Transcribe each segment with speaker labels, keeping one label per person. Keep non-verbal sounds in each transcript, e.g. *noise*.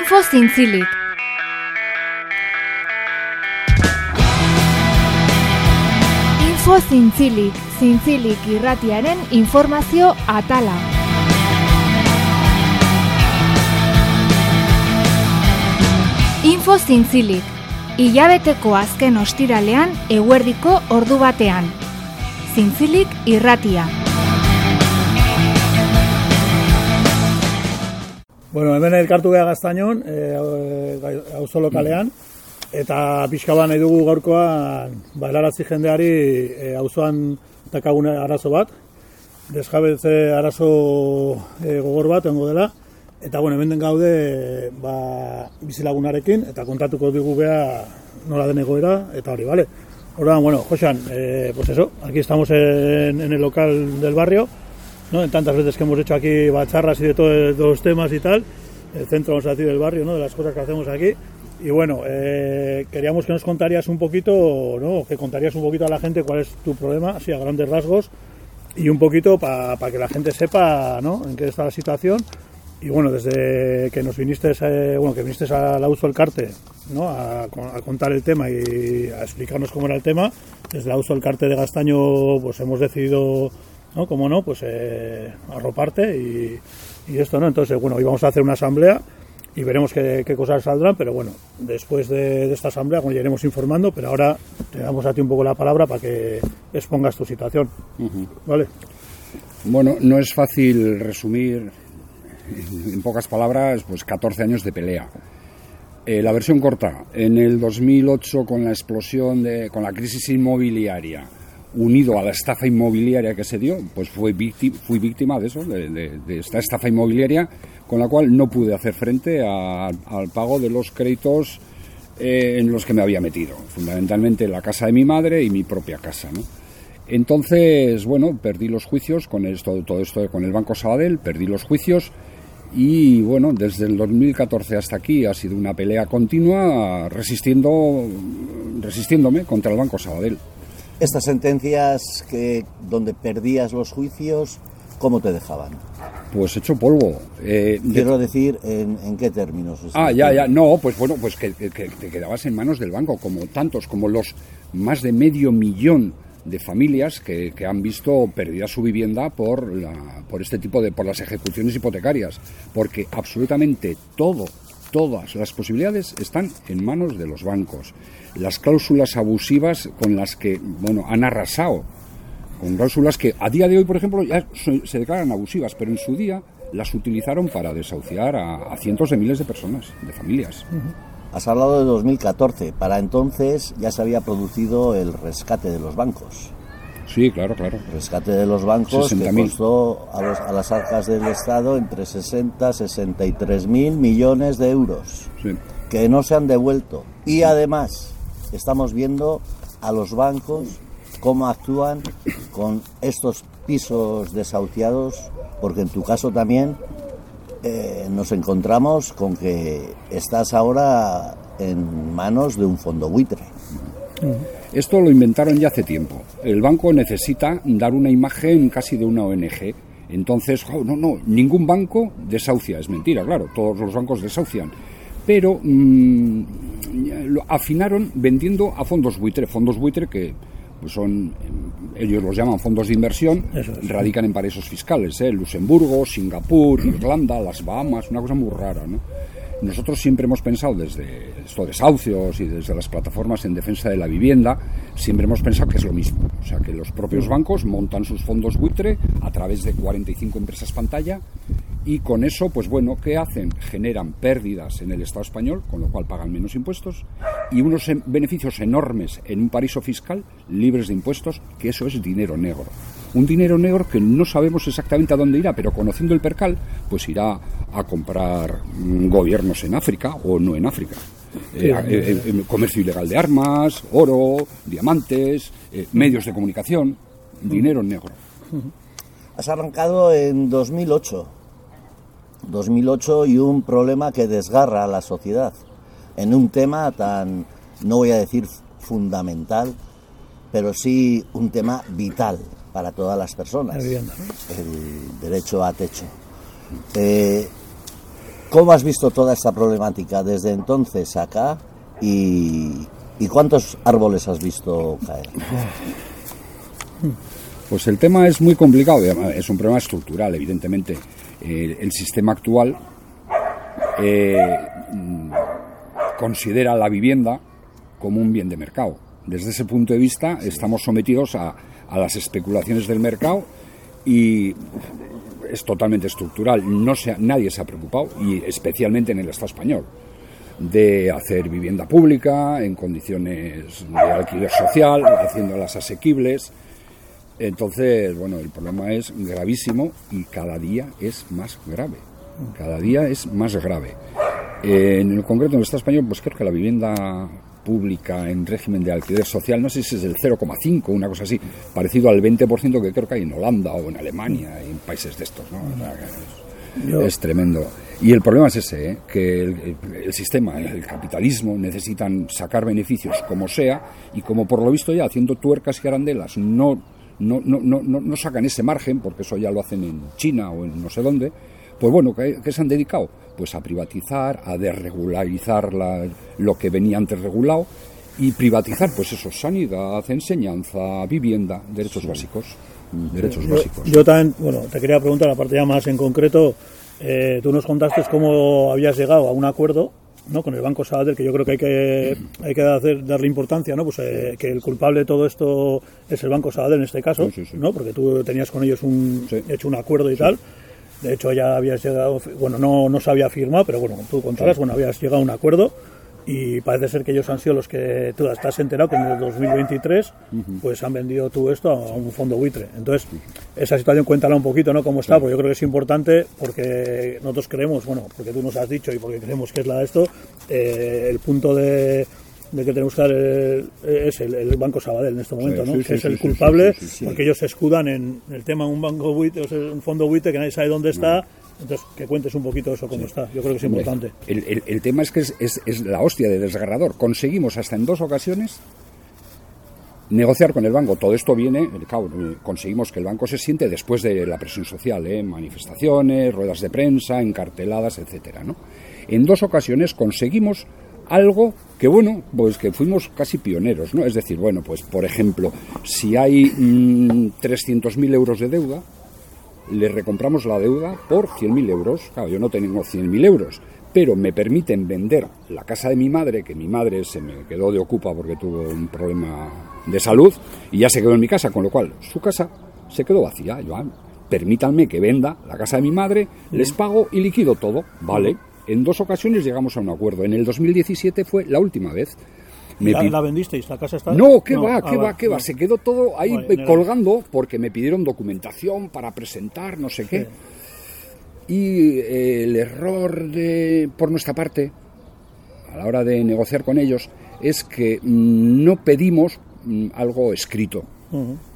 Speaker 1: Info zintzilik. Info zintzilik, zintzilik irratiaren informazio atala. Info zintzilik, hilabeteko azken ostiralean eguerdiko ordu batean. Zintzilik irratia.
Speaker 2: Bueno, hemen elkartu geha gaztainon, e, auzo lokalean, eta pixka ba nahi dugu gaurkoan bailarazi jendeari e, auzoan dakagune arazo bat, desjabetze arazo e, gogor bat, ongo dela, eta bueno, hemen den gaude ba, bizilagunarekin, eta kontatuko dugu beha nola den egoera, eta hori, bale? Ahora, bueno, Josean, eh, pues eso, aquí estamos en, en el local del barrio, ¿no? En tantas veces que hemos hecho aquí bacharras y de todos los temas y tal, el centro, vamos a decir, del barrio, ¿no? De las cosas que hacemos aquí. Y bueno, eh, queríamos que nos contarías un poquito, ¿no? Que contarías un poquito a la gente cuál es tu problema, así a grandes rasgos, y un poquito para que la gente sepa, ¿no? En qué está la situación. Y bueno, desde que nos viniste, eh, bueno, que viniste al Auzo del Carte, ¿no? A, a, contar el tema y a explicarnos cómo era el tema, desde el Auzo del Carte de Gastaño, pues hemos decidido ¿no? Como no, pues eh, arroparte y, y, esto, ¿no? Entonces, bueno, hoy vamos a hacer una asamblea y veremos qué, qué cosas saldrán, pero bueno, después de, de, esta asamblea, bueno, ya iremos informando, pero ahora te damos a ti un poco la palabra para que expongas tu situación, uh -huh. ¿vale?
Speaker 3: Bueno, no es fácil resumir en pocas palabras, pues 14 años de pelea. Eh, la versión corta, en el 2008 con la explosión, de, con la crisis inmobiliaria, unido a la estafa inmobiliaria que se dio, pues víctima, fui víctima de eso, de, esta estafa inmobiliaria, con la cual no pude hacer frente a, al pago de los créditos eh, en los que me había metido, fundamentalmente la casa de mi madre y mi propia casa. Entonces, bueno, perdí los juicios con esto, todo esto con el Banco Sabadell, perdí los juicios y bueno, desde el 2014 hasta aquí ha sido una pelea continua resistiéndome contra el Banco Sabadell.
Speaker 4: Estas sentencias que donde perdías los juicios, ¿cómo te dejaban?
Speaker 3: Pues hecho polvo.
Speaker 4: Eh, Quiero de... decir, ¿en, ¿en, qué términos?
Speaker 3: Ah, ya, ya, no, pues bueno, pues que, que, que, te quedabas en manos del banco, como tantos, como los más de medio millón de familias que, que han visto perdida su vivienda por, la, por este tipo de, por las ejecuciones hipotecarias, porque absolutamente todo, todas las posibilidades están en manos de los bancos las cláusulas abusivas con las que bueno han arrasado con cláusulas que a día de hoy por ejemplo ya se declaran abusivas pero en su día las utilizaron para desahuciar a, a cientos de miles de personas de familias
Speaker 4: uh -huh. has hablado de 2014 para entonces ya se había producido el rescate de los bancos
Speaker 3: Sí, claro, claro.
Speaker 4: Rescate de los bancos 60 que costó a, los, a, las arcas del Estado entre 60 y 63 mil millones de euros
Speaker 3: sí.
Speaker 4: que no se han devuelto. Y además, estamos viendo a los bancos cómo actúan con estos pisos desahuciados, porque en tu caso también eh, nos encontramos con que estás ahora en manos de un fondo buitre.
Speaker 3: Esto lo inventaron ya hace tiempo. El banco necesita dar una imagen casi de una ONG. Entonces, no, no, ningún banco desahucia. Es mentira, claro, todos los bancos desahucian. Pero mmm, lo afinaron vendiendo a fondos buitre, fondos buitre que pues son, ellos los llaman fondos de inversión,
Speaker 2: es.
Speaker 3: radican en paraísos fiscales, ¿eh? Luxemburgo, Singapur, *clears throat* Irlanda, las Bahamas, una cosa muy rara, ¿no? Nosotros siempre hemos pensado desde estos desahucios y desde las plataformas en defensa de la vivienda, siempre hemos pensado que es lo mismo. O sea, que los propios bancos montan sus fondos buitre a través de 45 empresas pantalla y con eso, pues bueno, ¿qué hacen? Generan pérdidas en el Estado español, con lo cual pagan menos impuestos, y unos beneficios enormes en un paraíso fiscal, libres de impuestos, que eso es dinero negro. Un dinero negro que no sabemos exactamente a dónde irá, pero conociendo el percal, pues irá a comprar gobiernos en África o no en África. Eh, eh, eh, comercio ilegal de armas, oro, diamantes, eh, medios de comunicación, dinero negro.
Speaker 4: Has arrancado en 2008 2008 y un problema que desgarra a la sociedad en un tema tan, no voy a decir fundamental, pero sí un tema vital para todas las personas, el derecho a techo. Eh, ¿Cómo has visto toda esta problemática desde entonces acá y, y cuántos árboles has visto caer?
Speaker 3: Pues el tema es muy complicado, es un problema estructural, evidentemente. El sistema actual eh, mm, considera la vivienda como un bien de mercado. Desde ese punto de vista estamos sometidos a, a las especulaciones del mercado y es totalmente estructural. No se, nadie se ha preocupado, y especialmente en el Estado español, de hacer vivienda pública en condiciones de alquiler social, haciéndolas asequibles. Entonces, bueno, el problema es gravísimo y cada día es más grave. Cada día es más grave. En el concreto, en el Estado español, pues creo que la vivienda pública en régimen de alquiler social, no sé si es el 0,5, una cosa así, parecido al 20% que creo que hay en Holanda o en Alemania, en países de estos, ¿no? es, tremendo. Y el problema es ese, ¿eh? que el, sistema, el capitalismo, necesitan sacar beneficios como sea, y como por lo visto ya haciendo tuercas y arandelas no, no, no, no, no sacan ese margen, porque eso ya lo hacen en China o en no sé dónde, pues bueno, ¿qué, se han dedicado? Pues a privatizar, a desregularizar lo que venía antes regulado y privatizar, pues eso, sanidad, enseñanza, vivienda, derechos básicos. Derechos
Speaker 2: yo,
Speaker 3: básicos.
Speaker 2: Yo también, bueno, te quería preguntar, aparte ya más en concreto, eh, tú nos contaste cómo habías llegado a un acuerdo ¿no? con el Banco Sabadell, que yo creo que hay que, hay que hacer, darle importancia, ¿no? pues eh, que el culpable de todo esto es el Banco Sabadell en este caso, ¿no? porque tú tenías con ellos un, hecho un acuerdo y tal. De hecho, ya habías llegado, bueno, no, no se había firmado, pero bueno, tú contarás, bueno, habías llegado a un acuerdo y parece ser que ellos han sido los que tú estás enterado que en el 2023 pues han vendido tú esto a un fondo buitre. Entonces, esa situación cuéntala un poquito, ¿no? Cómo está, porque yo creo que es importante porque nosotros creemos, bueno, porque tú nos has dicho y porque creemos que es la de esto, eh, el punto de de que tenemos que dar es el, Banco Sabadell en este momento, ¿no? que es el culpable, porque ellos se escudan en el tema de un banco buite, o un fondo buite que nadie sabe dónde está. Entonces, que cuentes un poquito eso, cómo está. Yo creo que es importante.
Speaker 3: El, el, tema es que es, es, la hostia de desgarrador. Conseguimos hasta en dos ocasiones negociar con el banco. Todo esto viene, claro, conseguimos que el banco se siente después de la presión social, ¿eh? manifestaciones, ruedas de prensa, encarteladas, etcétera, ¿no? En dos ocasiones conseguimos algo que bueno, pues que fuimos casi pioneros, ¿no? Es decir, bueno, pues por ejemplo, si hay mmm, 300.000 euros de deuda, le recompramos la deuda por 100.000 euros. Claro, yo no tengo 100.000 euros, pero me permiten vender la casa de mi madre, que mi madre se me quedó de ocupa porque tuvo un problema de salud y ya se quedó en mi casa, con lo cual su casa se quedó vacía. Yo, permítanme que venda la casa de mi madre, les pago y liquido todo, ¿vale? En dos ocasiones llegamos a un acuerdo. En el 2017 fue la última vez.
Speaker 2: ¿La, vendisteis? ¿La casa está...?
Speaker 3: No, ¿qué va? ¿Qué ah, va? ¿Qué va? Se quedó todo ahí colgando porque me pidieron documentación para presentar, no sé qué. Y eh, el error de, por nuestra parte, a la hora de negociar con ellos, es que mm, no pedimos mm, algo escrito.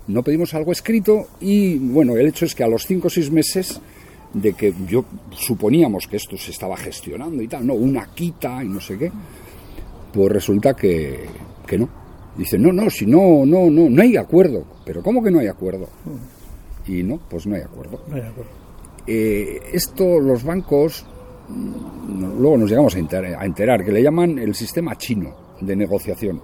Speaker 3: No pedimos algo escrito y, bueno, el hecho es que a los cinco o seis meses de que yo suponíamos que esto se estaba gestionando y tal, no, una quita y no sé qué, pues resulta que, que no. Dice, no, no, si no, no, no, no hay acuerdo. Pero ¿cómo que no hay acuerdo? Y no, pues no hay acuerdo. Eh, esto los bancos, luego nos llegamos a enterar, a enterar, que le llaman el sistema chino de negociación.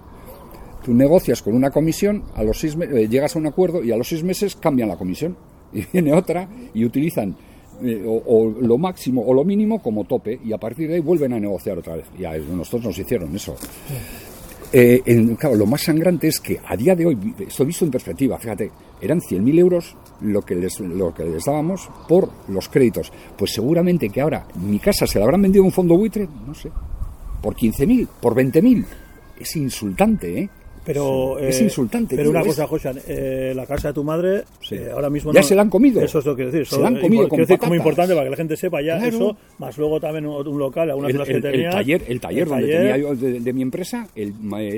Speaker 3: Tú negocias con una comisión, a los seis eh, llegas a un acuerdo y a los seis meses cambian la comisión *laughs* y viene otra y utilizan eh, o, lo máximo o lo mínimo como tope y a partir de ahí vuelven a negociar otra vez. Y a nosotros nos hicieron eso. Eh, claro, lo más sangrante es que a día de hoy, esto visto en perspectiva, fíjate, eran 100.000 euros lo que, les, lo que les dábamos por los créditos. Pues seguramente que ahora mi casa se la habrán vendido un fondo buitre, no sé, por 15.000, por 20.000. Es insultante, ¿eh?
Speaker 2: Pero,
Speaker 3: es
Speaker 2: eh,
Speaker 3: insultante.
Speaker 2: Pero una cosa, José, eh, la casa de tu madre eh, ahora mismo
Speaker 3: ya se la han comido.
Speaker 2: Eso es lo que decir.
Speaker 3: Se la han comido. Quiero
Speaker 2: decir, como importante para que la gente sepa ya eso, más luego también un, local, algunas
Speaker 3: el,
Speaker 2: que tenía.
Speaker 3: El taller, el taller donde tenía yo de, mi empresa, el,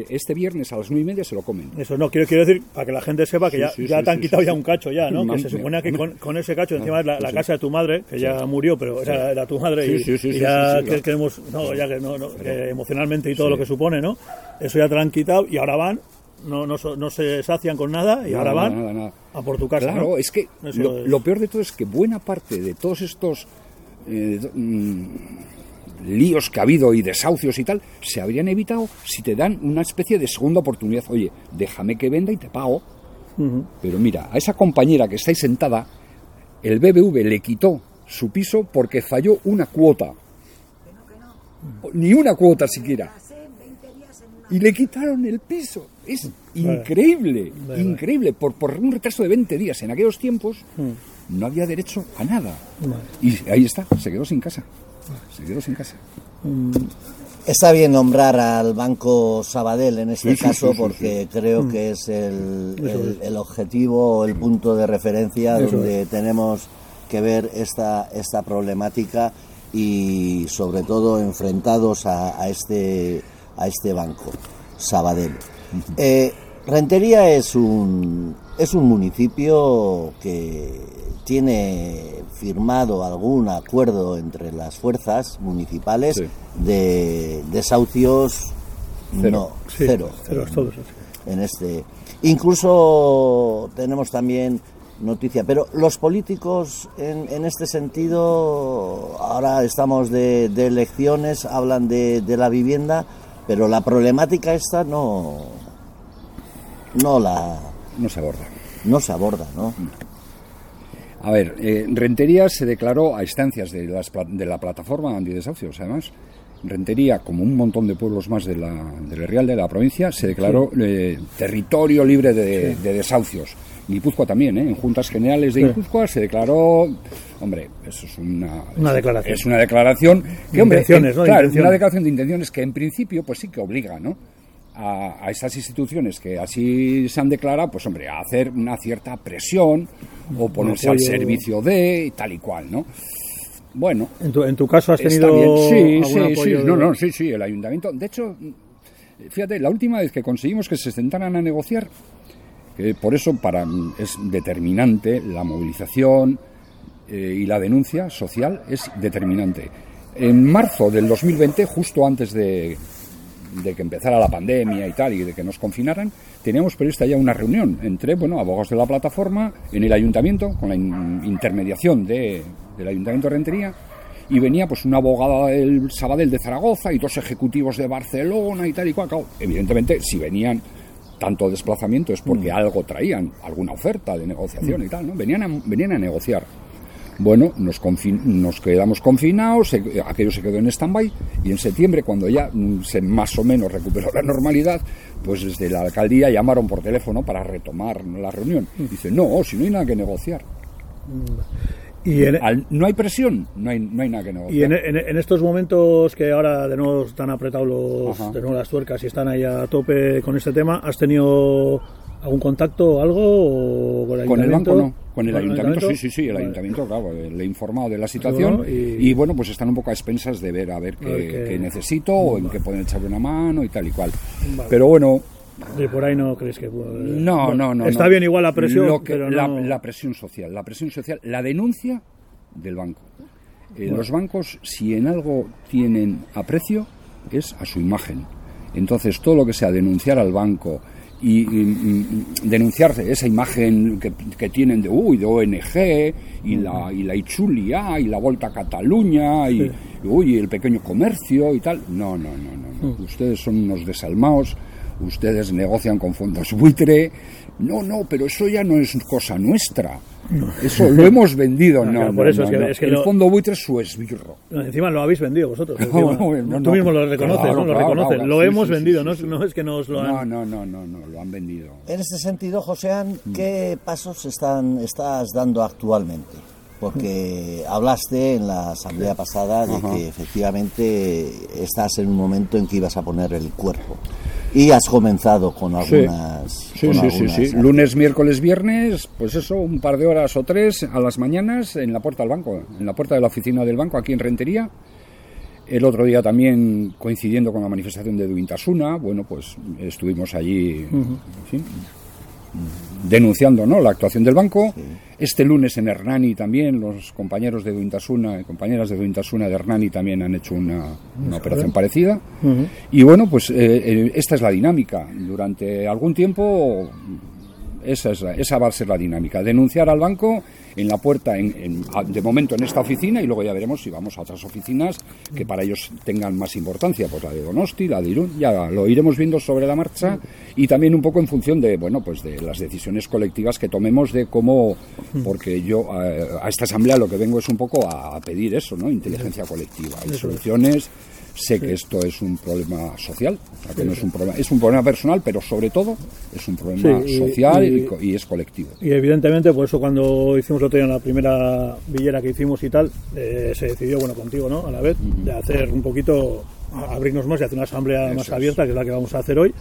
Speaker 3: este viernes a las nueve y media se lo comen.
Speaker 2: Eso no, quiero, quiero decir, para que la gente sepa que ya, ya te han quitado ya un cacho ya, ¿no? que se supone que con, ese cacho encima es la, casa de tu madre, que ya murió, pero era, era tu madre y, ya que queremos, no, ya que no, emocionalmente y todo lo que supone, ¿no? Eso ya te lo han quitado y ahora van no, no, no, se sacian con nada y ahora van a por tu casa.
Speaker 3: Claro, es que lo, peor de todo es que buena parte de todos estos eh, mm, líos que ha habido y desahucios y tal, se habrían evitado si te dan una especie de segunda oportunidad. Oye, déjame que venda y te pago. Pero mira, a esa compañera que estáis sentada, el BBV le quitó su piso porque falló una cuota. Ni una cuota siquiera. Y le quitaron el piso. Es increíble, increíble. Por, por un retraso de 20 días en aquellos tiempos, no había derecho a nada. Y ahí está, se quedó sin casa. Se quedó sin casa.
Speaker 4: Está bien nombrar al Banco Sabadell en este
Speaker 3: Sí,
Speaker 4: caso
Speaker 3: sí, sí,
Speaker 4: porque creo que es el, el- el objetivo, el punto de referencia
Speaker 2: Eso
Speaker 4: donde tenemos que ver esta, esta problemática y sobre todo enfrentados a, a este, a este banco, Sabadell. Eh, Rentería es un, es un municipio que tiene firmado algún acuerdo entre las fuerzas municipales
Speaker 3: Sí.
Speaker 4: de desahucios
Speaker 3: Cero.
Speaker 4: no
Speaker 2: Sí,
Speaker 4: cero,
Speaker 2: cero, es todo eso, sí.
Speaker 4: en este incluso tenemos también noticia pero los políticos en, en este sentido ahora estamos de, de elecciones hablan de, de la vivienda pero la problemática esta no no la
Speaker 3: No se aborda.
Speaker 4: no se aborda no
Speaker 3: A ver, eh, Rentería se declaró a instancias de, las de la plataforma antidesahucios, además. Rentería, como un montón de pueblos más de la, del Real de la provincia, se declaró eh, territorio libre de, de desahucios. Guipúzcoa también, ¿eh? en juntas generales de. Guipúzcoa se declaró, hombre, eso es una,
Speaker 2: Una
Speaker 3: es-
Speaker 2: declaración.
Speaker 3: Es una declaración que,
Speaker 2: De
Speaker 3: hombre,
Speaker 2: intenciones,
Speaker 3: en-
Speaker 2: ¿no?
Speaker 3: Claro, una declaración de intenciones que en principio, pues sí que obliga, ¿no? A, a esas instituciones que así se han declarado, pues hombre, a hacer una cierta presión o ponerse al servicio de y tal y cual, ¿no? Bueno,
Speaker 2: En tu, en tu caso has tenido
Speaker 3: bien. Sí,
Speaker 2: algún
Speaker 3: sí, sí.
Speaker 2: de-
Speaker 3: No, no, sí, sí, el ayuntamiento. De hecho, fíjate, la última vez que conseguimos que se sentaran a negociar, por eso para es determinante la movilización eh, y la denuncia social es determinante. En marzo del 2020, justo antes de, que empezara la pandemia y tal, y de que nos confinaran, teníamos prevista ya una reunión entre bueno, abogados de la plataforma en el ayuntamiento, con la in- intermediación de- del ayuntamiento de Rentería, y venía pues una abogada del Sabadell de Zaragoza y dos ejecutivos de Barcelona y tal y cual. Evidentemente, si venían tanto desplazamiento es porque algo traían, alguna oferta de negociación y tal, ¿no? Venían a, venían a negociar. Bueno, nos quedamos confinados, se- aquello se quedó en stand-by y en septiembre, cuando ya mm, se más o menos recuperó la normalidad, pues desde la alcaldía llamaron por teléfono para retomar la reunión. Dice, no, si no hay nada que negociar.
Speaker 2: Y en,
Speaker 3: Al- no hay presión, no hay, no hay nada que negociar.
Speaker 2: y en, en- en estos momentos que ahora de nuevo están apretados los,
Speaker 3: Ajá.
Speaker 2: de nuevo las tuercas y están ahí a tope con este tema, ¿has tenido algún contacto o algo? O con el
Speaker 3: Con el banco no, con el ayuntamiento sí, sí, sí, el
Speaker 2: Vale.
Speaker 3: ayuntamiento, claro, eh, le he informado de la situación
Speaker 2: Bueno,
Speaker 3: y...
Speaker 2: y-
Speaker 3: bueno, pues están un poco a expensas de ver a ver qué, necesito o en qué pueden echarle una mano y tal y cual. Pero bueno,
Speaker 2: Y por ahí no crees que...
Speaker 3: no, no, no.
Speaker 2: Está
Speaker 3: no.
Speaker 2: bien igual la presión,
Speaker 3: Lo que-
Speaker 2: pero
Speaker 3: la,
Speaker 2: no...
Speaker 3: la presión social, la presión social, la denuncia del banco. Eh, Los bancos, si en algo tienen aprecio, es a su imagen. Entonces, todo lo que sea denunciar al banco y, y, y, denunciar esa imagen que, que tienen de, uy, de ONG y la, y la Ichulia y la Volta a Cataluña y, uy, el pequeño comercio y tal. No, no, no, no. no. Ustedes son unos desalmados, ustedes negocian con fondos buitre. No, no, pero eso ya no es cosa nuestra. Eso lo hemos vendido. *laughs* No,
Speaker 2: claro, por
Speaker 3: no,
Speaker 2: eso
Speaker 3: no,
Speaker 2: es que-
Speaker 3: no.
Speaker 2: es que
Speaker 3: el
Speaker 2: lo-
Speaker 3: fondo buitre es su esbirro.
Speaker 2: Encima lo habéis vendido vosotros. *laughs*
Speaker 3: No,
Speaker 2: encima.
Speaker 3: no,
Speaker 2: Tú
Speaker 3: no.
Speaker 2: mismo lo reconoces,
Speaker 3: Claro,
Speaker 2: ¿no? Lo
Speaker 3: claro,
Speaker 2: reconoces.
Speaker 3: claro,
Speaker 2: lo
Speaker 3: sí,
Speaker 2: hemos
Speaker 3: sí,
Speaker 2: vendido,
Speaker 3: sí,
Speaker 2: no,
Speaker 3: sí,
Speaker 2: es- no es que nos lo han...
Speaker 3: No, no, no, no, no, lo han vendido.
Speaker 4: En este sentido, Joséan, ¿qué pasos están, estás dando actualmente? Porque hablaste en la asamblea pasada de que efectivamente estás en un momento en que ibas a poner el cuerpo. Y has comenzado con algunas.
Speaker 3: Sí,
Speaker 4: con
Speaker 3: sí, sí,
Speaker 4: algunas
Speaker 3: sí. Lunes, miércoles, viernes, pues eso, un par de horas o tres a las mañanas en la puerta del banco, en la puerta de la oficina del banco aquí en Rentería. El otro día también coincidiendo con la manifestación de Duintasuna, bueno, pues estuvimos allí en fin, denunciando ¿no? la actuación del banco. Este lunes en Hernani también, los compañeros de Duintasuna y compañeras de Duintasuna de Hernani también han hecho una, una operación parecida. Y bueno, pues eh, eh, esta es la dinámica. Durante algún tiempo esa, es la- esa va a ser la dinámica. Denunciar al banco en la puerta, en, de momento en esta oficina, y luego ya veremos si vamos a otras oficinas que para ellos tengan más importancia, pues la de Donosti, la de Irún, ya lo iremos viendo sobre la marcha y también un poco en función de, bueno, pues de las decisiones colectivas que tomemos de cómo, porque yo eh, a, esta asamblea lo que vengo es un poco a, pedir eso, ¿no? Inteligencia colectiva y soluciones sé que esto es un problema social, que no es un problema, es un problema personal, pero sobre todo es un problema social y, es colectivo.
Speaker 2: Y evidentemente, por eso cuando hicimos otro día en la primera villera que hicimos y tal, eh, se decidió, bueno, contigo, ¿no? A la vez, de hacer un poquito abrirnos más y hacer una asamblea más abierta, que es la que vamos a hacer hoy,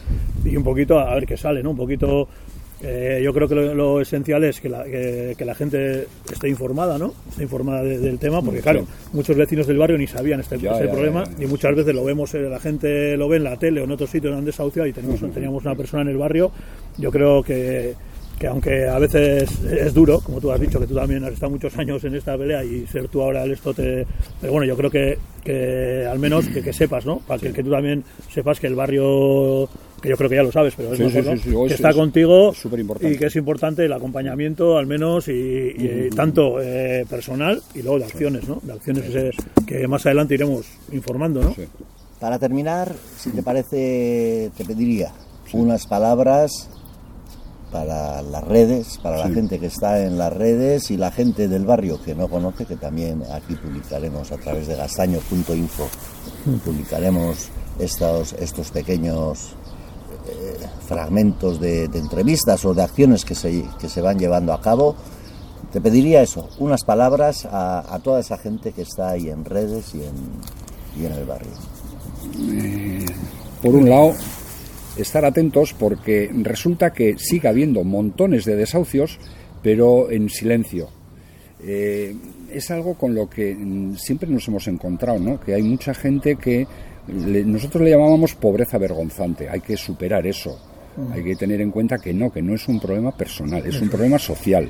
Speaker 2: y un poquito a ver qué sale, ¿no? Un poquito eh, yo creo que lo, esencial es que la, que, la, gente esté informada, ¿no? Esté informada del tema, porque claro, muchos vecinos del barrio ni sabían este, este problema y muchas veces lo vemos, eh, la gente lo ve en la tele o en otros sitios donde han desahuciado y tenemos, teníamos una persona en el barrio. Yo creo que que aunque a veces es duro, como tú has dicho, que tú también has estado muchos años en esta pelea y ser tú ahora el esto te... Pero bueno, yo creo que, que al menos que, sepas, ¿no? Para que, tú también sepas que el barrio, que yo creo que ya lo sabes, pero es que está contigo y que es importante el acompañamiento al menos y, tanto eh, personal y luego de acciones, ¿no? De acciones que más adelante iremos informando, ¿no?
Speaker 4: Para terminar, si te parece, te pediría unas palabras para las redes, para la gente que está en las redes y la gente del barrio que no conoce, que también aquí publicaremos a través de gastaño.info, publicaremos estos, estos pequeños eh, fragmentos de, entrevistas o de acciones que se, que se van llevando a cabo. Te pediría eso, unas palabras a, toda esa gente que está ahí en redes y en, y en el barrio.
Speaker 3: Eh, por un lado, estar atentos porque resulta que sigue habiendo montones de desahucios, pero en silencio. Eh, es algo con lo que mm, siempre nos hemos encontrado, ¿no? que hay mucha gente que nosotros le llamábamos pobreza vergonzante, hay que superar eso. Hay que tener en cuenta que no, que no es un problema personal, es un problema social.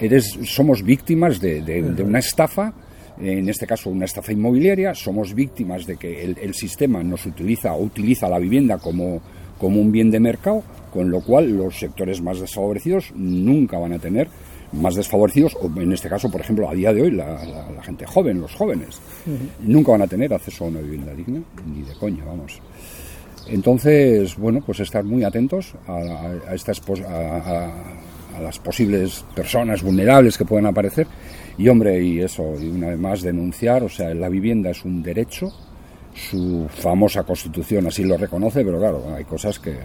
Speaker 3: Eres, somos víctimas de, una estafa en este caso una estafa inmobiliaria, somos víctimas de que el, el, sistema nos utiliza o utiliza la vivienda como, como un bien de mercado, con lo cual los sectores más desfavorecidos nunca van a tener más desfavorecidos, o en este caso, por ejemplo, a día de hoy, la, gente joven, los jóvenes, nunca van a tener acceso a una vivienda digna, ni de coña, vamos. Entonces, bueno, pues estar muy atentos a, estas a, a, las posibles personas vulnerables que puedan aparecer. Y, hombre, y eso, y una vez más denunciar, o sea, la vivienda es un derecho, su famosa constitución así lo reconoce, pero claro, hay cosas que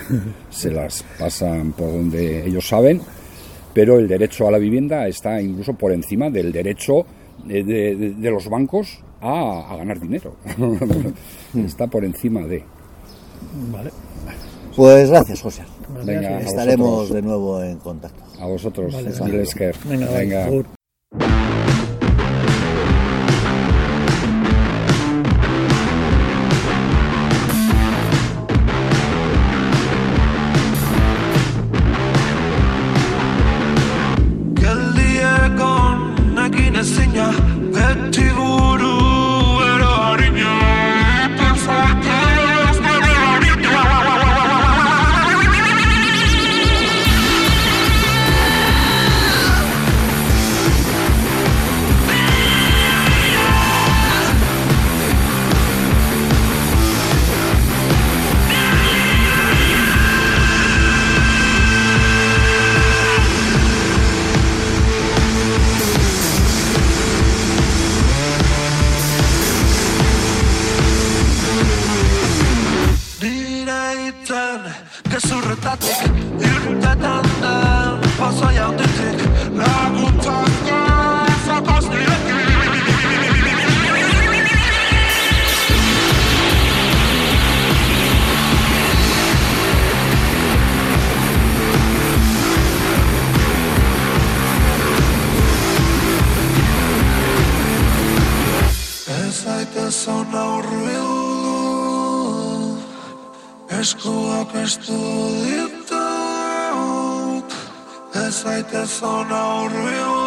Speaker 3: *laughs* se las pasan por donde ellos saben, pero el derecho a la vivienda está incluso por encima del derecho de, los bancos a, ganar dinero. *laughs* está por encima de.
Speaker 4: Vale. Pues gracias, José. Estaremos de nuevo en contacto.
Speaker 3: A vosotros, Venga, Venga.
Speaker 5: Ashtu litë Esajtë e sona u rriu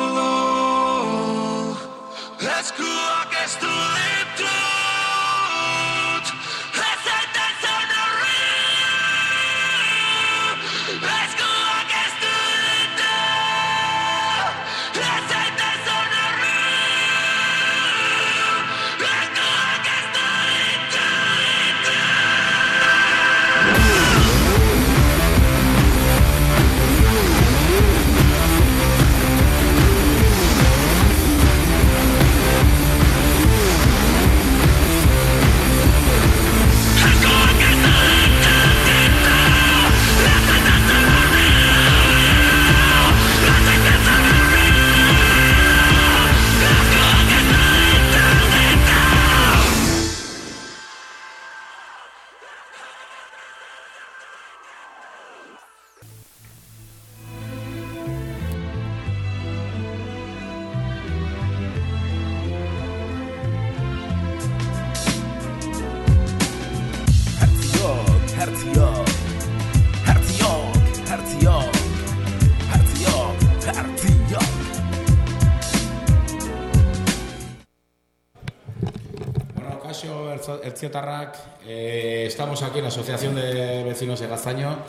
Speaker 6: Kaixo Erciotarrak, eh, estamos aquí en la Asociación de Vecinos de Gaztaño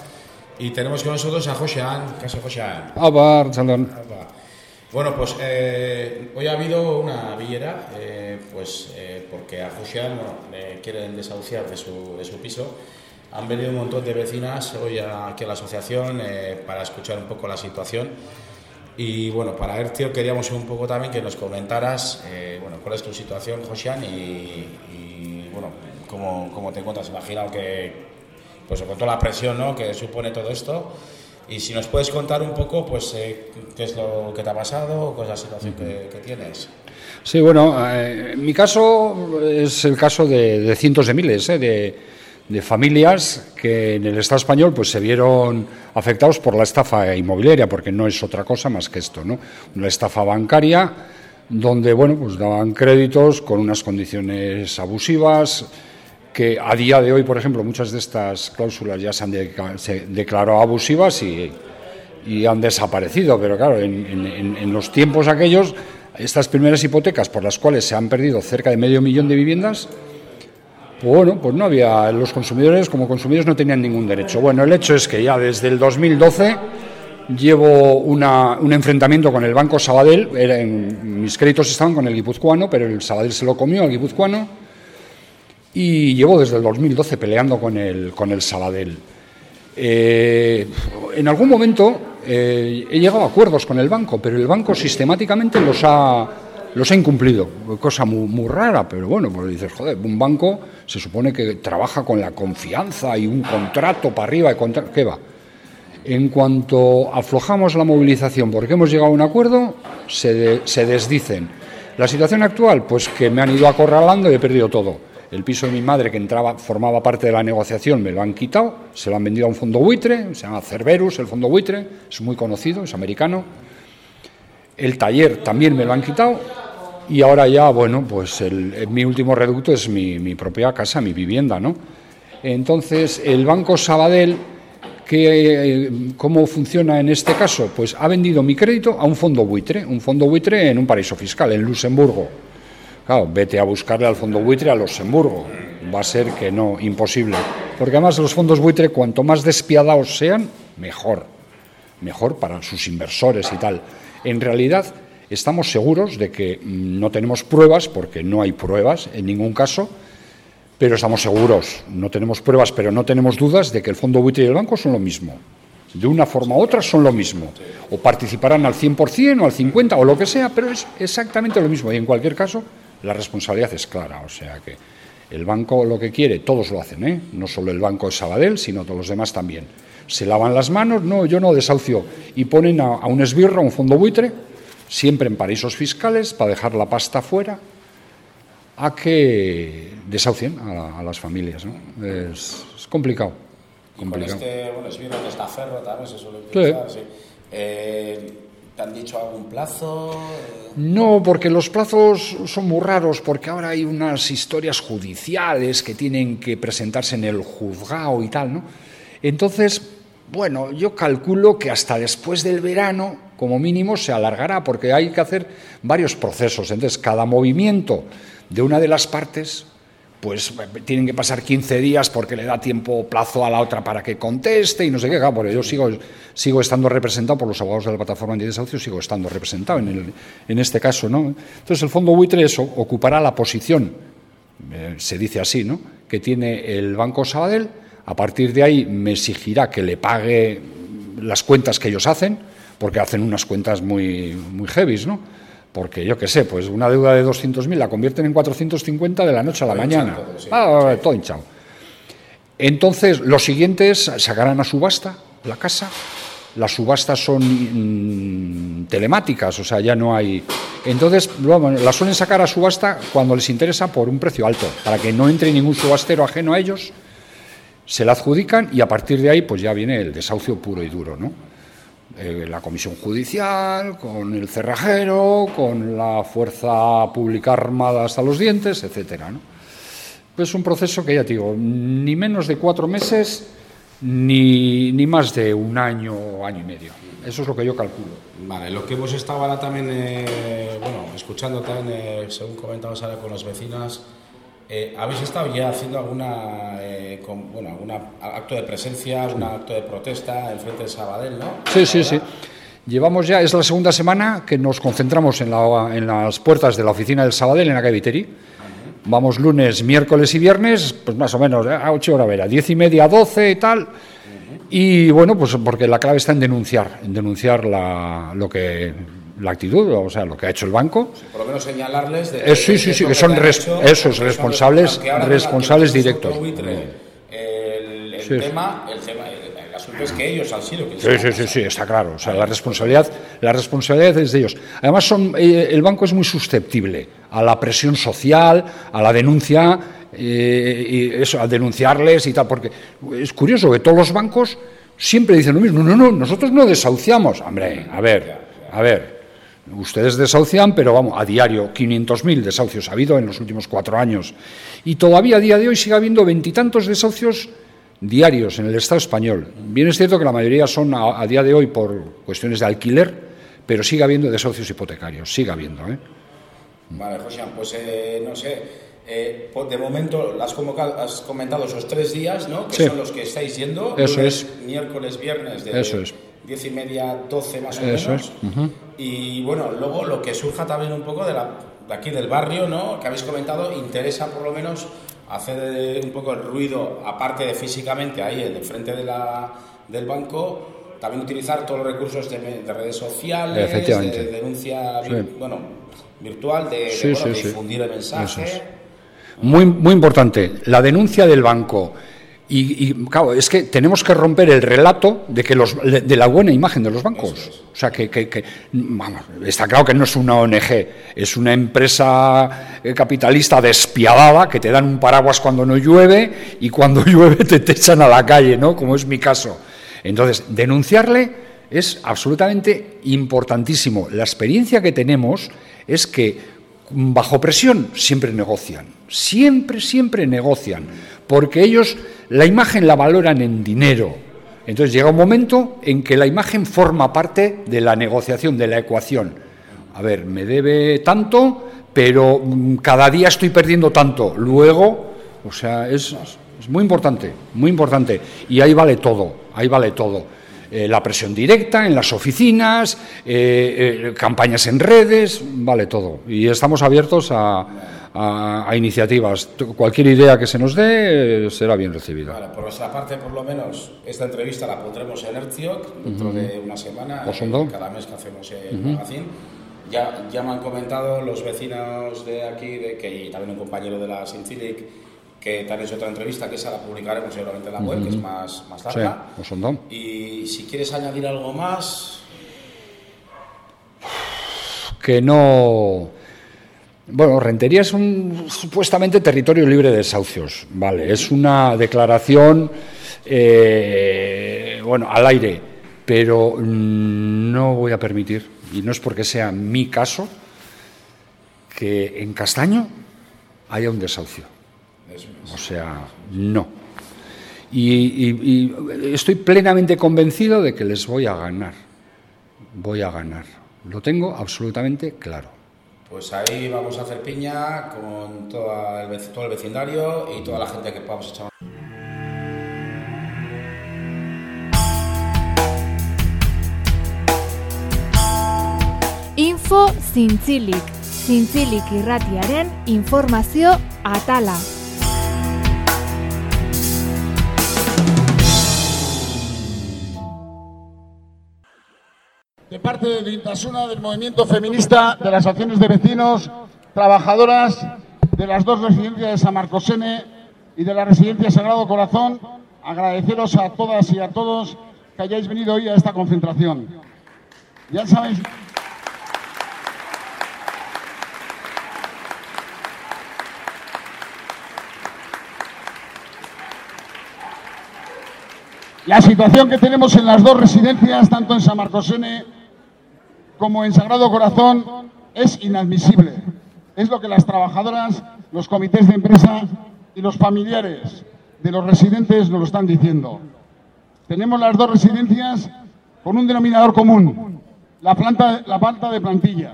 Speaker 6: y tenemos con nosotros a Josean. Kaixo Josean.
Speaker 3: Abar, Chandon.
Speaker 6: Bueno, pues eh, hoy ha habido una villera, eh, pues eh, porque a Josean bueno, le quieren desahuciar de su, de su piso. Han venido un montón de vecinas hoy aquí a la asociación eh, para escuchar un poco la situación. Y bueno, para Ercio queríamos un poco también que nos comentaras eh, bueno, cuál es tu situación, Josian, y, y bueno, cómo, cómo, te encuentras. Imagino que, pues con toda la presión ¿no? que supone todo esto. Y si nos puedes contar un poco, pues, eh, qué es lo que te ha pasado, cuál es la situación que, que tienes.
Speaker 3: Sí, bueno, eh, mi caso es el caso de, de cientos de miles, eh, de, de familias que en el Estado español pues se vieron afectados por la estafa inmobiliaria, porque no es otra cosa más que esto, ¿no? Una estafa bancaria donde bueno, pues daban créditos con unas condiciones abusivas que a día de hoy, por ejemplo, muchas de estas cláusulas ya se han declarado abusivas y, han desaparecido, pero claro, en, los tiempos aquellos, estas primeras hipotecas por las cuales se han perdido cerca de medio millón de viviendas, bueno, pues no había, los consumidores como consumidores no tenían ningún derecho. Bueno, el hecho es que ya desde el 2012 llevo una, un enfrentamiento con el Banco Sabadell, mis créditos estaban con el guipuzcoano, pero el Sabadell se lo comió al guipuzcoano, y llevo desde el 2012 peleando con el, con el Sabadell. Eh, en algún momento eh, he llegado a acuerdos con el banco, pero el banco sistemáticamente los ha, los ha incumplido. Cosa muy, muy, rara, pero bueno, pues dices, joder, un banco se supone que trabaja con la confianza y un contrato para arriba, y contra... ¿qué va? En cuanto aflojamos la movilización porque hemos llegado a un acuerdo, se, de, se desdicen. La situación actual, pues que me han ido acorralando y he perdido todo. El piso de mi madre, que entraba, formaba parte de la negociación, me lo han quitado, se lo han vendido a un fondo buitre, se llama Cerberus, el fondo buitre, es muy conocido, es americano. El taller también me lo han quitado y ahora ya, bueno, pues el, mi último reducto es mi, propia casa, mi vivienda, ¿no? Entonces, el Banco Sabadell, que, ¿cómo funciona en este caso? Pues ha vendido mi crédito a un fondo buitre, un fondo buitre en un paraíso fiscal, en Luxemburgo. Claro, vete a buscarle al fondo buitre a Luxemburgo. Va a ser que no, imposible. Porque además los fondos buitre, cuanto más despiadados sean, mejor. Mejor para sus inversores y tal. En realidad, estamos seguros de que no tenemos pruebas, porque no hay pruebas en ningún caso, pero estamos seguros, no tenemos pruebas, pero no tenemos dudas de que el fondo buitre y el banco son lo mismo. De una forma u otra son lo mismo. O participarán al 100% o al 50% o lo que sea, pero es exactamente lo mismo. Y en cualquier caso, la responsabilidad es clara. O sea que el banco lo que quiere, todos lo hacen, ¿eh? no solo el banco de Sabadell, sino todos los demás también. Se lavan las manos, no, yo no desahucio, y ponen a, a un esbirro, a un fondo buitre, siempre en paraísos fiscales, para dejar la pasta fuera, a que desahucien a, a las familias. ¿no? Es, es, complicado. complicado.
Speaker 6: con este, bueno, es bien que está ferro también se suele utilizar. Sí. Sí. Eh, ¿Te han dicho algún plazo?
Speaker 3: No, porque los plazos son muy raros, porque ahora hay unas historias judiciales que tienen que presentarse en el juzgado y tal, ¿no? Entonces, bueno, yo calculo que hasta después del verano, como mínimo, se alargará, porque hay que hacer varios procesos. Entonces, cada movimiento de una de las partes, pues tienen que pasar 15 días porque le da tiempo plazo a la otra para que conteste y no sé qué. Claro, porque yo sigo, sigo estando representado por los abogados de la plataforma antidesahucio, sigo estando representado en, el, en este caso. ¿no? Entonces, el fondo buitre eso ocupará la posición, eh, se dice así, ¿no? que tiene el Banco Sabadell a partir de ahí me exigirá que le pague las cuentas que ellos hacen, porque hacen unas cuentas muy, muy heavy, ¿no? Porque yo qué sé, pues una deuda de 200.000 la convierten en 450 de la noche a la mañana. Ah, todo hinchado. Entonces, los siguientes sacarán a subasta la casa. Las subastas son mmm, telemáticas, o sea, ya no hay. Entonces, bueno, las suelen sacar a subasta cuando les interesa por un precio alto, para que no entre ningún subastero ajeno a ellos se la adjudican y a partir de ahí pues ya viene el desahucio puro y duro, ¿no? Eh, la comisión judicial, con el cerrajero, con la fuerza pública armada hasta los dientes, etcétera, ¿no? Es un proceso que ya te digo, ni menos de cuatro meses, ni, ni más de un año año y medio. Eso es lo que yo calculo.
Speaker 6: Vale, lo que hemos estado ahora también, eh, bueno, escuchando también, eh, según comentabas ahora con las vecinas, Eh, ¿Habéis estado ya haciendo alguna, eh, con, bueno, alguna acto de presencia, algún acto de protesta en frente de Sabadell, no?
Speaker 3: Sí, sí, sí. Llevamos ya, es la segunda semana que nos concentramos en, la, en las puertas de la oficina del Sabadell en la calle Viteri. Vamos lunes, miércoles y viernes, pues más o menos, a 8 horas, a 10 y media, 12 y tal. Y bueno, pues porque la clave está en denunciar, en denunciar la, lo que la actitud, o sea, lo que ha hecho el banco.
Speaker 6: Por lo menos señalarles. De,
Speaker 3: Eh, sí, sí, sí, que son res-
Speaker 6: hecho,
Speaker 3: esos responsables- responsables directos.
Speaker 6: buitre, El, el
Speaker 3: Sí, sí.
Speaker 6: tema, el tema, el, el asunto es que ellos han sido que
Speaker 3: Sí, sí, sí, sí, está claro. O sea, la responsabilidad, la responsabilidad es de ellos. Además, son, eh, el banco es muy susceptible a la presión social, a la denuncia, eh, y eso, a denunciarles y tal, porque es curioso que todos los bancos siempre dicen lo mismo. No, no, nosotros no desahuciamos. Hombre, a ver, a ver. Ustedes desahucian, pero vamos, a diario, 500.000 desahucios ha habido en los últimos cuatro años. Y todavía a día de hoy sigue habiendo veintitantos desahucios diarios en el Estado español. Bien es cierto que la mayoría son a, a día de hoy por cuestiones de alquiler, pero sigue habiendo desahucios hipotecarios, sigue habiendo. ¿eh?
Speaker 6: Vale, José, pues eh, no sé, eh, pues de momento has, has comentado esos tres días, ¿no? Que
Speaker 3: Sí.
Speaker 6: son los que estáis yendo.
Speaker 3: Eso
Speaker 6: lunes,
Speaker 3: es.
Speaker 6: Miércoles, viernes, de
Speaker 3: Eso es.
Speaker 6: Diez y media, 12 más o
Speaker 3: Eso
Speaker 6: menos.
Speaker 3: es.
Speaker 6: Y bueno, luego lo que surja también un poco de, la, de aquí del barrio, ¿no? Que habéis comentado, interesa por lo menos hacer eh, un poco el ruido, aparte de físicamente ahí, en el frente de la, del banco, también utilizar todos los recursos de, de redes sociales, de denuncia
Speaker 3: Sí.
Speaker 6: bueno, virtual, de, de,
Speaker 3: Sí,
Speaker 6: bueno,
Speaker 3: sí,
Speaker 6: de
Speaker 3: sí.
Speaker 6: difundir el mensaje.
Speaker 3: Es. Muy, muy importante, la denuncia del banco. Y, y, claro, es que tenemos que romper el relato de que los de la buena imagen de los bancos. O sea, que, que- que- vamos, está claro que no es una ONG, es una empresa eh, capitalista despiadada que te dan un paraguas cuando no llueve y cuando *laughs* llueve te, te echan a la calle, ¿no? Como es mi caso. Entonces, denunciarle es absolutamente importantísimo. La experiencia que tenemos es que bajo presión siempre negocian, siempre, siempre negocian, porque ellos la imagen la valoran en dinero. Entonces llega un momento en que la imagen forma parte de la negociación, de la ecuación. A ver, me debe tanto, pero mm, cada día estoy perdiendo tanto. Luego, o sea, es, es muy importante, muy importante. Y ahí vale todo, ahí vale todo. Eh, la presión directa en las oficinas, eh, eh, campañas en redes, vale todo. Y estamos abiertos a, a- a iniciativas. Cualquier idea que se nos dé eh, será bien recibida.
Speaker 6: Vale, por nuestra parte, por lo menos, esta entrevista la pondremos en Ertziok dentro de una semana, eh, cada mes que hacemos el magazine. Ya, ya me han comentado los vecinos de aquí, de, que, y también un compañero de la Sincilic, que te han hecho otra entrevista, que esa la publicaremos seguramente en la web, que es más, más
Speaker 3: Sí,
Speaker 6: larga.
Speaker 3: pues ondo.
Speaker 6: Y si quieres añadir algo más,
Speaker 3: que no. Bueno, Rentería es un supuestamente territorio libre de desahucios, vale. Es una declaración, eh, bueno, al aire, pero no voy a permitir, y no es porque sea mi caso, que en Castaño haya un desahucio. O sea, no. Y, y- y estoy plenamente convencido de que les voy a ganar. Voy a ganar. Lo tengo absolutamente claro.
Speaker 6: pues ahí vamos a hacer piña con toda el, vec- todo el vecindario y toda la gente que podamos echar.
Speaker 1: Info Zintzilik. Zintzilik irratiaren informazio atala.
Speaker 7: De parte de Dintasuna, del movimiento feminista, de las acciones de vecinos, trabajadoras de las dos residencias de San Marcosene y de la residencia Sagrado Corazón, agradeceros a todas y a todos que hayáis venido hoy a esta concentración. Ya sabéis. La situación que tenemos en las dos residencias, tanto en San Marcosene como en Sagrado Corazón, es inadmisible. Es lo que las trabajadoras, los comités de empresa y los familiares de los residentes nos lo están diciendo. Tenemos las dos residencias con un denominador común, la, planta, la falta de plantilla.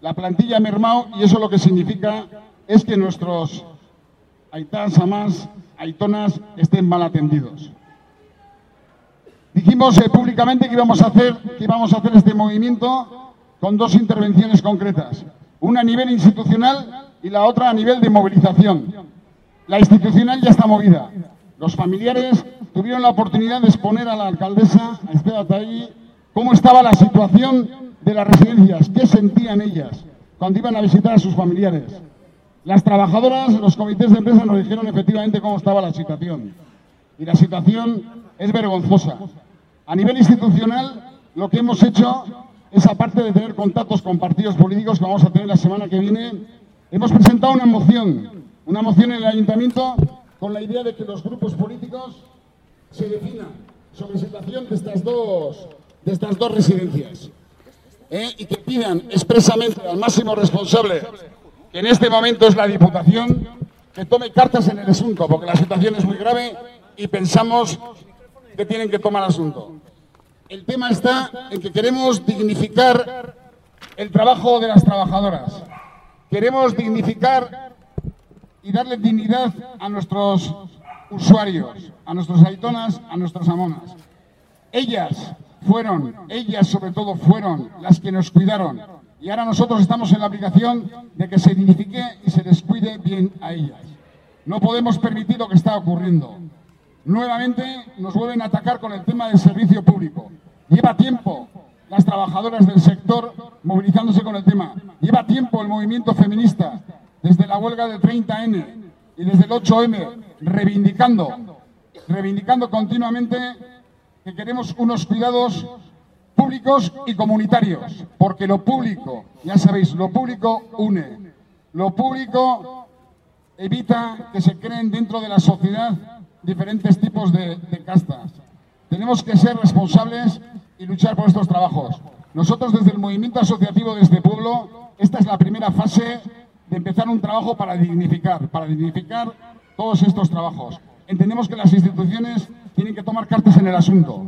Speaker 7: La plantilla ha mermado y eso lo que significa es que nuestros aitas, amás, aitonas estén mal atendidos. Dijimos eh, públicamente que íbamos, a hacer, que íbamos a hacer este movimiento con dos intervenciones concretas, una a nivel institucional y la otra a nivel de movilización. La institucional ya está movida. Los familiares tuvieron la oportunidad de exponer a la alcaldesa, a Estela ahí, cómo estaba la situación de las residencias, qué sentían ellas cuando iban a visitar a sus familiares. Las trabajadoras, los comités de empresa nos dijeron efectivamente cómo estaba la situación. Y la situación es vergonzosa. A nivel institucional, lo que hemos hecho es, aparte de tener contactos con partidos políticos que vamos a tener la semana que viene, hemos presentado una moción, una moción en el ayuntamiento con la idea de que los grupos políticos se definan sobre situación de estas dos, de estas dos residencias ¿eh? y que pidan expresamente al máximo responsable, que en este momento es la Diputación, que tome cartas en el asunto, porque la situación es muy grave y pensamos que tienen que tomar asunto. El tema está en que queremos dignificar el trabajo de las trabajadoras. Queremos dignificar y darle dignidad a nuestros usuarios, a nuestros aitonas, a nuestras amonas. Ellas fueron, ellas sobre todo fueron las que nos cuidaron. Y ahora nosotros estamos en la obligación de que se dignifique y se descuide bien a ellas. No podemos permitir lo que está ocurriendo. Nuevamente nos vuelven a atacar con el tema del servicio público. Lleva tiempo las trabajadoras del sector movilizándose con el tema. Lleva tiempo el movimiento feminista, desde la huelga del 30N y desde el 8M, reivindicando, reivindicando continuamente que queremos unos cuidados públicos y comunitarios, porque lo público, ya sabéis, lo público une, lo público evita que se creen dentro de la sociedad diferentes tipos de, castas. Tenemos que ser responsables y luchar por estos trabajos. Nosotros desde el movimiento asociativo de este pueblo, esta es la primera fase de empezar un trabajo para dignificar, para dignificar todos estos trabajos. Entendemos que las instituciones tienen que tomar cartas en el asunto,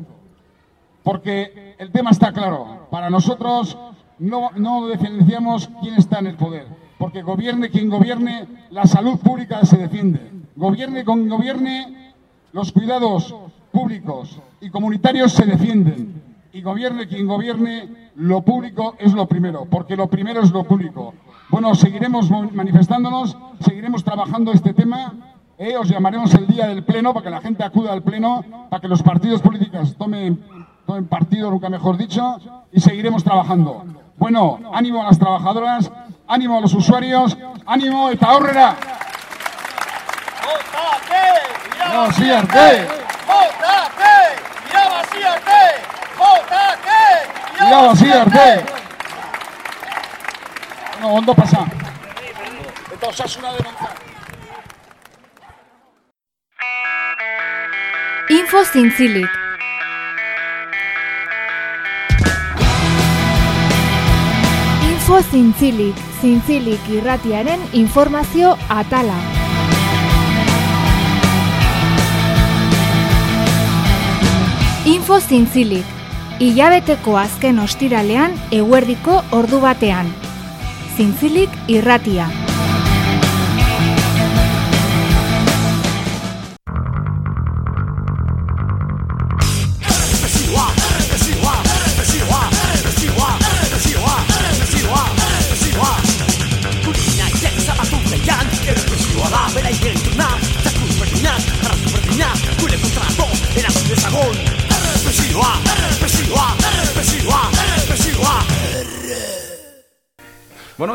Speaker 7: porque el tema está claro. Para nosotros no, no quién está en el poder, porque gobierne quien gobierne, la salud pública se defiende. Gobierne con gobierne, los cuidados públicos y comunitarios se defienden. Y gobierne quien gobierne, lo público es lo primero, porque lo primero es lo público. Bueno, seguiremos manifestándonos, seguiremos trabajando este tema. Eh, os llamaremos el día del pleno para que la gente acuda al pleno, para que los partidos políticos tomen, tomen partido, nunca mejor dicho, y seguiremos trabajando. Bueno, ánimo a las trabajadoras, ánimo a los usuarios, ánimo eta aurrera. Irabazi arte! Jotake! Irabazi arte! Jotake! Irabazi arte! No, ondo pasa. Eta osasuna denontzat.
Speaker 1: Info zintzilik. Info zintzilik, zintzilik irratiaren informazio atala. Info zintzilik, hilabeteko azken ostiralean eguerdiko ordu batean. Zintzilik irratia.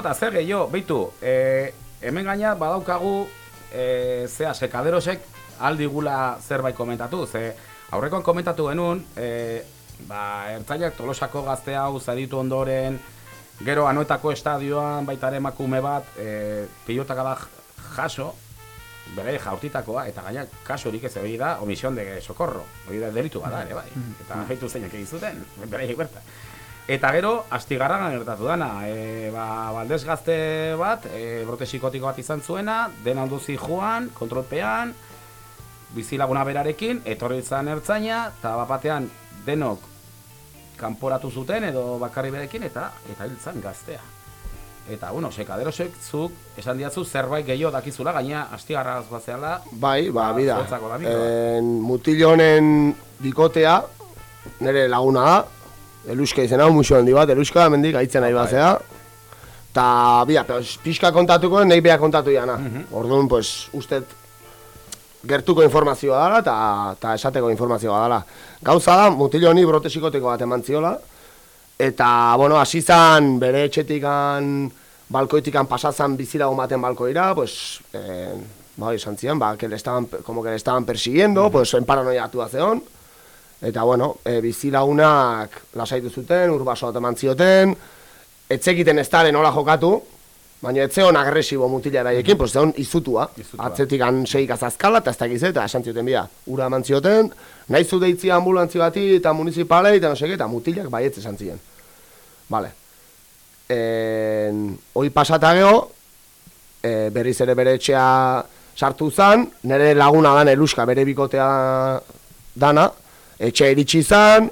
Speaker 6: Eta zer gehiago, beitu, e, hemen gaina badaukagu e, zea sekaderosek aldigula zerbait komentatu, ze aurrekoan komentatu genuen, e, ba, ertzaiak tolosako gazte hau zaditu ondoren, gero anuetako estadioan baitare emakume bat, e, pilotak da jaso, bere jaurtitakoa, eta gaina kasu horik ez da, omisión de socorro, hori da delitu bada, ere bai, eta haitu zeinak egizuten, bere berta. Eta gero, astigarragan gertatu dana, e, ba, baldez gazte bat, e, brote psikotiko bat izan zuena, den handuzi joan, kontrolpean, bizilaguna berarekin, etorri izan ertzaina, eta bapatean denok kanporatu zuten edo bakarri berekin, eta eta hiltzan gaztea. Eta, bueno, sekaderosek zuk esan diatzu zerbait gehiago dakizula, gaina astigarraz bazeala.
Speaker 8: Bai, ba,
Speaker 6: Ba,
Speaker 8: bida. En, mutil honen bikotea, nire laguna da, Eluska izena, muxo handi bat, Eluska mendik aitzen nahi batzea. Ta, bida, pues, pixka kontatuko, nahi beha kontatu jana. Orduan, pues, ustet gertuko informazioa dela eta eta esateko informazioa dela. Gauza da, mutil honi brote psikotiko bat eman ziola, eta, bueno, hasi zan bere etxetikan, balkoitikan pasatzen bizilagun baten balkoira, pues, eh, bai, esan zian, ba, que le estaban, como que le estaban persiguiendo, pues, en paranoia atua zeon, eta, bueno, e, bizilagunak lasaitu zuten, urbaso bat eman zioten, etzekiten ez daren nola jokatu, baina ez zeon agresibo mutila eraiekin, pues zeon izutua,
Speaker 6: Izutua.
Speaker 8: atzetik an seik azazkala, eta ez dakiz eta esan zioten bia, ura eman zioten, nahi zu deitzia ambulantzio bati eta municipalei, eta no seke, eta mutilak baietz esan ziren. Vale. En, hoi pasata geho, e, berriz ere bere etxea sartu zan, nire laguna dan eluska bere bikotea dana, etxea iritsi zan,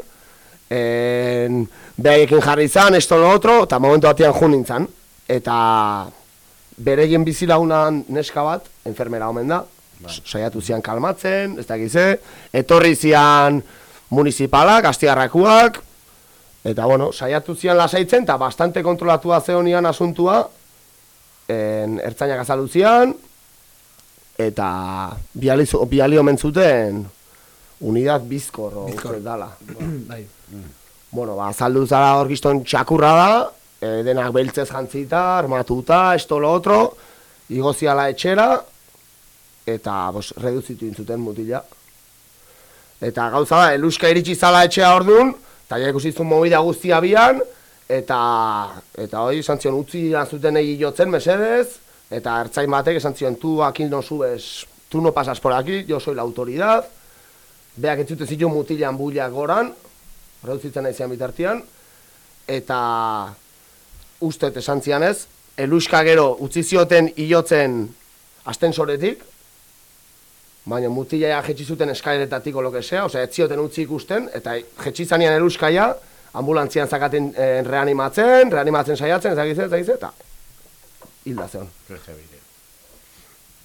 Speaker 8: en, behaiekin jarri zan, esto lo otro, eta momentu batean jo nintzen. Eta bereien bizi lagunan neska bat, enfermera omen da, saiatu zian kalmatzen, ez dakize, etorri zian municipalak, astiarrakuak, eta bueno, saiatu zian lasaitzen, eta bastante kontrolatua zeonian asuntua, en, ertzainak azaldu zian, eta biali, zu- biali omen zuten unidad bizkor, uste dala. *clears throat*
Speaker 9: Bai.
Speaker 8: Bueno, ba, azaldu zara hor gizton txakurra da, e, denak beltzez jantzita, armatuta, esto lo otro, igoziala etxera, eta bos, reduzitu intzuten mutila. Eta gauza da, eluska iritsi zala etxea orduan, eta ja ikusi zuen movida guztia bian, eta, eta hoi, esan zion, utzi zuten egi jotzen, mesedez, eta ertzain batek esan zion, tu aquí no subes, tu no pasas por aquí, yo soy la autoridad, beak entzute zitu mutilan buila goran, reduzitzen naizean bitartian, eta ustet esan zianez, eluska gero utzi zioten hilotzen astensoretik, baina mutila jetxi zuten eskaleretatik o lo que sea, osea, ez zioten utzi ikusten, eta jetxi zanean eluskaia, ambulantzian zakaten eh, reanimatzen, reanimatzen saiatzen, ezagitzen, ezagitzen, eta hilda zeon.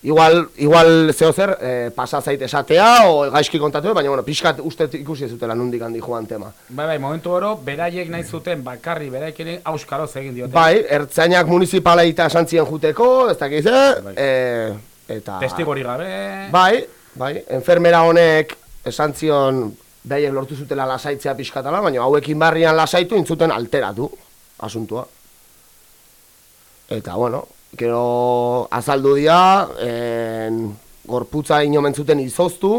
Speaker 8: Igual, igual zeo zer, eh, pasa zait esatea, o gaizki kontatu, baina, bueno, pixkat uste ikusi ez zutela nundik handi joan tema.
Speaker 6: Bai, bai, momentu oro, beraiek nahi zuten bakarri, beraiek auskaroz egin diote.
Speaker 8: Bai, ertzainak municipalaita esan zien juteko, ez dakiz,
Speaker 6: Bai.
Speaker 8: eh, eta...
Speaker 6: Testigori gabe.
Speaker 8: Bai, bai, enfermera honek esan zion behaiek lortu zutela lasaitzea pixkatala, baina hauekin barrian lasaitu intzuten alteratu asuntua. Eta, bueno, gero azaldu dira, en, gorputza inomen zuten izoztu,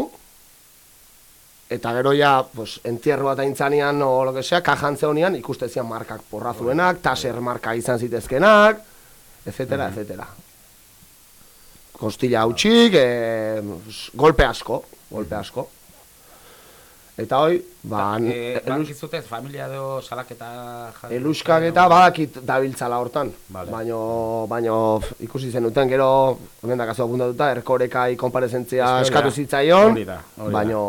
Speaker 8: eta gero ja, pues, entierro bat aintzanean, o lo que sea, kajan zeonian, ikuste zian markak porrazuenak, taser marka izan zitezkenak, etcétera, etcétera. Kostila hautsik, e, golpe asko, golpe asko. Eta hoi, ba, elus,
Speaker 6: bakizute, familia edo salaketa jarri.
Speaker 8: eluskak eta badakit dabiltzala hortan.
Speaker 6: Vale.
Speaker 8: Baino, baino ikusi zenuten gero, hemen dakazu apuntatuta, erkorekai konparezentzia
Speaker 6: da.
Speaker 8: eskatu zitzaion,
Speaker 6: Hori da, hori da.
Speaker 8: baino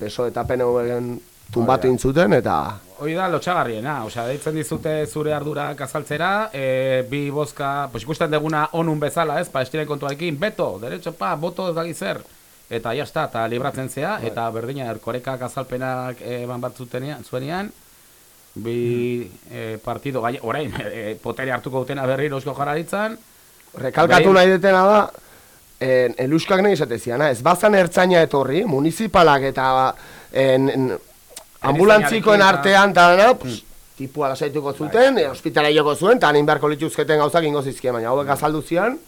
Speaker 8: PSO eta PNV-en tumbatu
Speaker 6: da.
Speaker 8: intzuten, eta
Speaker 6: Hoi da lotxagarriena, osea, deitzen dizute zure ardurak azaltzera, e, bi bozka, pues ikusten deguna onun bezala, ez, pa estiren kontuarekin, beto, derecho, pa, boto ez dagi zer. Eta ja está, eta libratzen zea, eta berdina erkorekak azalpenak eman bat zuenean, bi e, partido, gai, orain, *laughs* e, potere hartuko dutena berriro eusko jarraritzan,
Speaker 8: rekalkatu
Speaker 6: Bai.
Speaker 8: nahi detena da, en, eluskak nahi esateziana, ez bazan ertzaina etorri, municipalak eta en, en, ambulantzikoen artean, eta dana, pues, tipua lasaituko zuten, e, ospitala joko zuen, eta beharko lituzketen gauzak ingo zizkien, baina hauek azaldu zian,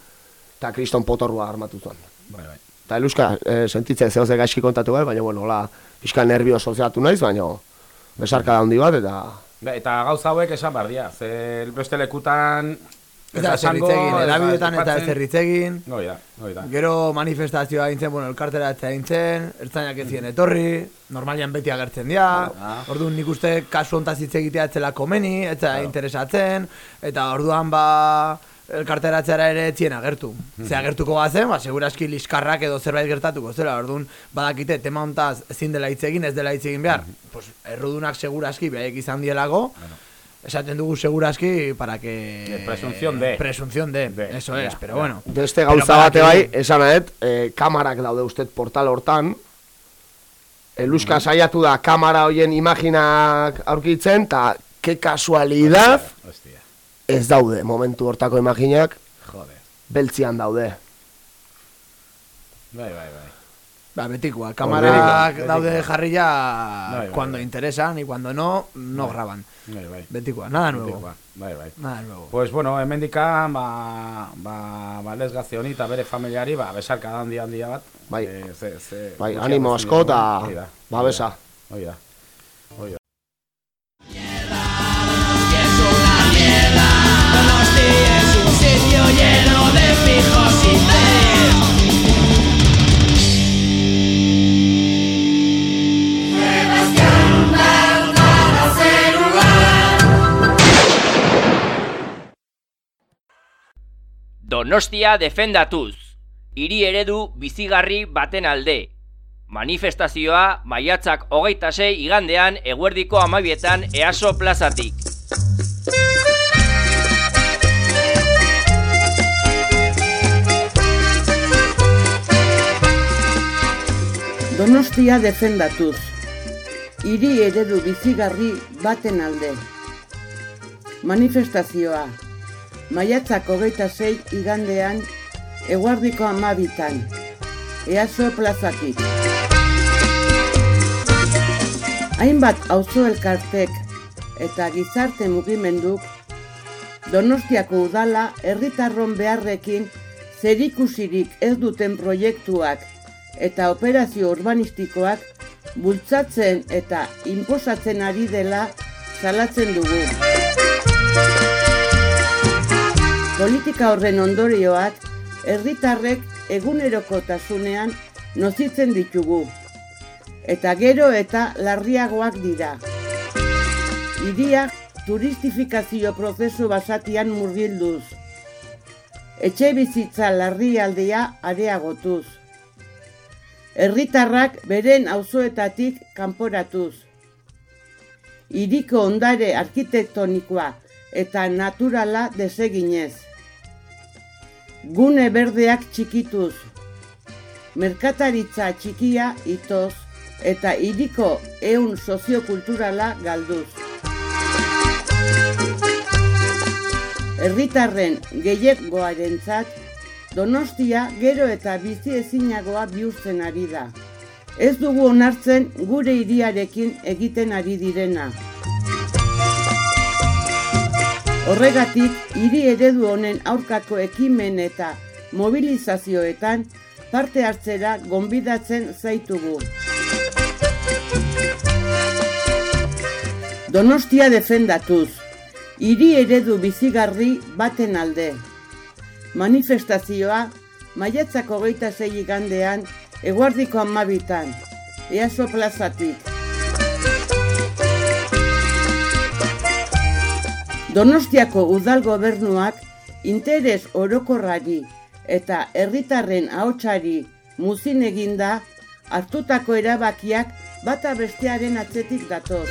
Speaker 8: eta kriston potorrua armatu zuen.
Speaker 6: bai, bai.
Speaker 8: Eta eluska, e, sentitzen zehoz gaizki kontatu behar, baina, bueno, hola, pixka nervioso zeatu naiz, baina, besarka handi bat, eta...
Speaker 6: Ba, eta gauza hauek esan behar dira, ze beste lekutan...
Speaker 9: Da
Speaker 6: esango,
Speaker 9: zerritzegin,
Speaker 6: ez da
Speaker 9: edabidetan eta zerritzegin.
Speaker 6: Hoi da, hoi da.
Speaker 9: Gero manifestazioa egin bueno, elkartera ez egin zen, ertzainak ez ziren etorri, normalian beti agertzen dira, orduan nik uste kasu hontaz hitz egitea etzela komeni, ez zela interesatzen, eta orduan ba elkarteratzeara ere etzien agertu. Ze agertuko bazen, ba, seguraski liskarrak edo zerbait gertatuko zela, orduan badakite tema hontaz ezin dela hitz egin, ez dela hitz egin behar. Pues, errudunak seguraski behaiek izan dielago, esaten dugu segurazki para que...
Speaker 6: Presunción de.
Speaker 9: Presunción de,
Speaker 6: De,
Speaker 9: eso es, pero bueno.
Speaker 8: Beste gauza bate bai, esan edet, e, kamarak daude usted portal hortan, Eluska saiatu da kamera hoien imaginak aurkitzen, eta ke kasualidad
Speaker 6: Hostia,
Speaker 8: ez daude momentu hortako imaginak,
Speaker 6: joder.
Speaker 8: beltzian daude.
Speaker 6: Bai, bai, bai.
Speaker 9: Ba, betikoa, kamarak daude jarria
Speaker 6: Bai, bai,
Speaker 9: cuando
Speaker 6: bai.
Speaker 9: interesan y cuando no, no graban.
Speaker 6: Bai, bai.
Speaker 9: Betikoa, nada nuevo.
Speaker 6: Betikoa, Bai, bai.
Speaker 9: Nada nuevo.
Speaker 6: Pues bueno, hemendikan ba ba ba lesgazio honi eta bere familiari ba besarka da handia handia bat.
Speaker 8: Bai.
Speaker 6: Eh, ze, ze,
Speaker 8: Bai, animo asko eta babesa.
Speaker 6: Hori da.
Speaker 10: Donostia defendatuz. Hiri eredu bizigarri baten alde. Manifestazioa maiatzak hogeita sei igandean eguerdiko amabietan easo plazatik.
Speaker 11: Donostia defendatuz. Hiri eredu bizigarri baten alde. Manifestazioa. Maiatzak hogeita sei igandean, eguardiko amabitan. Easo plazatik. Hainbat auzo elkartek eta gizarte mugimenduk Donostiako udala herritarron beharrekin zerikusirik ez duten proiektuak eta operazio urbanistikoak bultzatzen eta inposatzen ari dela salatzen dugu. Politika horren ondorioak herritarrek egunerokotasunean nozitzen ditugu eta gero eta larriagoak dira. Hiriak turistifikazio prozesu basatian murgilduz. Etxe bizitza larrialdea areagotuz. Herritarrak beren auzoetatik kanporatuz. Hiriko ondare arkitektonikoa eta naturala deseginez. Gune berdeak txikituz. Merkataritza txikia itoz eta hiriko ehun soziokulturala galduz. Herritarren gehiagoarentzat Donostia gero eta bizi ezinagoa bihurtzen ari da. Ez dugu onartzen gure hiriarekin egiten ari direna. Horregatik, hiri eredu honen aurkako ekimen eta mobilizazioetan parte hartzera gonbidatzen zaitugu. Donostia defendatuz, hiri eredu bizigarri baten alde. Manifestazioa, maiatzak hogeita zei igandean, eguardiko amabitan, easo plazatik. Donostiako udal gobernuak interes orokorrari eta herritarren ahotsari muzin eginda hartutako erabakiak bata bestearen atzetik datoz.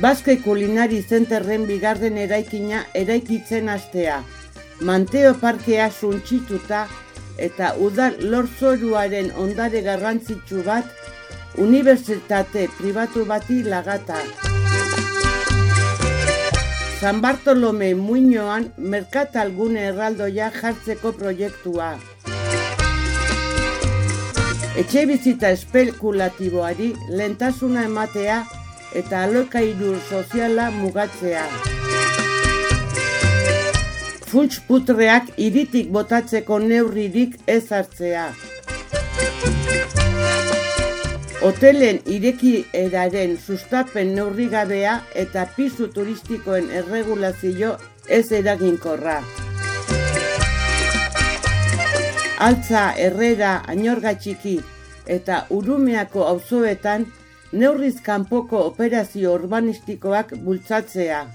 Speaker 11: Baske Kulinari Zenterren bigarren eraikina eraikitzen astea, Manteo Parkea suntxituta eta udal lorzoruaren ondare garrantzitsu bat unibertsitate pribatu bati lagata. San Bartolome Muñoan merkatalgune erraldoia jartzeko proiektua. Etxe bizita espekulatiboari lentasuna ematea eta alokairu soziala mugatzea. Funts putreak iritik botatzeko neurririk ez hartzea. Hotelen irekieraren sustapen neurrigabea eta pisu turistikoen erregulazio ez eraginkorra. Altza, Herrera, Añorga Txiki eta Urumeako auzoetan neurriz kanpoko operazio urbanistikoak bultzatzea,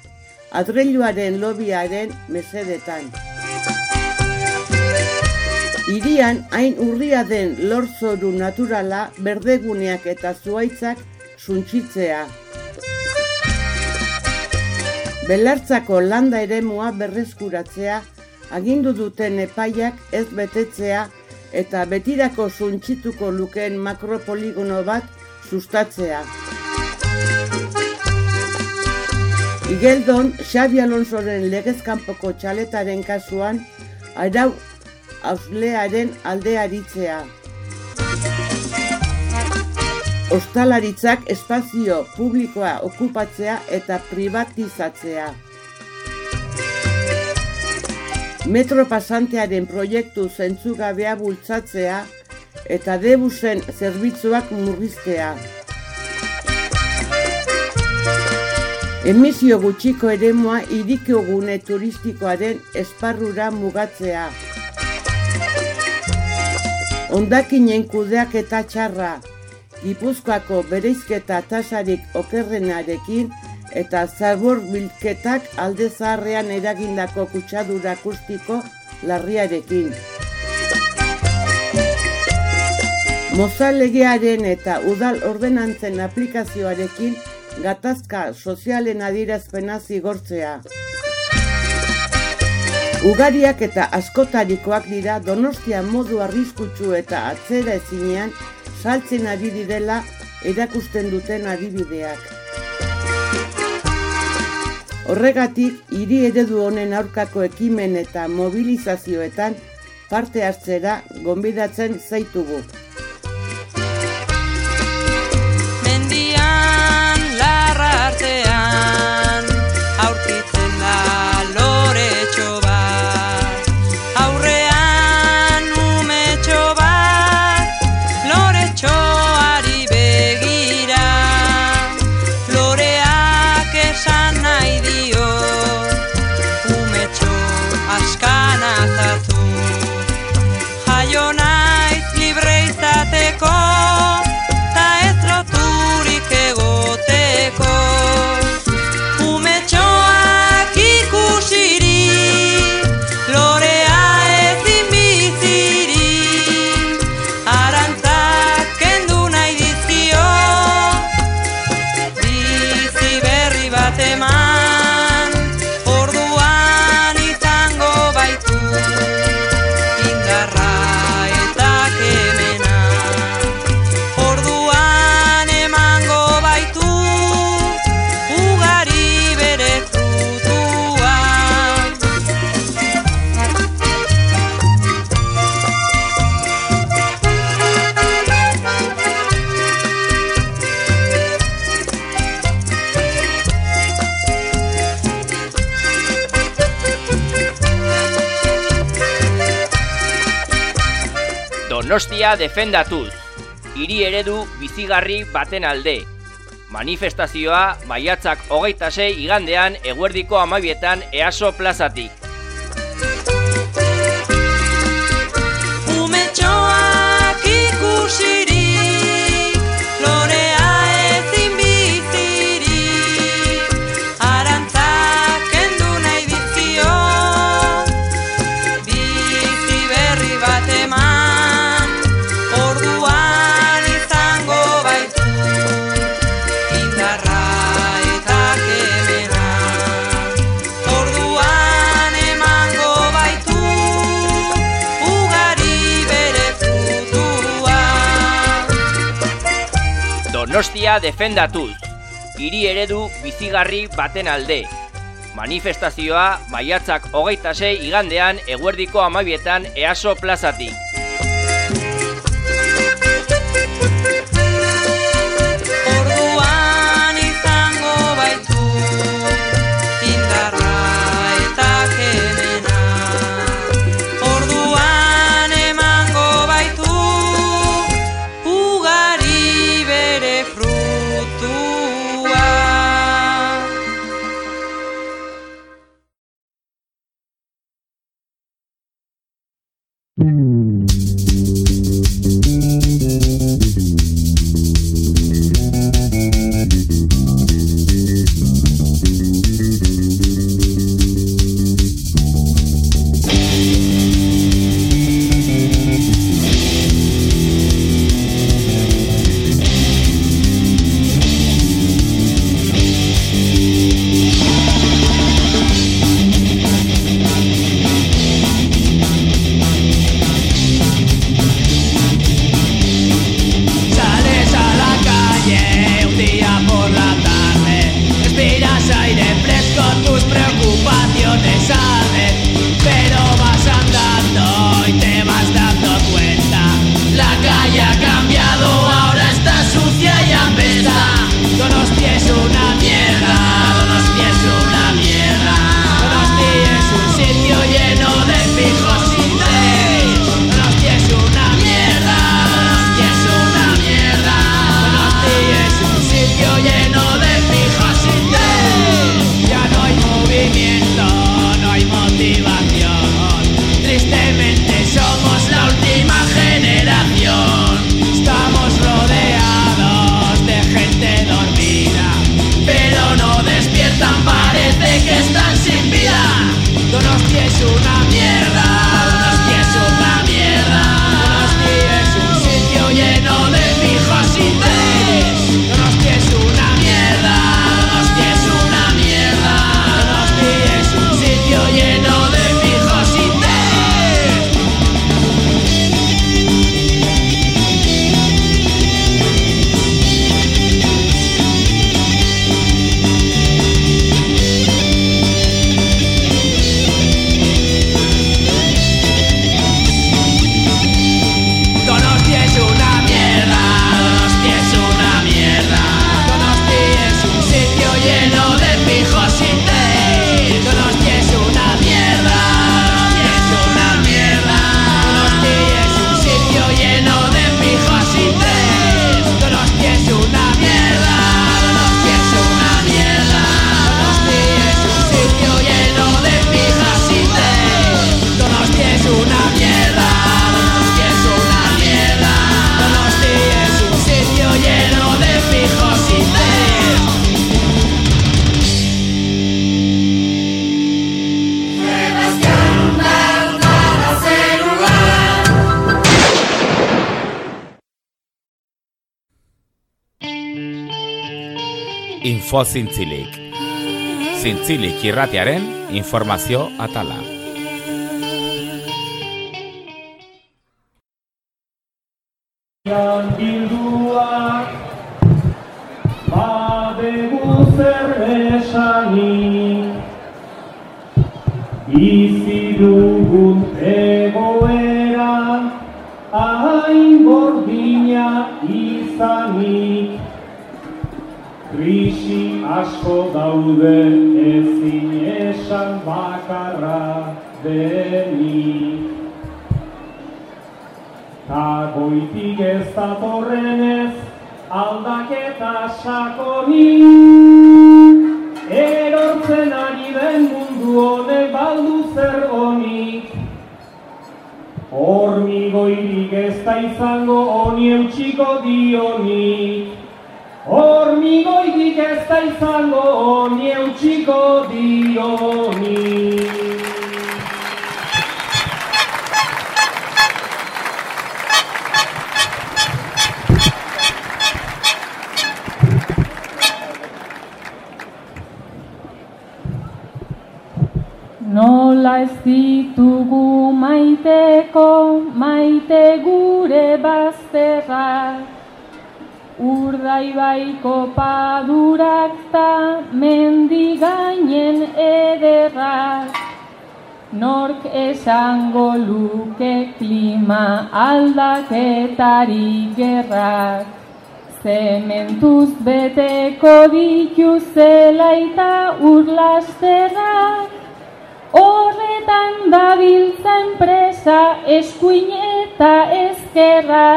Speaker 11: adreiluaren lobiaren mesedetan. Irian hain urria den lorzoru naturala berdeguneak eta zuaitzak suntxitzea. Belartzako landa eremua berreskuratzea, agindu duten epaiak ez betetzea eta betirako suntxituko lukeen makropoligono bat sustatzea. Igeldon, Xabi Alonsoren legezkanpoko txaletaren kasuan, arau auslearen aldearitzea. Ostalaritzak espazio publikoa okupatzea eta privatizatzea. Metro pasantearen proiektu zentzugabea bultzatzea eta debusen zerbitzuak murriztea. Emisio gutxiko eremua iriko gune turistikoaren esparrura mugatzea. Ondakinen kudeak eta txarra, Gipuzkoako bereizketa tasarik okerrenarekin eta zabor bilketak alde zaharrean eragindako kutsadura akustiko larriarekin. Mozalegearen eta udal ordenantzen aplikazioarekin gatazka sozialen adierazpena zigortzea. Ugariak eta askotarikoak dira donostia modu arriskutsu eta atzera ezinean saltzen ari direla erakusten duten adibideak. Horregatik, hiri eredu honen aurkako ekimen eta mobilizazioetan parte hartzera gonbidatzen zaitugu.
Speaker 12: Artean aurkitzen da loretxo bat berri bat
Speaker 10: Donostia defendatuz. Hiri eredu bizigarri baten alde. Manifestazioa maiatzak hogeita sei igandean eguerdiko amabietan EASO plazatik. Defendatuz. Hiri eredu bizigarri baten alde. Manifestazioa maiatzak hogeita sei igandean eguerdiko amabietan EASO plazatik.
Speaker 6: Info Zintzilik. Zintzilik irratiaren informazio atala.
Speaker 13: bilduak badegu zer esanik bizi dugun egoera hain gordina izanik krisi asko daude ezin esan bakarra denik. Ta goitik ez datorrenez aldaketa sakoni Erortzen ari den mundu honek baldu zer honik Hormigoirik ez da izango honi eutxiko dionik Hormigoirik ez da izango honi eutxiko dionik
Speaker 14: Nola ez ditugu maiteko, maite gure bazterrak, Urdaibaiko padurak ta mendigainen ederrak, Nork esango luke klima aldaketari gerrak, Zementuz beteko ditu zelaita urlasterrak, Horretan dabiltza enpresa eskuin eta ezkerra,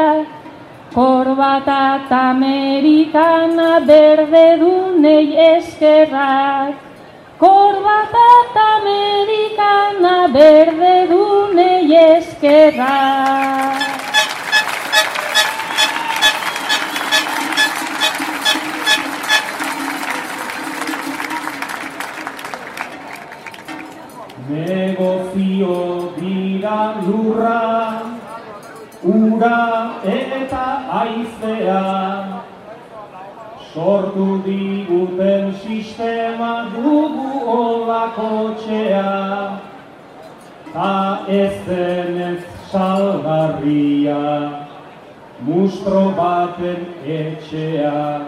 Speaker 14: Korbata eta amerikana berde dunei eskerrak, Korbata eta amerikana berde dunei eskerrak.
Speaker 13: Negozio dira lurra, ura eta aizea, sortu diguten sistema dugu olako txea, ta ez denez salgarria, mustro baten etxea,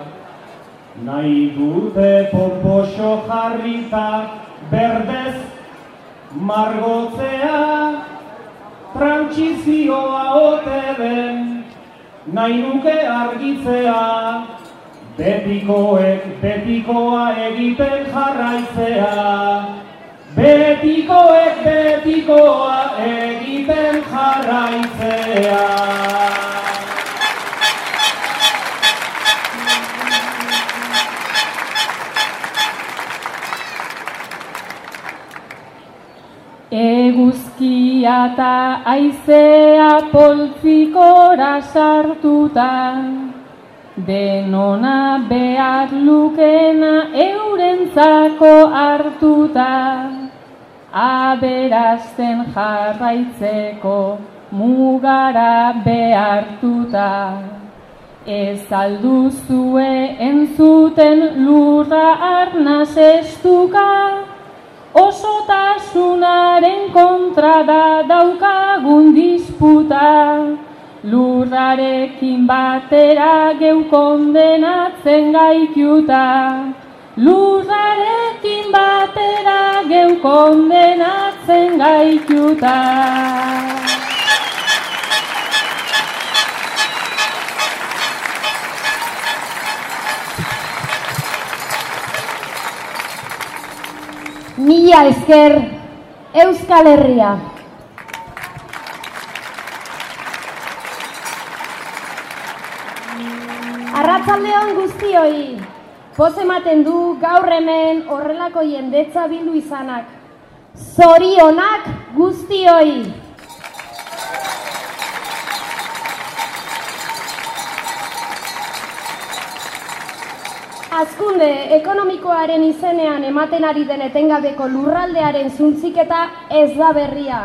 Speaker 13: nahi dute pompoxo jarrita, berdez margotzea, trantzizioa ote den, nahi nuke argitzea, betikoek betikoa egiten jarraitzea, betikoek betikoa egiten jarraitzea.
Speaker 14: Eguzkia eta aizea poltzikora sartuta, denona behar lukena eurentzako hartuta, aberazten jarraitzeko mugara behartuta. Ez alduzue entzuten lurra arnaz estuka, osotasunaren kontra da daukagun disputa. Lurrarekin batera geu kondenatzen gaituta. Lurrarekin batera geu kondenatzen gaituta.
Speaker 15: Mila esker Euskal Herria. Arratzaldeon guztioi, poz ematen du gaur hemen horrelako jendetza bildu izanak. Zorionak guztioi! Azkunde ekonomikoaren izenean ematen ari den etengabeko lurraldearen zuntziketa ez da berria.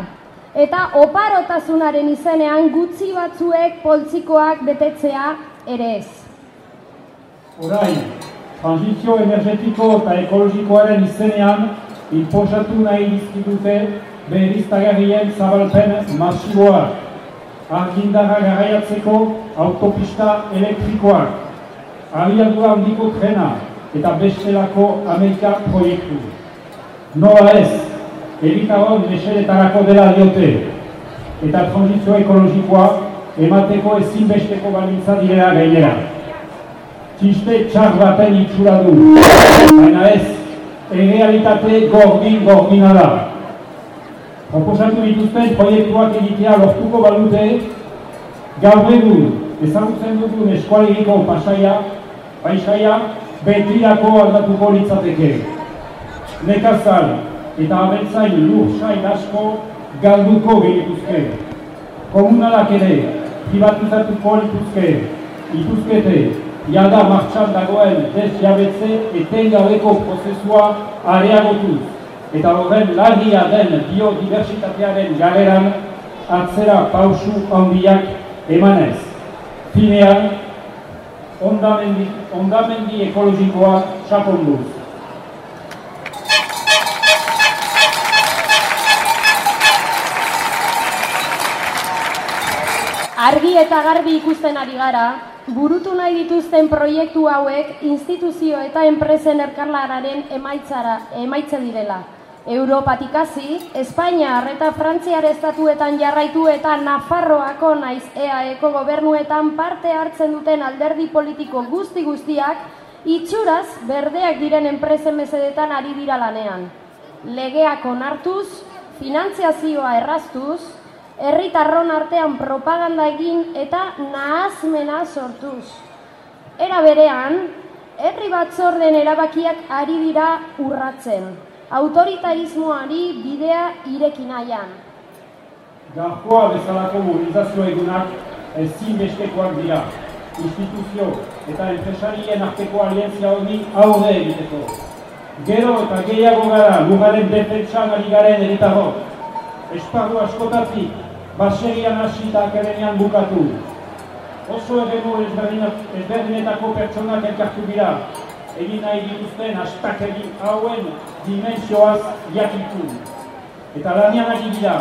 Speaker 15: Eta oparotasunaren izenean gutxi batzuek poltsikoak betetzea ere ez.
Speaker 13: Orain, transizio energetiko eta ekologikoaren izenean inposatu nahi dizkidute berriztagarrien zabalpen masiboa, argindarra garraiatzeko autopista elektrikoak, abiadura handiko trena eta bestelako Amerika proiektu. Noa ez, elikaron mesedetarako dela diote, eta transizio ekologikoa emateko ezinbesteko balintza direla gainera. Txiste txar baten itxura du, baina ez, errealitate gordin gordina da. Proposatu dituzten proiektuak egitea lortuko balute, gaur egun ezagutzen dugun eskualegiko pasaia, paisaia, betirako aldatuko litzateke. Nekazal eta abentzain lur sain asko galduko genituzke. Komunalak ere privatizatuko lituzke, lituzkete, jada martxan dagoen desjabetze etengabeko prozesua areagotuz, eta horren larria den biodiversitatearen galeran atzera pausu handiak emanez. Finean, ondamendi, ondamendi ekologikoa sakonduz.
Speaker 15: Argi eta garbi ikusten ari gara, burutu nahi dituzten proiektu hauek instituzio eta enpresen erkarlararen emaitzara, emaitze direla. Europatik hasi, Espainiar eta Frantziar estatuetan jarraitu eta Nafarroako naiz EAEko gobernuetan parte hartzen duten alderdi politiko guzti guztiak itxuraz berdeak diren enpresen mesedetan ari dira lanean. Legeak onartuz, finantziazioa erraztuz, herritarron artean propaganda egin eta nahazmena sortuz. Era berean, herri batzorden erabakiak ari dira urratzen, autoritarismoari bidea ireki nahian.
Speaker 13: Gaurkoa bezalako mobilizazio egunak ezinbestekoak dira, instituzio eta enpresarien arteko alientzia hori aurre egiteko. Gero eta gehiago gara lugaren defentsan ari garen eritarrok, esparru askotatik, baserian hasi eta akademian bukatu. Oso eremu ezberdinetako pertsonak elkartu dira, egin nahi dituzten astakeri hauen dimensioaz jakitu. Eta lanian ari dira,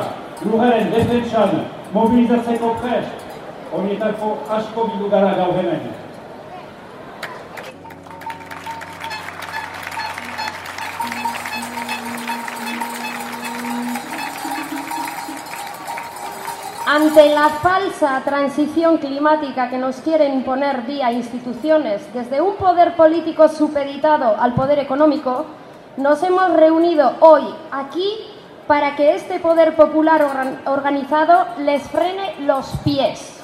Speaker 13: lugaren defentsan mobilizatzeko prest, horietako asko bidu gara gaur hemen.
Speaker 15: Ante la falsa transición climática que nos quieren imponer vía instituciones desde un poder político supeditado al poder económico, nos hemos reunido hoy aquí para que este poder popular organ- organizado les frene los pies.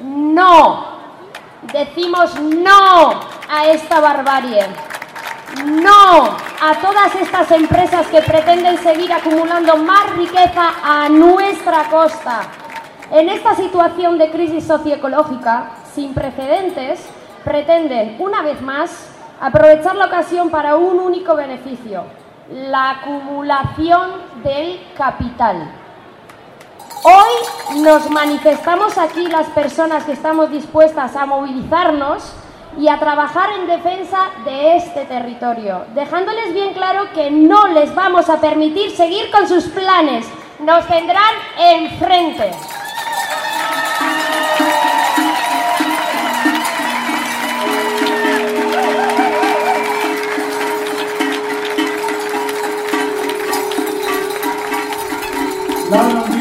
Speaker 15: No, decimos no a esta barbarie. No a todas estas empresas que pretenden seguir acumulando más riqueza a nuestra costa. En esta situación de crisis socioecológica sin precedentes, pretenden, una vez más, aprovechar la ocasión para un único beneficio, la acumulación del capital. Hoy nos manifestamos aquí las personas que estamos dispuestas a movilizarnos y a trabajar en defensa de este territorio, dejándoles bien claro que no les vamos a permitir seguir con sus planes, nos tendrán enfrente.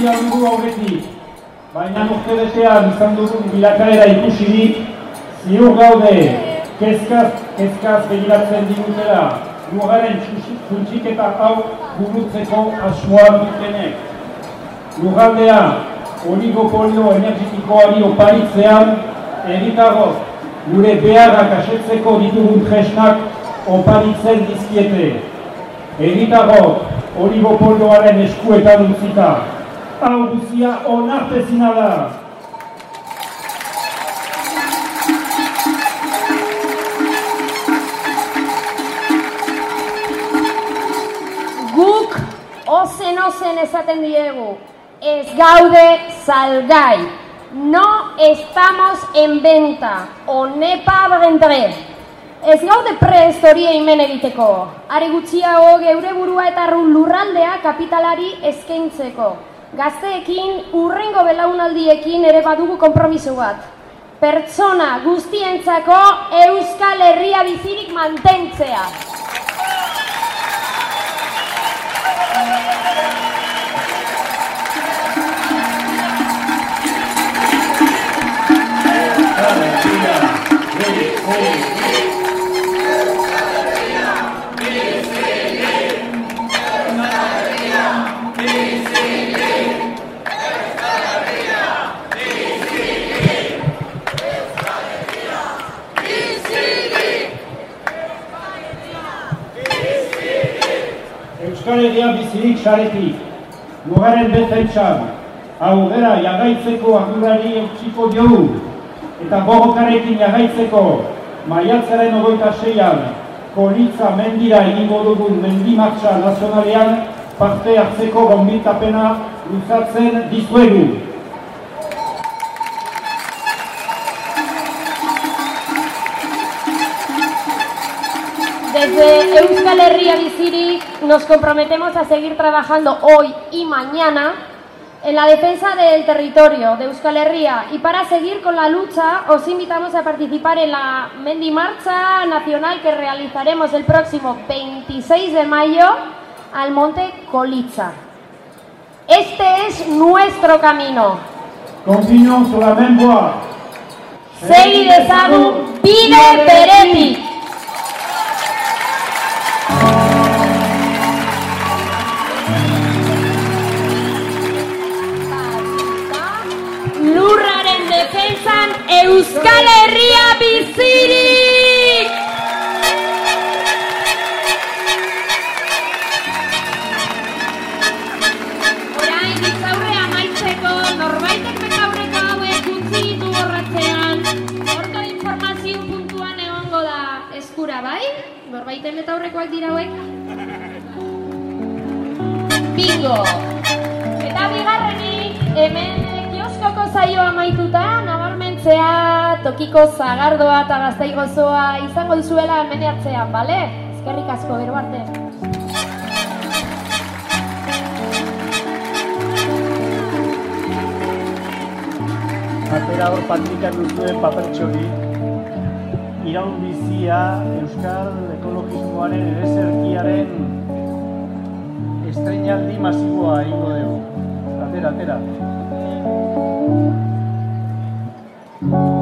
Speaker 13: Lan dugu aurretik, baina urte betean izan dugun bilakaera ikusirik, ziur gaude, kezkaz, kezkaz begiratzen digutela, lugaren txuntxiketa hau burutzeko asmoa dutenek. Lugaldea, oligopolio energetikoari oparitzean, erritarrok gure beharrak asetzeko ditugun tresnak oparitzen dizkiete. Erritarrok oligopolioaren eskuetan utzita. Hau guzia onartezina da.
Speaker 15: Guk ozen ozen esaten diegu, ez gaude salgai. No estamos en venta, on n'est pas vendré. Ez gaude prest hori hemen egiteko. Are gutxiago geure burua eta lurraldea kapitalari eskaintzeko. Gazteekin, urrengo belaunaldiekin ere badugu konpromiso bat. Pertsona guztientzako Euskal Herria bizirik mantentzea.
Speaker 13: Euskal Herria bizirik saretik, lugaren defentsan, aurrera jagaitzeko ardurari eutxiko diogu, eta borrokarekin jagaitzeko maiatzaren ogoita seian, kolitza mendira egingo dugun mendimartxa nazionalean parte hartzeko gonbitapena luzatzen dizuegu.
Speaker 15: Desde Euskal Herria Bizirik nos comprometemos a seguir trabajando hoy y mañana en la defensa del territorio de Euskal Herria y para seguir con la lucha os invitamos a participar en la Mendi Marcha Nacional que realizaremos el próximo 26 de mayo al Monte Colitza. Este es nuestro camino.
Speaker 13: Continuons sur la.
Speaker 15: Segi dezagun bide beretik. Lurraren Euskal Herria bizirik! Orain ditzaurre amaitzeko norbaitek betaurreko hauek utzi ditu borratzean. Horko informazio puntuan egongo da eskura, bai? Norbaiten betaurrekoak dira hauek? Bingo! Eta bigarrenik, hemen kioskoko zaio amaituta, nabarmentzea, tokiko zagardoa eta gaztai gozoa izango duzuela hemen hartzean, bale? Ezkerrik asko, gero arte.
Speaker 16: Atera hor patrikan duzuen papertxori, iraun bizia Euskal Ekologismoaren ereserkiaren estreinaldi masiboa egingo dugu. Atera, atera. Azken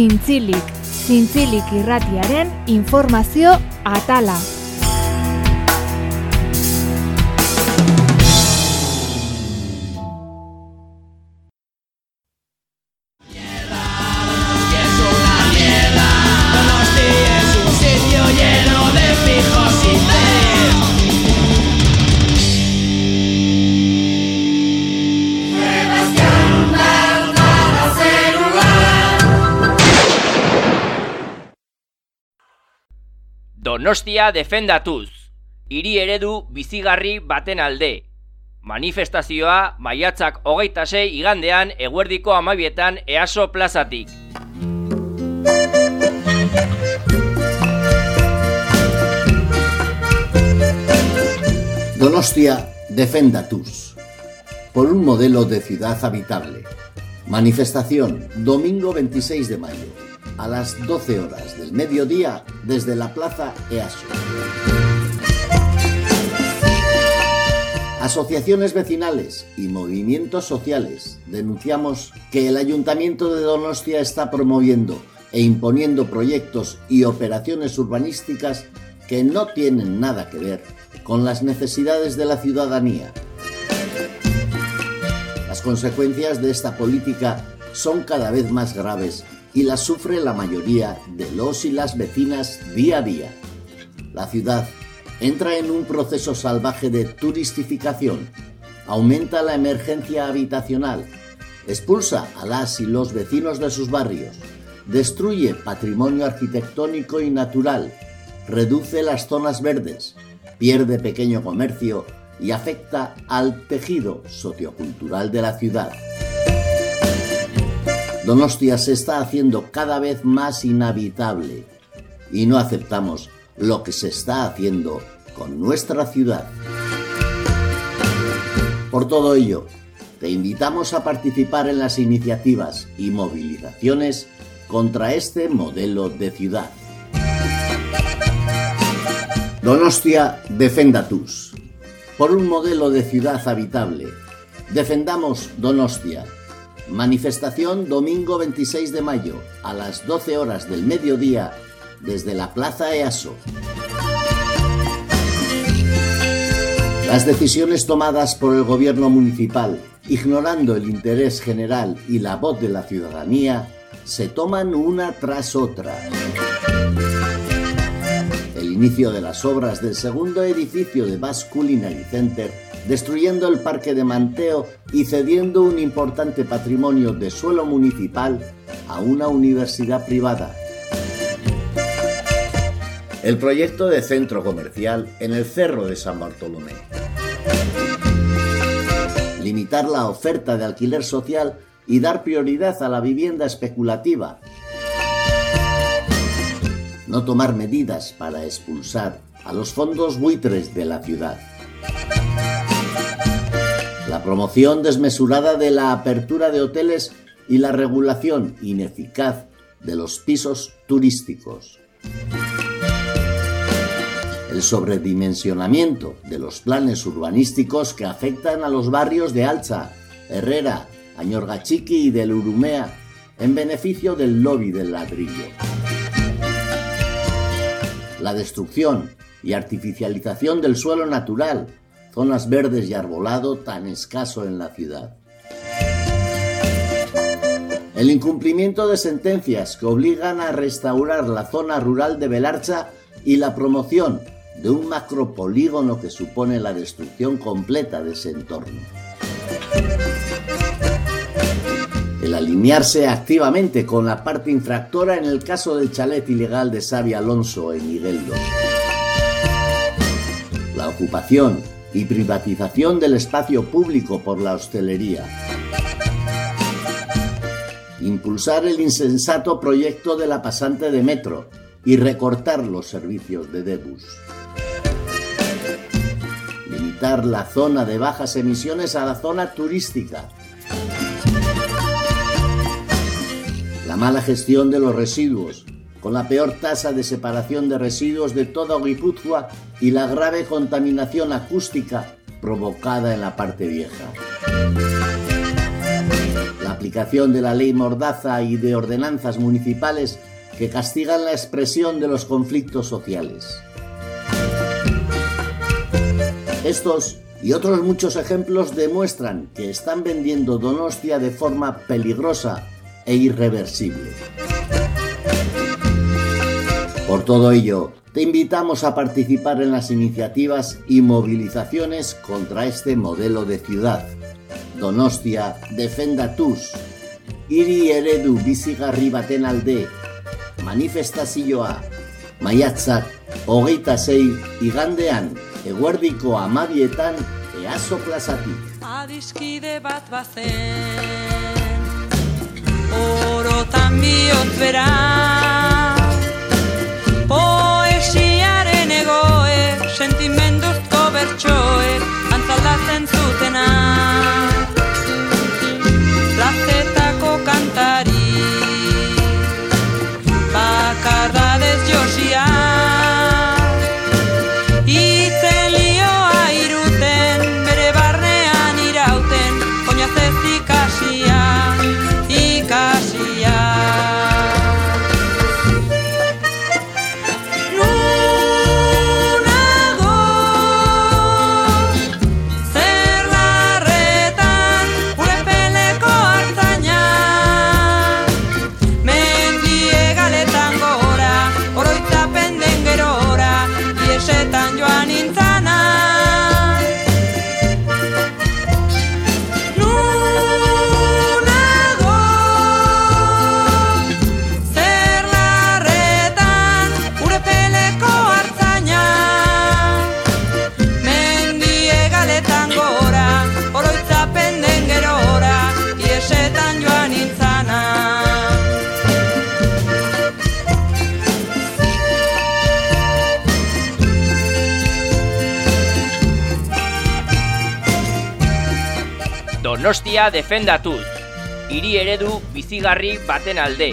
Speaker 1: Zintzilik, Zintzilik irratiaren informazio atala.
Speaker 10: Donostia defendatuz. Hiri eredu bizigarri baten alde. Manifestazioa maiatzak hogeita sei igandean eguerdiko amabietan easo plazatik.
Speaker 4: Donostia Defendatus. Por un modelo de ciudad habitable. Manifestación, domingo 26 de mayo, a las 12 horas del mediodía, desde la Plaza EASO. Asociaciones vecinales y movimientos sociales denunciamos que el Ayuntamiento de Donostia está promoviendo e imponiendo proyectos y operaciones urbanísticas que no tienen nada que ver con las necesidades de la ciudadanía. Las consecuencias de esta política son cada vez más graves y las sufre la mayoría de los y las vecinas día a día. La ciudad entra en un proceso salvaje de turistificación, aumenta la emergencia habitacional, expulsa a las y los vecinos de sus barrios, destruye patrimonio arquitectónico y natural, reduce las zonas verdes, pierde pequeño comercio y afecta al tejido sociocultural de la ciudad. Donostia se está haciendo cada vez más inhabitable y no aceptamos lo que se está haciendo con nuestra ciudad. Por todo ello, te invitamos a participar en las iniciativas y movilizaciones contra este modelo de ciudad. Donostia Defendatus. Por un modelo de ciudad habitable. Defendamos Donostia. Manifestación domingo 26 de mayo a las 12 horas del mediodía desde la Plaza EASO. Las decisiones tomadas por el gobierno municipal, ignorando el interés general y la voz de la ciudadanía, se toman una tras otra. El inicio de las obras del segundo edificio de Bass Culinary Center, destruyendo el parque de Manteo y cediendo un importante patrimonio de suelo municipal a una universidad privada. El proyecto de centro comercial en el Cerro de San Bartolomé. Limitar la oferta de alquiler social y dar prioridad a la vivienda especulativa. No tomar medidas para expulsar a los fondos buitres de la ciudad. La promoción desmesurada de la apertura de hoteles y la regulación ineficaz de los pisos turísticos. El sobredimensionamiento de los planes urbanísticos que afectan a los barrios de Alcha, Herrera, Añorgachiqui y del Urumea en beneficio del lobby del ladrillo. La destrucción y artificialización del suelo natural, zonas verdes y arbolado tan escaso en la ciudad. El incumplimiento de sentencias que obligan a restaurar la zona rural de Belarcha y la promoción de un macropolígono que supone la destrucción completa de ese entorno. El alinearse activamente con la parte infractora en el caso del chalet ilegal de Xavi Alonso en Higueldo. La ocupación y privatización del espacio público por la hostelería. Impulsar el insensato proyecto de la pasante de metro y recortar los servicios de Debus. Limitar la zona de bajas emisiones a la zona turística. La mala gestión de los residuos, con la peor tasa de separación de residuos de toda Guipúzcoa y la grave contaminación acústica provocada en la parte vieja. La aplicación de la ley Mordaza y de ordenanzas municipales que castigan la expresión de los conflictos sociales. Estos y otros muchos ejemplos demuestran que están vendiendo Donostia de forma peligrosa e irreversible. Por todo ello, te invitamos a participar en las iniciativas y movilizaciones contra este modelo de ciudad. Donostia defenda tus. Hiri eredu bizigarri baten alde. Manifestazioa. Maiatzak, hogeita sei, igandean, eguerdiko amabietan, easo plazatik.
Speaker 12: Adiskide bat bazen Orotan bihotz bera Sentimenduzko bertsoe Antzaldatzen zutena
Speaker 10: Donostia defendatuz. Hiri eredu bizigarri baten alde.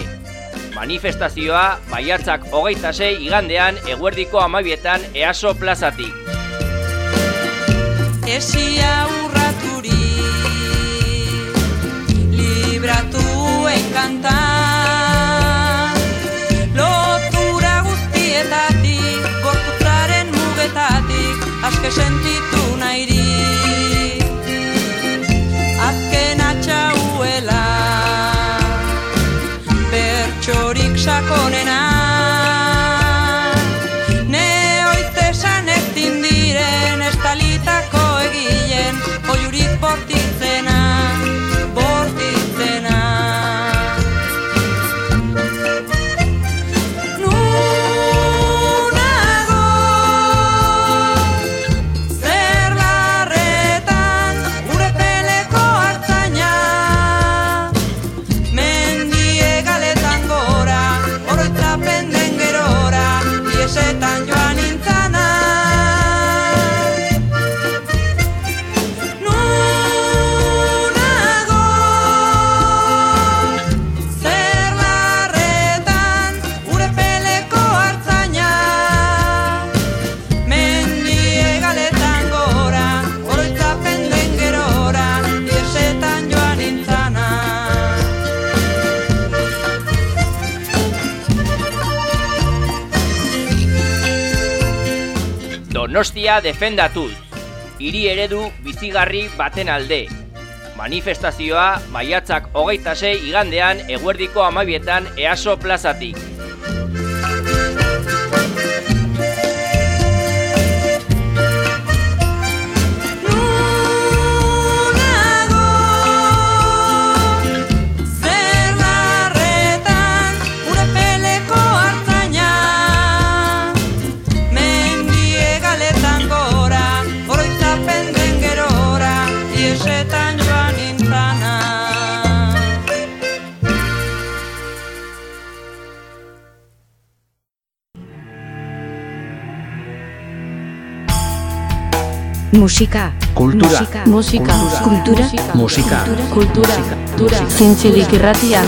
Speaker 10: Manifestazioa maiatzak hogeita sei igandean eguerdiko amabietan easo plazatik.
Speaker 12: Esia urraturi Libratu enkanta Lotura guztietatik Gorputzaren mugetatik Aske sentitu sakonena
Speaker 10: Donostia defendatuz. Hiri eredu bizigarri baten alde. Manifestazioa maiatzak hogeita sei igandean eguerdiko amabietan easo plazatik.
Speaker 17: Musika.
Speaker 18: Kultura.
Speaker 17: Musika. Kultura.
Speaker 18: Musika.
Speaker 17: Kultura. Kultura. Zintzilik irratia.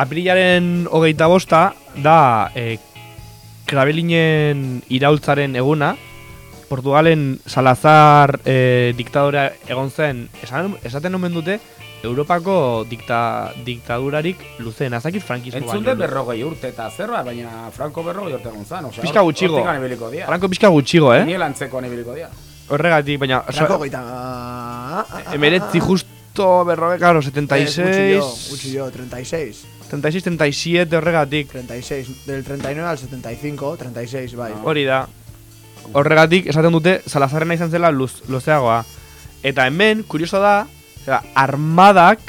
Speaker 18: Aprilaren hogeita bosta da e, Krabelinen iraultzaren eguna. Portugalen Salazar e, diktadora egon zen, esan, esaten omen dute, Europako dikta, diktadurarik luzeen, azakit frankismo
Speaker 6: Entzun de berrogei urte eta zerra, baina Franco berrogei urte gontzan. Osea,
Speaker 18: Pixka gutxigo. Franco pixka gutxigo, eh?
Speaker 6: Ni lantzeko anibiliko dia.
Speaker 18: Horregatik, baina...
Speaker 9: Franco goita...
Speaker 18: Emeretzi justo berroge, claro, 76...
Speaker 9: Gutxi jo, 36.
Speaker 18: 36, 37 horregatik.
Speaker 9: 36, del 39 al 75, 36, bai.
Speaker 18: Hori da. Horregatik, esaten dute, Salazarrena izan zela luz, luzeagoa. Eta hemen, kurioso da, zera, armadak,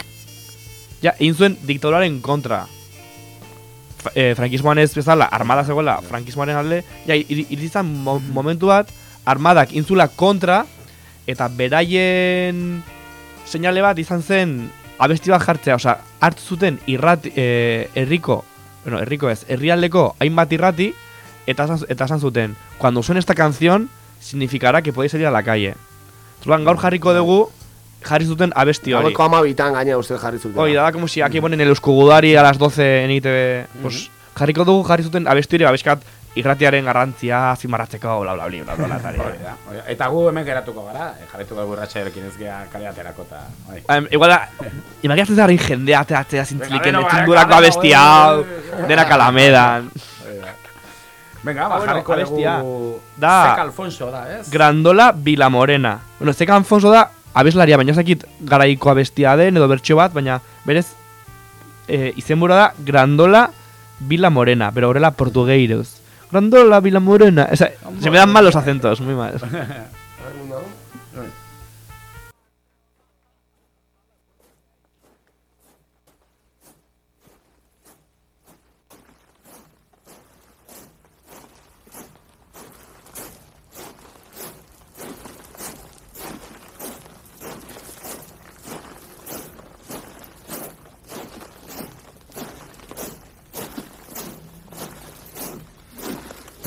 Speaker 18: ja, egin zuen diktaduraren kontra. Fra- eh, frankismoan ez bezala, armada zegoela, frankismoaren alde, ja, irizan mo momentu bat, armadak intzula kontra, eta beraien seinale bat izan zen abesti bat jartzea, osea, hartu zuten irrat, eh, herriko, bueno, herriko ez, herrialdeko hainbat irrati, eta eta esan zuten, cuando suene esta canción, significará que podéis salir a la calle. Zulan, gaur jarriko dugu, jarri zuten abesti hori.
Speaker 8: Gaueko amabitan gaina uste jarri zuten.
Speaker 18: Oye, da como si aquí ponen el Euskogudari a las 12 en ITV, pues, jarriko dugu jarri zuten abesti hori, abeskat, irratiaren garrantzia, zimarratzeko, bla, bla, bla, bla, bla, bla.
Speaker 6: Eta gu hemen geratuko gara, eh, jarretuko dugu irratxarekin ez gea kale aterako eta... bai.
Speaker 18: Um, igual imaginatzen zara jendea ateatzea zintziliken, etxin
Speaker 6: ba,
Speaker 18: durako abesti hau,
Speaker 6: beno.
Speaker 18: dena kalamedan.
Speaker 6: Venga, ba, jarriko dugu...
Speaker 18: Da-
Speaker 6: Zeka Alfonso da, ez?
Speaker 18: Grandola Vilamorena. Bueno, Zeka Alfonso da abeslaria, baina ez dakit garaiko abestia den edo bertxo bat, baina berez eh, izenbura da Grandola Vilamorena, pero horrela portugueiros. Grandola Vilamorena. O sea, se me dan mal los acentos, muy mal. *laughs* *laughs*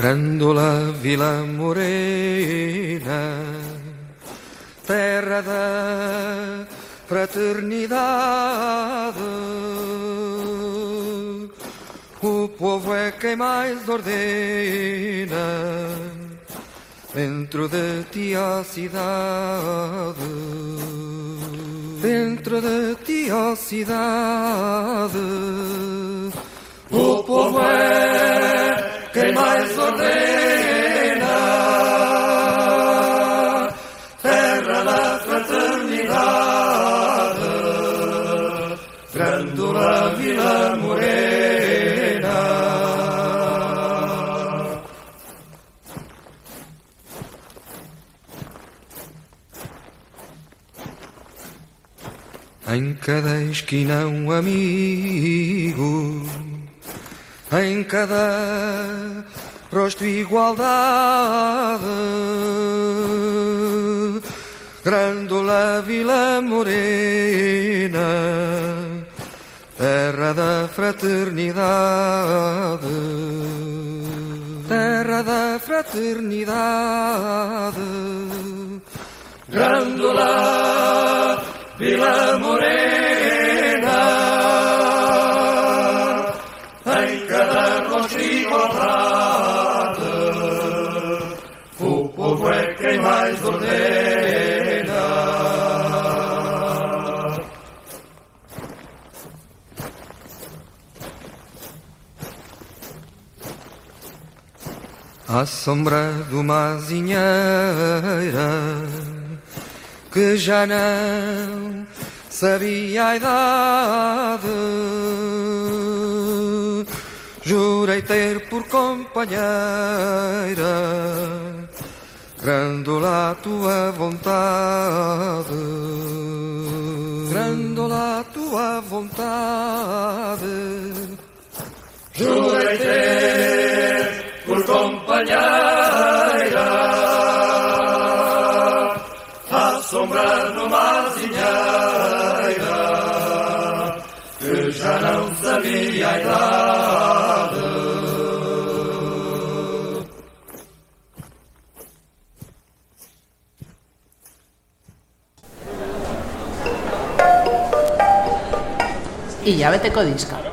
Speaker 19: Grandola Vila Morena, terra da fraternidade. O povo é quem mais ordena dentro de ti a cidade. Dentro de ti a cidade. O povo é quem mais ordena. Terra da fraternidade Grandula Vila Morena. Em cada esquina um amigo em cada rosto igualdade. Grandola Vila Morena, terra da fraternidade, terra da fraternidade. Grandola Vila Morena, igualdade, o povo é quem mais ordena. À sombra de uma azinheira que já não sabia a idade. Jurei ter por companheira Grandola tua vontade. Grandola tua vontade. Jurei ter por companheira. A sombra de uma azinheira Que já não sabia a idade
Speaker 20: Hilabeteko diska.
Speaker 21: Zigorren mina,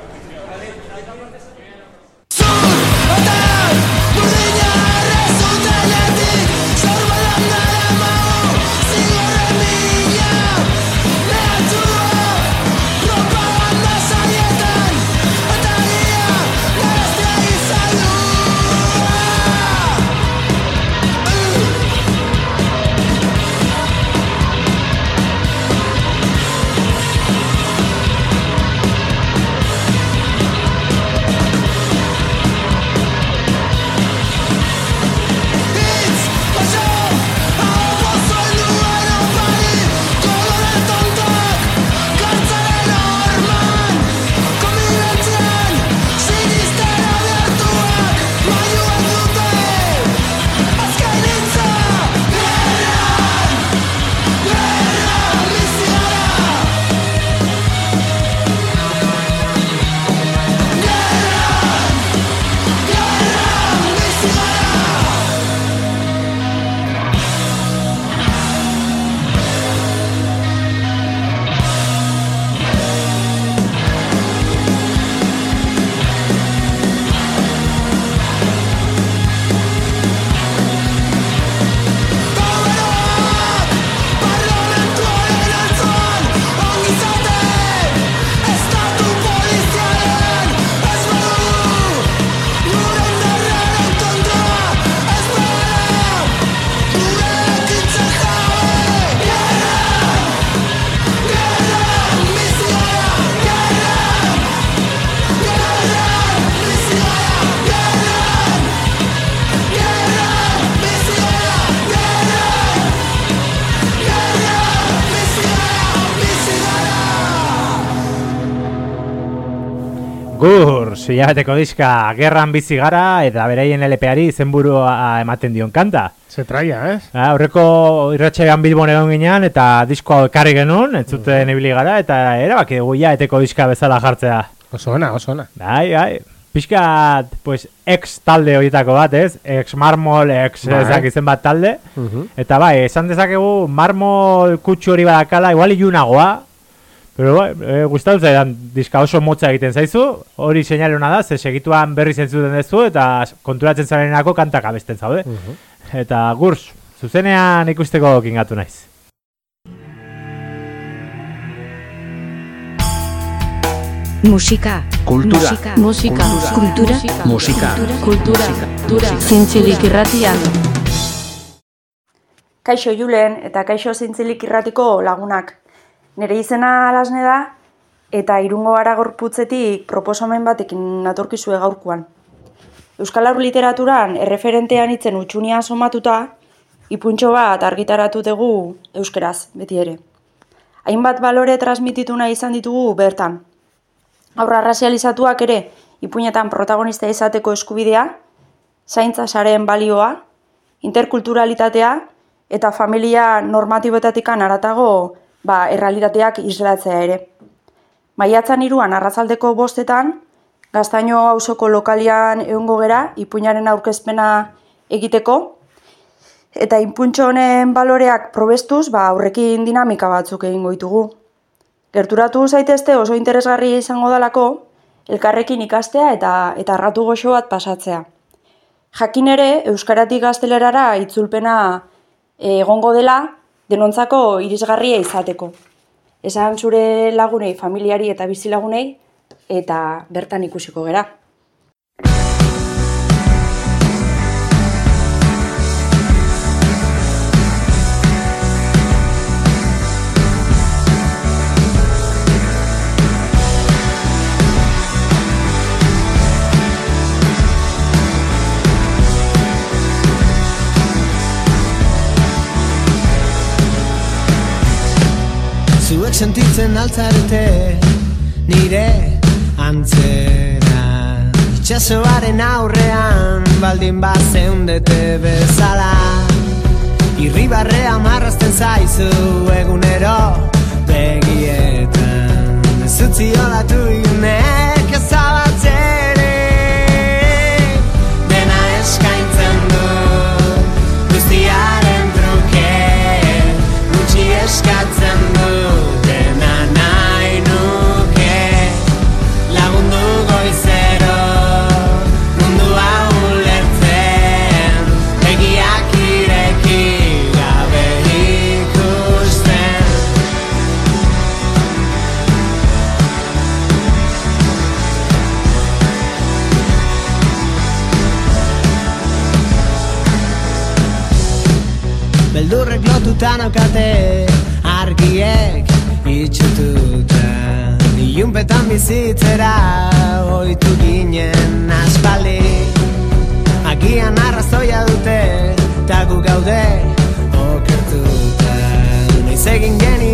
Speaker 20: Gur, hilabeteko diska gerran bizi gara eta beraien LPari izenburua ematen dion kanta.
Speaker 22: Se traia, ez?
Speaker 20: Ah, aurreko irratxean Bilbon egon ginean eta diskoa ekarri genuen, entzuten ibili gara eta erabaki dugu ja eteko diska bezala jartzea.
Speaker 22: Oso ona, oso ona.
Speaker 20: Bai, bai. Piskat, pues, ex talde horietako bat, ez? Ex marmol, ex ezak izen bat talde.
Speaker 22: Mhm.
Speaker 20: Eta bai, esan dezakegu marmol kutsu hori badakala, igual ilunagoa. Pero bai, e, gustatu zaidan diska oso motza egiten zaizu, hori seinale ona da, ze segituan berri zentzuten dezu eta konturatzen zarenako kantak abesten zaude.
Speaker 22: Mhm.
Speaker 20: Eta gurs, zuzenean ikusteko kingatu naiz.
Speaker 17: Musika. Kultura.
Speaker 14: Musika.
Speaker 17: Kultura.
Speaker 14: Musika. Kultura. Kultura.
Speaker 17: Zintzilik irratia.
Speaker 23: Kaixo Julen eta Kaixo Zintzilik irratiko lagunak. Nere izena alasne da eta irungo aragorputzetik proposamen batekin natorkizue gaurkoan. Euskal Haur literaturan erreferentean itzen utxunia somatuta, ipuntxo bat argitaratu dugu euskeraz, beti ere. Hainbat balore transmititu nahi izan ditugu bertan. Aurra razializatuak ere ipuinetan protagonista izateko eskubidea, zaintza sareen balioa, interkulturalitatea eta familia normatiboetatikan aratago ba, errealitateak islatzea ere. Maiatzan iruan arrazaldeko bostetan, Gaztaino auzoko lokalian egongo gera, ipuinaren aurkezpena egiteko, eta inpuntxo honen baloreak probestuz, ba, aurrekin dinamika batzuk egingo ditugu. Gerturatu zaitezte oso interesgarria izango dalako, elkarrekin ikastea eta eta arratu goxo bat pasatzea. Jakin ere, Euskaratik gaztelerara itzulpena eh, egongo dela, denontzako irisgarria izateko. Esan zure lagunei, familiari eta bizilagunei, eta bertan ikusiko gera.
Speaker 24: Sentitzen altzarete nire antzera. Itxasoaren aurrean baldin bat zeundete bezala. Irribarrea marrazten zaizu egunero begietan. Ez utzi olatu iunek lotuta naukate argiek itxututa Ilunpetan bizitzera oitu ginen aspaldi. Agian arrazoia dute eta gu gaude okertuta Noiz egin genion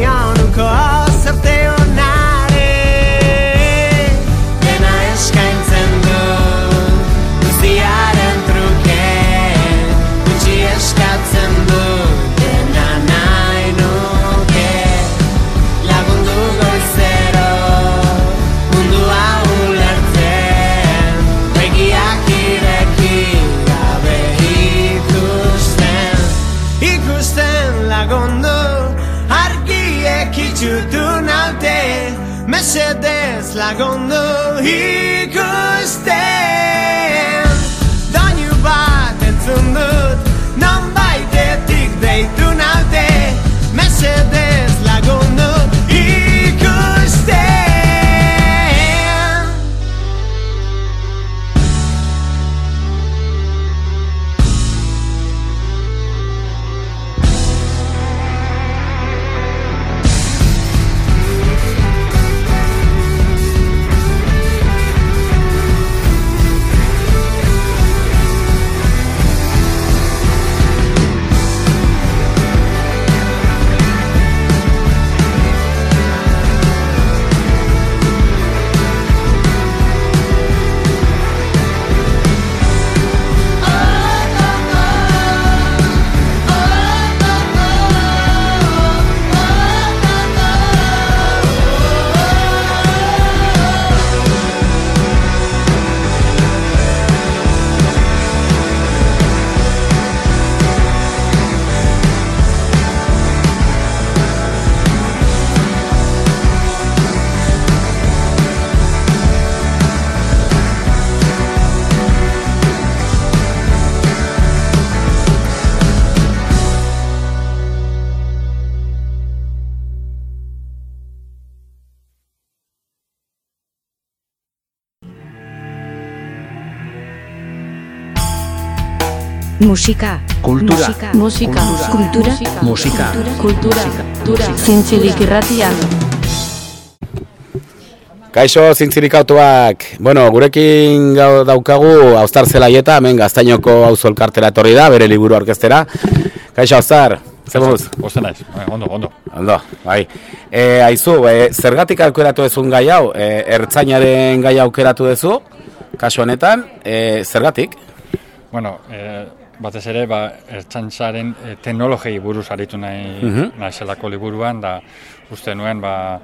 Speaker 17: Musika.
Speaker 14: Kultura.
Speaker 17: Musika. Kultura.
Speaker 14: Musika.
Speaker 17: Kultura. Kultura.
Speaker 14: Zintzilik irratia.
Speaker 6: Kaixo zintzirik autuak, bueno, gurekin gau daukagu Austar Zelaieta, hemen gaztainoko auzo elkartera etorri da, bere liburu orkestera. Kaixo Austar, zer moduz?
Speaker 25: Osten naiz, bai, ondo, ondo.
Speaker 6: Ondo, bai. E, aizu, e, zergatik aukeratu ezun gai hau, e, ertzainaren gai aukeratu duzu, kasu honetan, e, zergatik?
Speaker 25: Bueno, e, batez ere, ba, ertzaintzaren e, teknologiei buruz aritu nahi,
Speaker 6: Mhm.
Speaker 25: naizelako liburuan, da uste nuen, ba,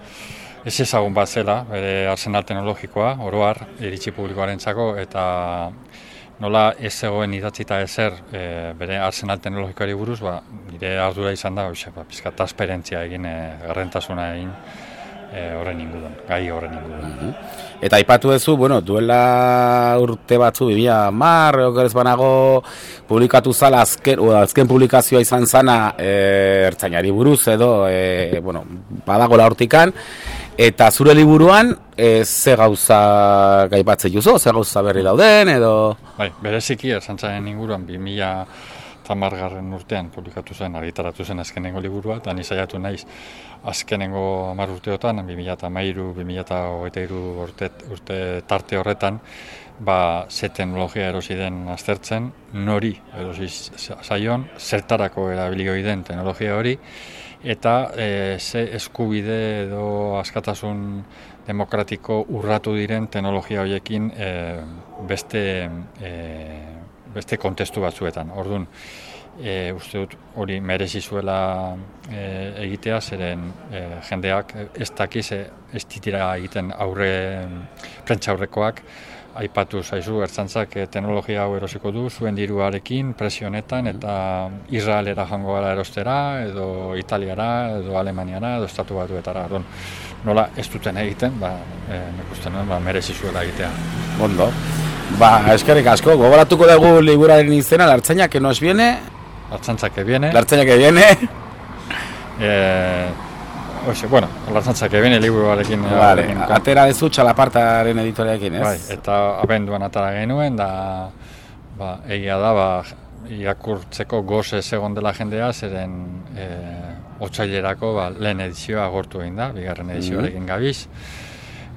Speaker 25: ez ezagun bat zela, bere arsenal teknologikoa, oroar, iritsi publikoarentzako eta nola ez zegoen idatzita ezer e, bere arsenal teknologikoari buruz, ba, nire ardura izan da, oixe, ba, pizka transparentzia egin, e, garrentasuna egin, e, horren inguruan, gai horren inguruan.
Speaker 6: Eta aipatu duzu, bueno, duela urte batzu, bibia mar, okerez banago, publikatu zala azken, o, azken publikazioa izan zana e, ertzainari buruz edo, e, bueno, badagola hortikan, eta zure liburuan, e, ze gauza gaipatzen juzo, ze gauza berri dauden, edo...
Speaker 25: Bai, bereziki ertzantzaren inguruan 2000 tamargarren urtean publikatu zen, argitaratu zen azkenengo liburua, eta ni saiatu naiz. Azkenengo hamar urteotan, 2013, 2023 urte, urte tarte horretan, ba, ze teknologia erosi den aztertzen, nori erosi zaion, zertarako erabiliko den teknologia hori, eta e, ze eskubide edo askatasun demokratiko urratu diren teknologia horiekin e, beste e, beste kontestu batzuetan. Orduan, e, uste dut hori merezi zuela e, egitea, zeren e, jendeak ez dakiz e, ez ditira egiten aurre, prentsa aurrekoak, aipatu zaizu ertzantzak e, teknologia hau erosiko du zuen diruarekin presio honetan eta Israelera jango gara erostera edo Italiara edo Alemaniara edo Estatu Batuetara. Orduan, nola ez duten egiten, ba, e, nik uste nuen, ba, merezi zuela egitea.
Speaker 6: Ondo. Ba, eskerrik asko, gogoratuko dugu liburaren izena, Lartzaina que nos viene.
Speaker 25: Lartzantza que viene.
Speaker 6: Lartzaina que viene.
Speaker 25: Eh, oxe, bueno, Lartzantza que viene liburuarekin. eh,
Speaker 6: Vale,
Speaker 25: arekin-
Speaker 6: atera dezu txalapartaren editorearekin, ez?
Speaker 25: Bai, eta abenduan atara genuen, da, ba, egia da, ba, irakurtzeko goze egon dela jendea, zeren e, otsailerako ba, lehen edizioa agortu egin da, bigarren edizioarekin gabiz,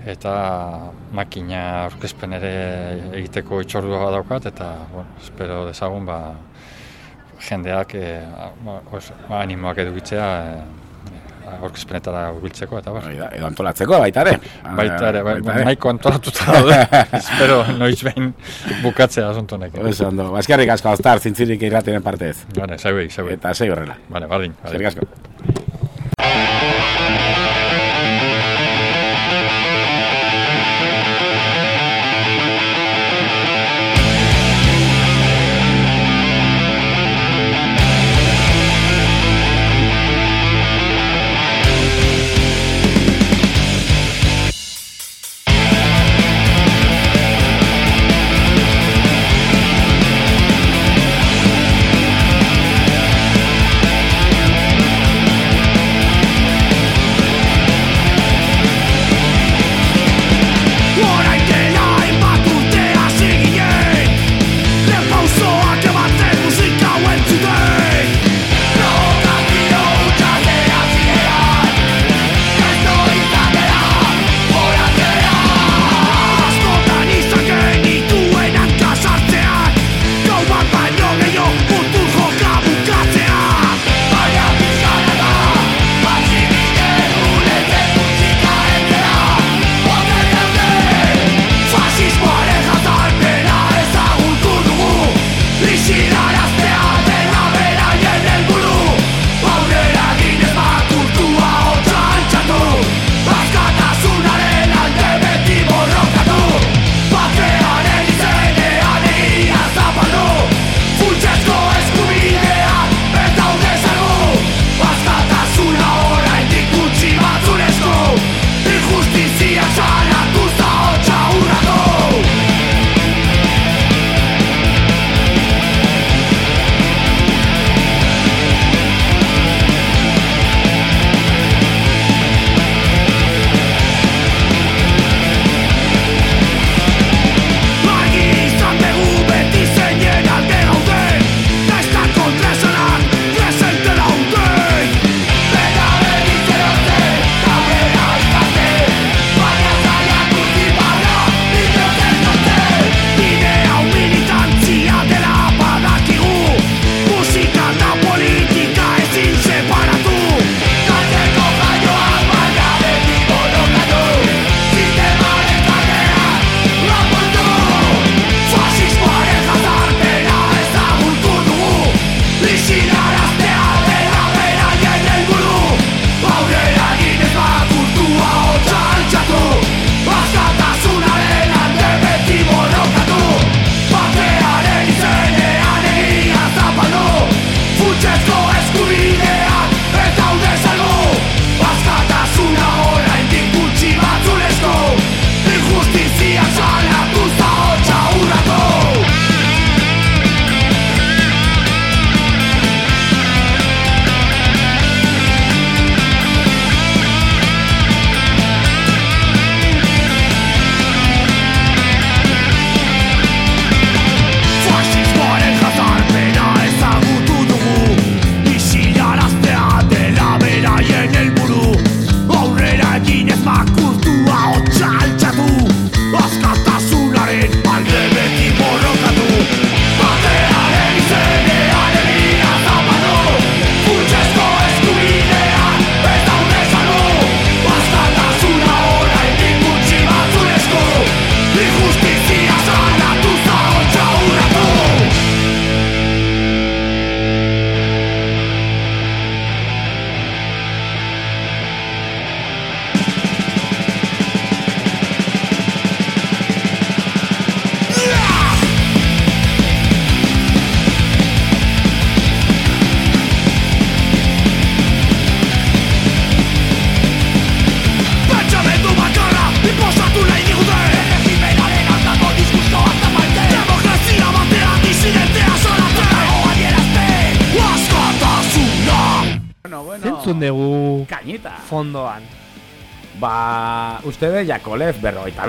Speaker 25: eta makina aurkezpen ere egiteko itxordua badaukat, eta, bueno, espero dezagun, ba, jendeak e, ba, animoak edukitzea e, aurkezpenetara hurbiltzeko eta bar.
Speaker 6: Edo antolatzeko baita ere.
Speaker 25: Baita ere, bai,
Speaker 6: Baita ere.
Speaker 25: nahiko antolatuta daude. *laughs* Espero noiz behin bukatzea asunto honekin.
Speaker 6: Oso ondo. Ba, eskerrik asko, Austar, zintzirik irratien partez.
Speaker 25: Vale, zauei, zauei.
Speaker 6: Eta sei horrela.
Speaker 25: Vale, bardin. bardin.
Speaker 6: Eskerrik asko.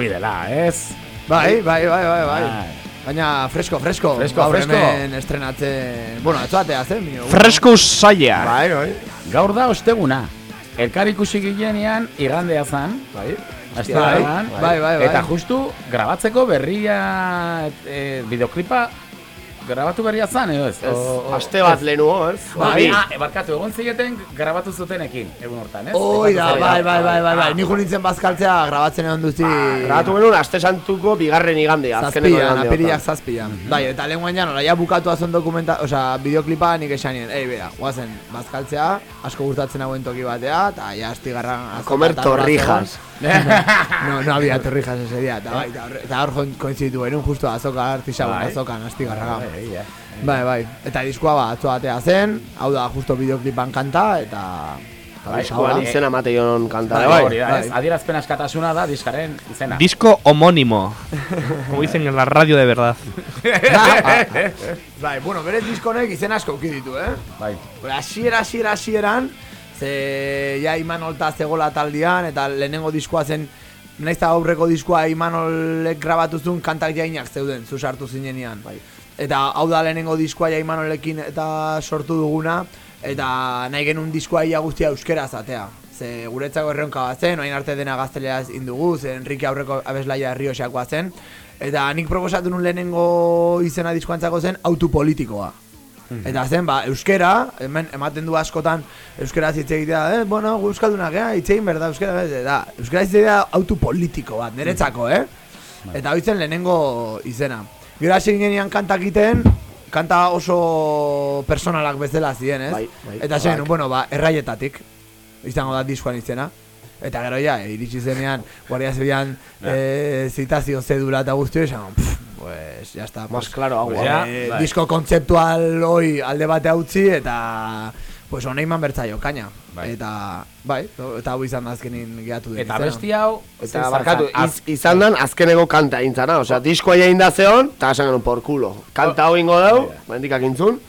Speaker 6: Bidela, ez?
Speaker 9: Bai, bai, bai, bai, bai. Baina fresko, fresko.
Speaker 6: Fresko,
Speaker 9: Gaur
Speaker 6: fresko.
Speaker 9: hemen estrenatzen... Bueno, atzoatea zen, mio.
Speaker 18: Fresko saia.
Speaker 9: Bai, bai.
Speaker 6: Gaur da osteguna. Elkar ikusi ginean igandea zan.
Speaker 8: Bai.
Speaker 6: Astelehenean.
Speaker 9: Bai, bai, bai.
Speaker 6: Eta justu grabatzeko berria e, videoklipa grabatu berria zan, edo ez?
Speaker 8: Ez, aste bat lehenuo, ez?
Speaker 6: Bai, ah, e, barkatu, egon zigeten grabatu zutenekin, egun hortan, ez?
Speaker 9: Oi da, bai,
Speaker 6: zaio.
Speaker 9: bai, bai, bai, bai. Ni nintzen bazkaltzea grabatzen egon duzi...
Speaker 8: Grabatu genuen aste santuko bigarren igandea, azkeneko
Speaker 9: Zazpian,
Speaker 8: igandea.
Speaker 9: apiriak zazpian. Bai, eta lehen guain nola, ja bukatu azon dokumenta, osea, bideoklipa nik esanien, ei, bera, guazen, bazkaltzea, asko gustatzen hauen toki batea, eta ja astigarran...
Speaker 8: A comer torrijas.
Speaker 9: No, no había torrijas ese día, eta bai, hor- koinziditu genuen justo azoka artisagun,
Speaker 6: Bai.
Speaker 9: azokan astigarraga.
Speaker 6: Bai, bai, bai.
Speaker 9: Bai, bai, eta diskoa ba, atzo batea zen, hau da justo bideoklipan kanta, eta...
Speaker 6: Bai,
Speaker 8: izena mateion kanta,
Speaker 6: Bai,
Speaker 8: bai.
Speaker 9: bai.
Speaker 6: Adierazpen askatasuna da diskaren izena.
Speaker 18: Disco homónimo. Como dicen en la radio de verdad. *laughs*
Speaker 9: Bai, bueno, berez diskonek izen asko ditu, eh?
Speaker 6: Bai.
Speaker 9: Bai, Hasiera, hasiera, hasieran, ze ja Imanolta zegola taldean, eta lehenengo diskoa zen, naiz eta aurreko diskoa Imanolek grabatu zuen kantak jainak zeuden, zu sartu zinenean. Bai. Eta hau da lehenengo diskoa ja Imanolekin eta sortu duguna, eta nahi genuen diskoa ia guztia euskera zatea. Ze guretzako erronka bat zen, orain arte dena gazteleaz indugu, ze Enrique aurreko abeslaia Rioxakoa zen, eta nik proposatu nun lehenengo izena diskoantzako zen autopolitikoa. Eta zen, ba, euskera, hemen ematen du askotan euskera hitz egitea, eh, bueno, gu euskaldunak, eh, hitz egin berda euskera, da, euskera hitz egitea autopolitiko bat, niretzako, eh? Eta hori zen lehenengo izena. Gero hasi ginean kantak egiten, kanta oso personalak bezala ziren, ez?
Speaker 8: Bai, bai.
Speaker 9: Eta zen,
Speaker 8: Bai.
Speaker 9: bueno, ba, erraietatik, izango da diskoan izena. Eta gero ja, iritsi zenean, Guardia Zibilan eh, zitazio zedula eta guztio, esan, pff, pues, ya está.
Speaker 8: Más
Speaker 9: pues,
Speaker 8: claro, agua.
Speaker 9: pues,
Speaker 6: Ja,
Speaker 9: eh,
Speaker 6: bai.
Speaker 9: disko kontzeptual hoi alde bate utzi eta pues honei man bertzaio kaina.
Speaker 6: Bai.
Speaker 9: Eta bai, eta hau izan azkenin gehiatu den.
Speaker 6: Eta besti hau...
Speaker 8: Eta barkatu, iz, izan dan azkeneko kanta intzana, osea, diskoa jain da zeon, eta esan genuen por culo. Kanta hau ingo dau, bendikak intzun,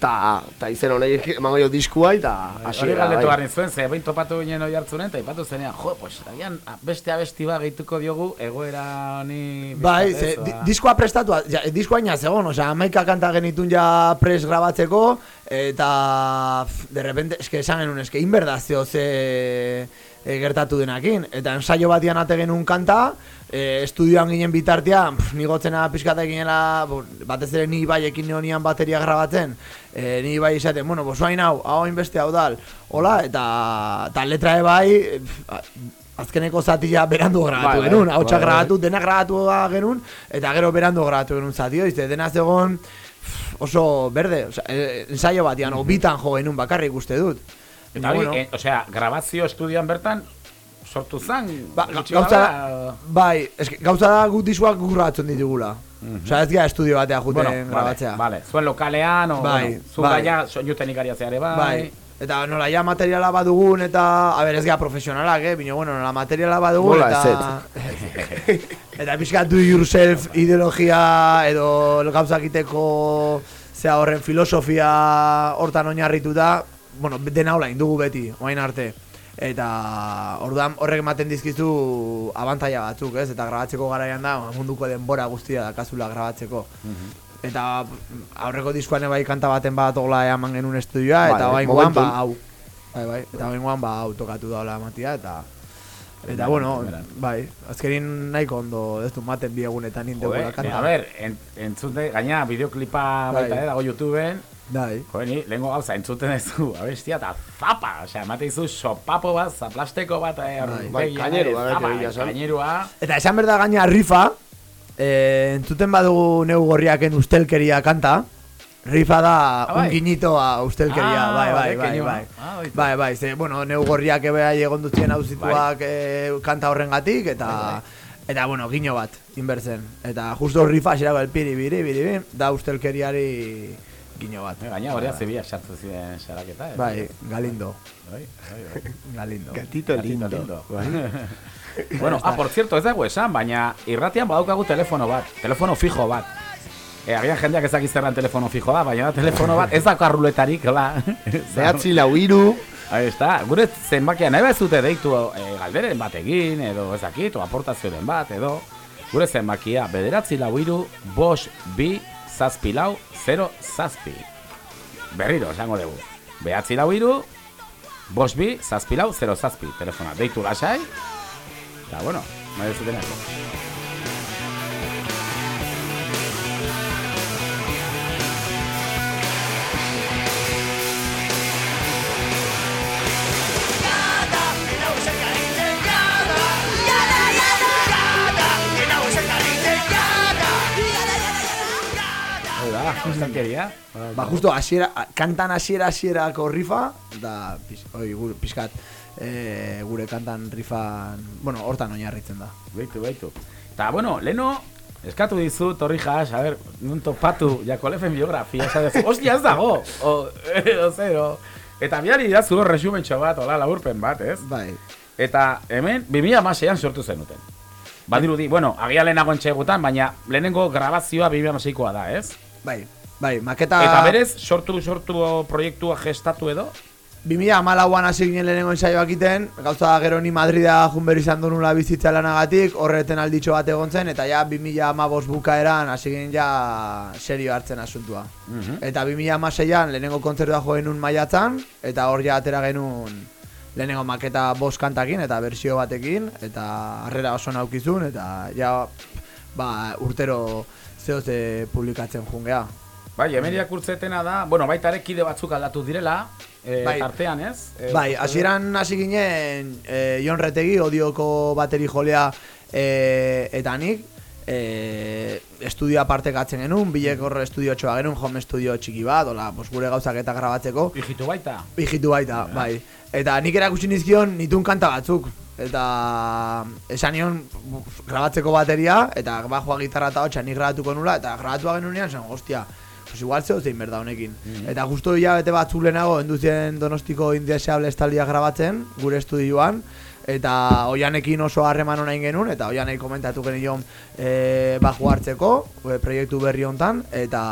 Speaker 8: eta ta izen honek emango jo diskua, eta
Speaker 6: Hori
Speaker 8: hasiera
Speaker 6: galdetu
Speaker 8: bai.
Speaker 6: nizuen, ze behin topatu ginen hori hartzunen, eta ipatu zenean, jo, pues, agian a, beste abesti bat gehituko diogu, egoera honi...
Speaker 9: Bai, ze, di,
Speaker 6: ba.
Speaker 9: diskoa prestatu, ja, diskoa ina zegoen, osea, amaika kanta genitun ja pres grabatzeko, eta de repente, eske esan genuen, eske inberdazio ze e, gertatu denakin, eta ensaio batian ate genuen kanta, e, estudioan ginen bitartean, pff, ni gotzena pixkata ginela, bo, batez ere ni baiekin neonian bateria grabatzen, e, ni bai izaten, bueno, pues hain hau, hau hain beste hau dal, hola, eta, eta letra e bai, pff, azkeneko zatia berandu grabatu
Speaker 6: Bai, bai,
Speaker 9: genuen, hau
Speaker 6: bai, bai.
Speaker 9: grabatu, dena grabatu genuen, eta gero berandu grabatu genuen zati, oizte, dena zegoen oso berde, osea, e, ensaio batian, o bitan jo genuen bakarrik uste dut.
Speaker 6: Eta hori, eh, osea, grabazio estudioan bertan, sortu zan,
Speaker 9: Ba,
Speaker 6: gutxi
Speaker 9: gauza da, bai, eske, gauza da gu diskoak gu grabatzen ditugula. Osea, ez gara estudio batea juten
Speaker 6: bueno,
Speaker 9: grabatzea.
Speaker 6: Vale, vale. Zuen lokalean, o,
Speaker 9: Bai,
Speaker 6: bueno, zu
Speaker 9: bai.
Speaker 6: gaia soinu bai.
Speaker 9: Bai. Eta nola ja materiala badugun eta, a ber, ez gara profesionalak, eh, bino, bueno, nola materiala badugun
Speaker 8: Nola
Speaker 9: eta... *laughs* eta pixka do yourself ideologia edo gauzak iteko zea horren filosofia hortan oinarrituta, bueno, dena hola indugu beti, oain arte. Eta orduan horrek ematen dizkizu abantaia batzuk, ez? Eta grabatzeko garaian da munduko denbora guztia dakazula grabatzeko. Eta aurreko diskoan bai kanta baten bat ogla eman genuen estudioa
Speaker 8: Bai,
Speaker 9: eta oraingoan
Speaker 8: momentun.
Speaker 9: ba hau. Bai, bai. Eta oraingoan ba hau tokatu daula matia eta eta bueno, bai, azkenin nahiko ondo ez du maten bi egunetan indegu
Speaker 6: Joe,
Speaker 9: kanta.
Speaker 6: a ber, en, entzute, gaina, bideoklipa
Speaker 9: Bai.
Speaker 6: baita, eh, dago YouTubeen,
Speaker 9: Bai.
Speaker 6: Jo, ni, lehenko gauza, entzuten ez du, abestia, eta zapa, osea, emate izu sopapo bat, zaplasteko bat, eh,
Speaker 9: Bai.
Speaker 8: Bai, kainerua,
Speaker 6: zapa, kainerua,
Speaker 9: Eta esan berda gaina rifa, eh, entzuten badugu neu gorriaken ustelkeria kanta, rifa da
Speaker 6: Ah, bai.
Speaker 9: un guiñitoa ustelkeria,
Speaker 6: Ah,
Speaker 9: bai, bai, bai, bai.
Speaker 6: ah.
Speaker 9: Bai, bai, ze, bueno, neu gorriak ebe egon duzien hau zituak eh, kanta horrengatik, eta...
Speaker 6: Bai,
Speaker 9: Eta, bueno, guiño bat, inbertzen. Eta justo rifa xerago el piri, biri, biri, biri, da ustelkeriari guiño bat.
Speaker 6: Eh, gaina hori zebia sartu ziren saraketa, eh.
Speaker 9: Bai, Galindo.
Speaker 6: Bai, bai, bai.
Speaker 9: Galindo.
Speaker 8: Gatito lindo. *laughs*
Speaker 6: bueno, ah, por cierto, ez dago esan, baina irratian badaukagu telefono bat, telefono fijo bat. E, agian jendeak ezak izterran telefono fijo da, baina telefono bat, ez da karruletarik, hola.
Speaker 8: Behatzi *laughs* lau iru,
Speaker 6: Ahí está, gure zenbakia nahi bezute deitu e, galderen bat egin, edo ez dakit, o aportazioen bat, edo gure zenbakia bederatzi lau iru, bos, bi, zazpi lau, zero, zazpi. Berriro, esango dugu. Behatzi lau iru, bos, bi, zazpi lau, zero, zazpi. Telefona, deitu lasai, eta bueno, nahi bezuten Da, estankeria.
Speaker 9: Ba, justo, hasiera, kantan hasiera hasierako rifa, da, pis, oi, gure, pizkat, e, gure kantan rifan, bueno, hortan oinarritzen da.
Speaker 6: Beitu, beitu. Eta, bueno, leno, eskatu dizu, torri jas, a ver, nun topatu, jako lefen biografia, esan hostia ez dago, *laughs* o, edo zero. Eta biari da zuro resumentxo bat, hola, laburpen bat, ez?
Speaker 9: Bai.
Speaker 6: Eta hemen, 2006an sortu zenuten. Badirudi, bueno, agia lehenago entxegutan, baina lehenengo grabazioa 2006koa da, ez?
Speaker 9: Bai, bai, maketa...
Speaker 6: Eta berez, sortu, sortu proiektua gestatu edo?
Speaker 9: 2014an hasi ginen lehenengo ensaioak iten, gauza da gero ni Madrida jun behar izan dunula bizitza lanagatik, horreten alditxo bat egon zen, eta ja 2015 bukaeran hasi ginen ja serio hartzen asuntua.
Speaker 6: Mhm.
Speaker 9: Eta 2016an lehenengo kontzertua jo genuen maiatzan, eta hor ja atera genuen lehenengo maketa bost kantakin eta bersio batekin, eta harrera oso naukizun, eta ja ba, urtero zehoze publikatzen jungea.
Speaker 6: Bai, hemen irakurtzetena da, bueno, baita ere kide batzuk aldatu direla, e,
Speaker 9: Bai.
Speaker 6: tartean, ez? E,
Speaker 9: Bai, hasieran hasi ginen e, Jon Retegi, odioko bateri jolea e, eta nik e, estudio aparte gatzen genuen, bilek horre estudio txoa genuen, home estudio txiki bat, ola, pues, gure gauzak eta grabatzeko.
Speaker 6: Ijitu baita.
Speaker 9: Ijitu baita, bai. Eta nik erakutsi nizkion nitun kanta batzuk. Eta esan nion grabatzeko bateria, eta bajoa gitarra eta hotxa nik grabatuko nula, eta grabatua genunean, zen, hostia, pues igual zeo zein berda honekin. Eta justo hilabete batzuk lehenago, enduzien donostiko indeseable estaldia grabatzen, gure estudioan, eta oianekin oso harreman onain genuen, eta oianei komentatu genion e, bajo hartzeko, e, proiektu berri hontan, eta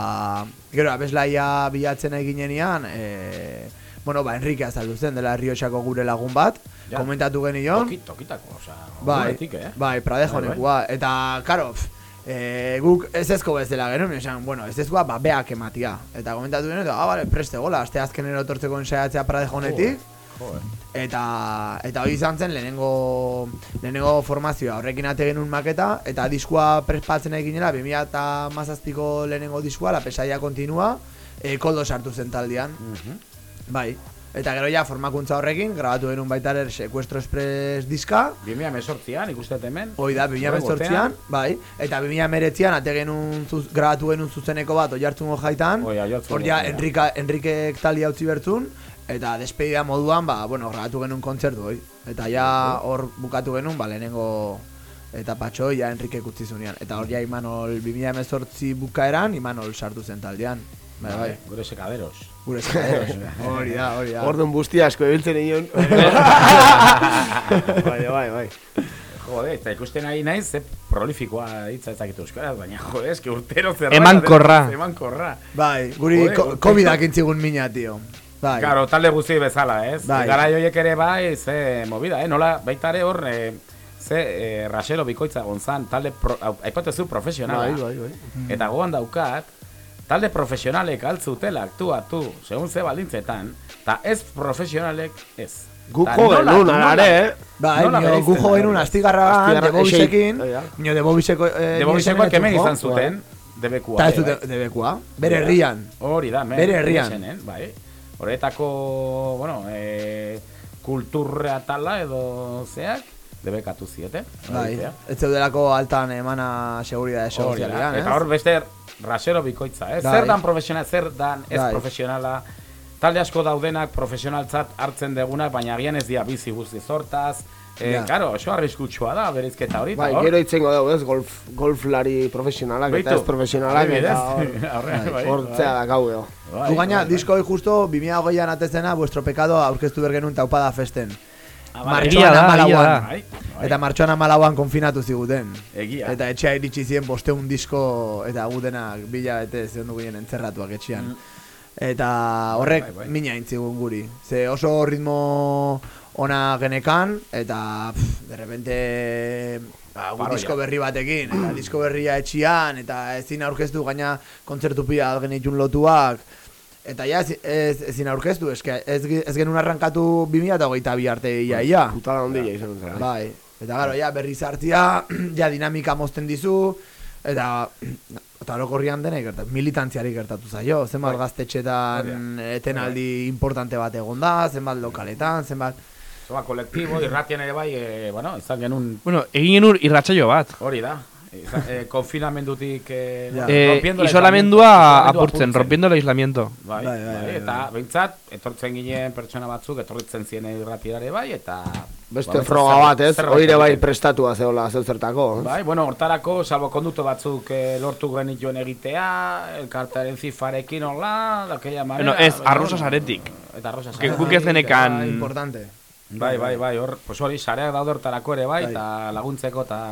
Speaker 9: gero abeslaia bilatzen eginenean, e, bueno, ba, Enrique azaldu zen, dela Rioxako gure lagun bat,
Speaker 6: Ja.
Speaker 9: komentatu genion,
Speaker 6: Toki, tokitako, oza,
Speaker 9: Bai,
Speaker 6: guretik, eh?
Speaker 9: bai, pradejo
Speaker 6: Bai, bai.
Speaker 9: nekua. Eta, karo, pf, e, guk ez ezko bezala genuen, esan, bueno, ez ezkoa, ba, beak ematia. Eta komentatu eta, ah, bale, preste gola, aste azkenero etortzeko ensaiatzea pradejo.
Speaker 6: Joder.
Speaker 9: Eta, eta hori izan zen lehenengo, lehenengo formazioa, horrekin ate genuen maketa, eta diskua prespatzen egin ginela, 2017ko lehenengo diskua, la pesaia kontinua, e, koldo sartu zen taldean. Bai. Eta gero ja formakuntza horrekin, grabatu genuen baita ere Sequestro Express diska,
Speaker 6: 2018an ikustet hemen.
Speaker 9: Hoi da, 2018an, bai. Eta 2019an ate genuen zuz, grabatu genuen zuzeneko bat oiartzungo jaitan. Hor ja. Enrika, Enrikek talia utzi bertzun. Eta despedida moduan, ba, bueno, grabatu genuen kontzertu, hoi. Eta ja hor bukatu genuen, ba, lehenengo etapatxo, ja Enrikek utzi zunean. Eta hor ja Imanol 2018 bukaeran, Imanol sartu zen taldean. Bai, bai.
Speaker 6: Gure sekaderos.
Speaker 9: Gure sekaderos. *laughs* Hori da, hori da.
Speaker 8: Orduan busti asko ebiltzen egin. *laughs* bai, bai, bai.
Speaker 6: Jode, eta ikusten ari naiz, ze prolifikoa hitza ezakitu euskaraz, baina jode, eski urtero zerra.
Speaker 18: Emankorra.
Speaker 6: Emankorra.
Speaker 9: Bai, guri
Speaker 6: Jode,
Speaker 9: ko-
Speaker 6: urte-
Speaker 9: COVID-ak intzigun mina, tio. Bai.
Speaker 6: Claro, talde guzti bezala, ez?
Speaker 9: Bai.
Speaker 6: Gara joiek ere bai, ze movida, eh? Nola, baita ere hor, eh, ze eh, rasero bikoitza gonzan, talde, pro, au- aipatezu profesionala.
Speaker 8: Bai, bai, bai.
Speaker 6: Eta goan daukat, talde profesionalek altzutela aktuatu, segun ze baldintzetan, eta ez profesionalek ez.
Speaker 8: Gu
Speaker 6: Ta
Speaker 8: jo genuen, ere, eh?
Speaker 9: Bai, nio
Speaker 6: bereizten
Speaker 9: gu jo genuen astigarragan,
Speaker 8: Astigarra-
Speaker 9: debobisekin, nio debobiseko... Eh,
Speaker 6: Debobisekoak hemen izan zuten, debekua.
Speaker 9: Ta ez
Speaker 6: bai.
Speaker 9: debekua, bere herrian.
Speaker 6: Hori da,
Speaker 9: Bere herrian.
Speaker 6: Bai. Horretako, bueno, e, kulturra tala edo zeak, debekatu ziete.
Speaker 9: Bai, ez zeudelako altan emana seguridade
Speaker 6: da,
Speaker 9: sozialean,
Speaker 6: Eta hor beste rasero bikoitza, eh?
Speaker 9: Bai.
Speaker 6: Zer dan profesional, zer dan ez
Speaker 9: Bai.
Speaker 6: profesionala. Talde asko daudenak profesionaltzat hartzen degunak, baina agian ez dia bizi guzti zortaz. Eh,
Speaker 8: Ja.
Speaker 6: Karo, oso arriskutsua da, berizketa hori.
Speaker 8: Bai, gero itzengo dugu, ez, golf, golflari profesionalak eta
Speaker 6: Beitu,
Speaker 8: ez profesionalak eta
Speaker 6: adibidez, aurrean, *laughs* bai,
Speaker 8: hortzea
Speaker 6: bai.
Speaker 8: da gau edo.
Speaker 6: Bai,
Speaker 9: Gu gaina,
Speaker 6: bai, bai.
Speaker 9: disko hori justo 2008an atezena, vuestro pecado aurkeztu bergenun taupada festen.
Speaker 6: Ah,
Speaker 18: bai.
Speaker 9: Martxoan amalauan.
Speaker 6: Bai, bai.
Speaker 9: Eta martxoan amalauan konfinatu ziguten.
Speaker 6: Egia.
Speaker 9: Eta etxea iritsi ziren bosteun disko eta gu denak bila bete zen dugu entzerratuak etxean. Eta horrek
Speaker 6: bai, bai.
Speaker 9: mina intzigun guri. Ze oso ritmo ona genekan, eta pff, de repente ba, disko berri batekin, eta disko berria etxian, eta ezin aurkeztu gaina kontzertu pila genitun lotuak, Eta ja, ez, ez, ezin aurkeztu, eske, ez, ez genuen arrankatu 2008 bi arte ia, ia.
Speaker 8: Putada handia izan zen.
Speaker 9: Bai, eta gero, ja, berri zartzia, *clears throat* ja, dinamika mozten dizu, eta, *clears throat* eta orokorrian denek gertatu, militantziari gertatu zaio, zenbat
Speaker 6: Bai.
Speaker 9: gaztetxetan etenaldi importante bat egon da, zenbat lokaletan, zenbat...
Speaker 6: Zoa, kolektibo, irratien ere bai, e, bueno, izan genuen...
Speaker 18: Bueno, egin genuen irratsaio bat.
Speaker 6: Hori da. E, konfinamendutik... *laughs* E,
Speaker 18: Eh,
Speaker 6: rompiendo el
Speaker 18: isolamentua
Speaker 6: aislamiento,
Speaker 18: apurtzen, rompiendo el aislamiento.
Speaker 6: Bai, bai, bai, eta behintzat, etortzen ginen pertsona batzuk, etortzen zien irratirare bai, eta...
Speaker 8: Beste froga bat, ez? Hori ere bai prestatua zeola zeu zertako.
Speaker 6: Bai, bueno, hortarako, salbo konduto batzuk eh, lortu genituen egitea, elkartaren zifarekin hola, daquella manera...
Speaker 18: Bueno, ez, arrosa saretik.
Speaker 6: Eta arrosa
Speaker 18: Que guk ez genekan...
Speaker 9: importante.
Speaker 6: Bai, bai, bai, hor, pues hori, sareak daude hortarako ere bai,
Speaker 9: Bai.
Speaker 6: eta laguntzeko, eta...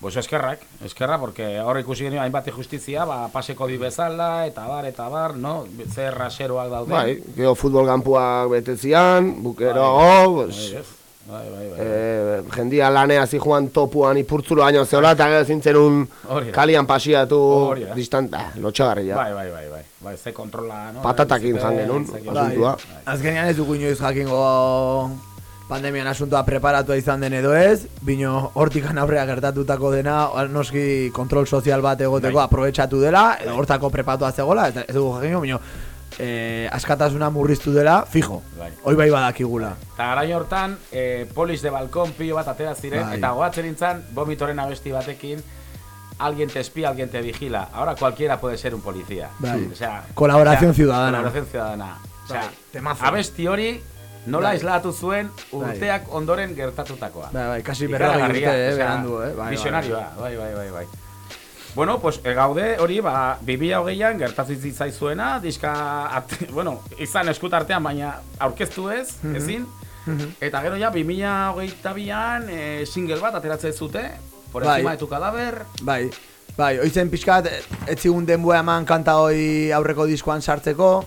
Speaker 6: Pues eskerrak, eskerra, porque hor ikusi genio hainbat justizia, ba, paseko di bezala, eta bar, eta bar, no? Zer raseroak daude.
Speaker 8: Bai, gero futbol kanpuak betezian, bukeroago,
Speaker 6: Bai,
Speaker 8: pues,
Speaker 6: ez. Bai, bai, bai.
Speaker 8: eh, jendia lanea zijoan topuan ipurtzulo baino zeola, eta gero zintzen un kalian pasiatu
Speaker 6: Hori da.
Speaker 8: distanta, lotxagarria.
Speaker 6: Bai, bai, bai, bai, bai, ze kontrola, no?
Speaker 8: Patatakin
Speaker 6: Zite-
Speaker 8: jan genuen,
Speaker 6: zeke-
Speaker 8: asuntua.
Speaker 9: Azkenean ez dugu inoiz jakingo pandemian asuntoa preparatua izan den edo ez, bino hortikan aurrea gertatutako dena, noski kontrol sozial bat egoteko
Speaker 6: Bai.
Speaker 9: aprobetxatu dela, edo hortako prepatua zegoela, eta ez dugu jakingo, bino eh, askatasuna murriztu dela, fijo,
Speaker 6: Bai.
Speaker 9: hoi bai badakigula.
Speaker 6: Eta garain hortan, eh, polis de balkon pilo bat atera ziren,
Speaker 9: Bai.
Speaker 6: eta goatzen nintzen, vomitoren abesti batekin, alguien te espía, alguien te vigila. Ahora cualquiera puede ser un policía.
Speaker 9: Bai.
Speaker 6: O sea,
Speaker 9: Colaboración
Speaker 6: o sea,
Speaker 9: ciudadana.
Speaker 6: Colaboración ciudadana. O sea,
Speaker 9: Bai, temazo.
Speaker 6: abesti hori nola
Speaker 9: Bai.
Speaker 6: islatu zuen urteak ondoren gertatutakoa.
Speaker 9: Bai, bai, kasi berrogei urte, eh, berandu, eh, bai,
Speaker 6: Visionarioa, bai, bai, bai, bai. Bueno, pues e, gaude hori, ba, 2008an gertatu zitzaizuena, diska, at, *laughs* bueno, izan eskutartean, baina aurkeztu ez,
Speaker 9: Mhm.
Speaker 6: ezin.
Speaker 9: Mhm.
Speaker 6: Eta gero ja, 2008an e, single bat ateratzen zute, por
Speaker 9: Bai.
Speaker 6: encima de tu cadáver.
Speaker 9: Bai, bai, oizen pixkat, ez zigun denbua eman kanta hoi aurreko diskoan sartzeko,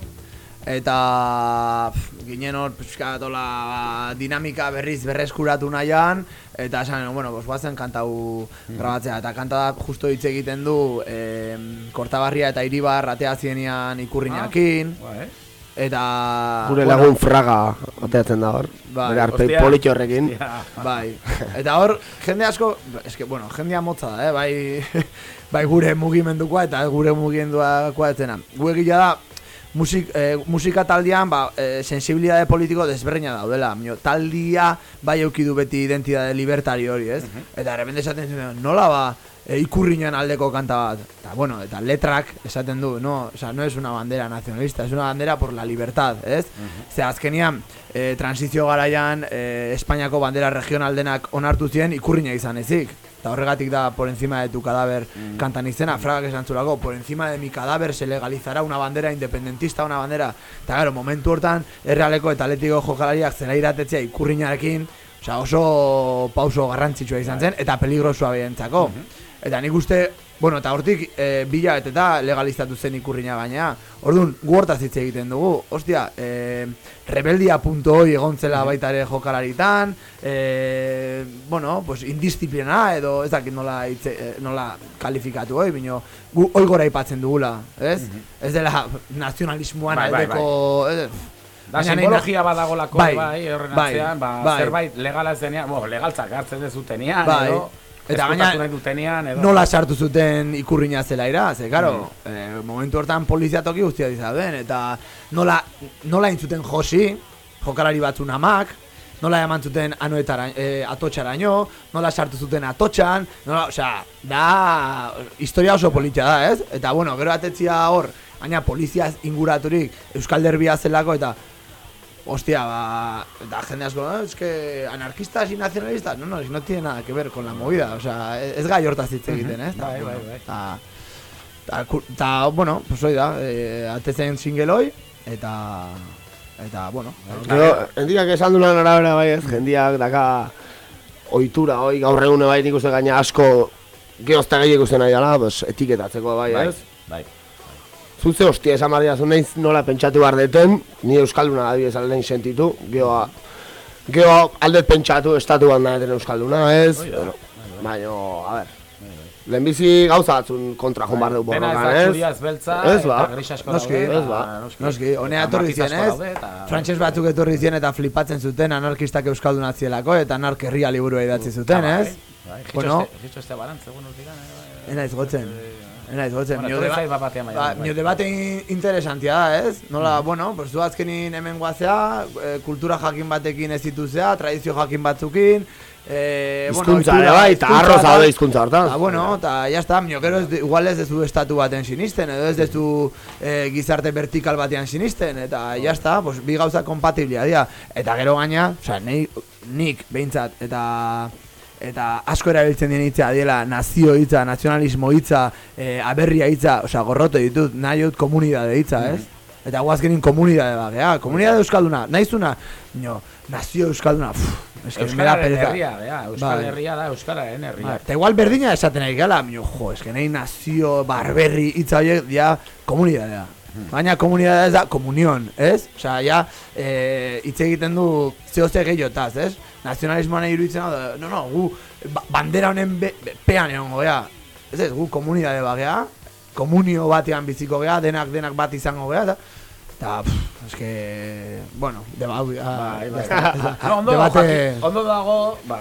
Speaker 9: eta pff, ginen hor pixkat hola dinamika berriz berreskuratu nahian, eta esan, bueno, bos, guazen kanta hau grabatzea, eta kanta da justo hitz egiten du em, Kortabarria eta Iribar atea zienean ikurrinakin,
Speaker 6: Bai.
Speaker 9: eta...
Speaker 8: Gure
Speaker 9: bueno,
Speaker 8: lagun fraga ateatzen da hor.
Speaker 9: Bai,
Speaker 8: Bere arpei politxo horrekin.
Speaker 9: Bai. Eta hor, jende asko, eske, bueno, jendea motza da, eh? bai, *laughs* bai gure mugimendukoa eta gure mugimenduakoa etzena. Gu egia da, musik, eh, musika taldean, ba, eh, sensibilitate politiko desberdina daudela. Mio, taldia bai eukidu beti identitate libertari hori, ez? Eta de repente esaten zuen, nola ba, e, ikurriñan aldeko kanta bat. Eta, bueno, eta letrak esaten du, no, o sea, no es una bandera nacionalista, es una bandera por la libertad, ez? Ze azkenian, e, transizio garaian, e, Espainiako bandera regional denak onartu ziren ikurriña izan ezik. Eta horregatik da por encima de tu cadáver kantan izena, fragak esan zulako, por encima de mi cadáver se legalizará una bandera independentista, una bandera. Eta gero, momentu hortan, errealeko eta aletiko jokalariak zera iratetzea ikurriñarekin, oso pauso garrantzitsua izan zen, eta peligrosua behentzako. Eta nik uste, bueno, eta hortik e, bila eta legalizatu zen ikurriña gainea. Orduan, gu hortaz hitz egiten dugu. Ostia, e, rebeldia punto hoi egon zela baita ere jokalaritan, e, bueno, pues indisziplina edo ez dakit nola, hitze, nola kalifikatu hoi, bino gu hoi gora aipatzen dugula, ez? Ez dela nazionalismoan
Speaker 6: Bai, bai,
Speaker 9: aldeko... eh,
Speaker 6: Da
Speaker 9: baina nahi
Speaker 6: simbologia badagolako bai, bai, horren atzean, ba,
Speaker 9: bai.
Speaker 6: zerbait legala ez denean, bo, legaltzak hartzen dezutenean,
Speaker 9: Bai.
Speaker 6: edo,
Speaker 9: Eta gaina
Speaker 6: nahi dutenean, edo.
Speaker 9: nola sartu zuten ikurriña zelaira, ze, karo, eh, momentu hortan polizia toki guztia dizaben, eta nola, nola intzuten josi, jokalari batzun amak, nola eman zuten anoetara, eh, atotxaraino, nola sartu zuten atotxan, nola, osea, da, historia oso politia da, ez? Eta, bueno, gero atetzia hor, baina polizia inguraturik, Euskal Derbia zelako, eta, Hostia, ba, eta jende asko, "Ah, es que anarquistas y nacionalistas, no, no, no tiene nada que ver con la movida, o sea, ez gai hortaz hitz egiten, eh?
Speaker 6: Bai, bai, bai.
Speaker 9: Ta, ta, bueno, pues hoi da, eh, single hoi, eta, eta, bueno.
Speaker 8: Gero, hendiak esan dunan arabera bai ez, jendiak daka ohitura hoi gaur egune bai nik uste gaina asko geozta gehiago ikusten nahi dela, pues, etiketatzeko bai
Speaker 6: Bai,
Speaker 8: ez.
Speaker 6: bai.
Speaker 8: Zuze hostia esan barri dazu nahiz nola pentsatu behar deten, ni Euskalduna adibidez aldein sentitu, geho, geho aldet pentsatu estatuan da deten Euskalduna, ez? Bueno, baina, a ber, lehenbizi gauza batzun kontra joan
Speaker 6: Dena ez
Speaker 8: borrokan, ez?
Speaker 6: zuria ez beltza,
Speaker 8: Ez ba.
Speaker 9: Noski,
Speaker 6: daude,
Speaker 8: ez ba.
Speaker 9: Noski, honea etorri zien, ez? Frantses batzuk etorri zien eta flipatzen zuten anarkistak euskalduna zielako eta anark herria liburua idatzi zuten,
Speaker 6: bai,
Speaker 9: ez?
Speaker 6: bai,
Speaker 9: Bueno,
Speaker 6: este- Hitxo este balantze, bueno, urtikan, eh,
Speaker 9: enaiz gotzen. Enaiz gotzen.
Speaker 6: Bueno,
Speaker 9: deba-
Speaker 6: zait bat batean baina,
Speaker 9: ba,
Speaker 6: bai.
Speaker 9: mio debate in- interesantia da, ez? Nola, bueno, pues du azkenin hemen guazea, eh, kultura jakin batekin ez dituzea, tradizio jakin batzukin, eh,
Speaker 8: Hizkuntza ere bai, eta arroz daude hizkuntza hartan.
Speaker 9: Eta, bueno, eta ya está, mio gero igual ez dezu estatu baten sinisten, edo ez dezu eh, gizarte vertikal batean sinisten, eta ya está, pues, bi gauza kompatiblia dira. Eta gero gaina, osea, nei, nik behintzat, eta eta asko erabiltzen dien hitza diela nazio hitza, nazionalismo hitza, eh, aberria hitza, osea, gorroto ditut, nahi dut komunidade hitza, ez? Eta guazkenin komunidade bagea, komunidade euskalduna, nahizuna, no, nazio euskalduna, pff, es que
Speaker 6: Euskararen herria, bea, Euskal
Speaker 9: Bai.
Speaker 6: Herria da Euskararen herria.
Speaker 9: Ba, Eta igual berdina esaten ari gala, mio, jo, eske nahi nazio, barberri, hitza horiek, dia, komunidadea. Baina komunidadea ez da, komunion, ez? Osea, ja, eh, hitz egiten du zehozte gehiotaz, ez? Nazionalismoan iruditzen da, no, no, gu, ba- bandera honen be, be, pean egongo gea. Ez ez, gu komunidade bagea, komunio batean biziko gea, denak denak bat izango gea, eta, eta, eske, bueno, deba,
Speaker 6: Bai, bai.
Speaker 9: ez da.
Speaker 6: No, ondo,
Speaker 9: debate,
Speaker 6: ondo dago, ba,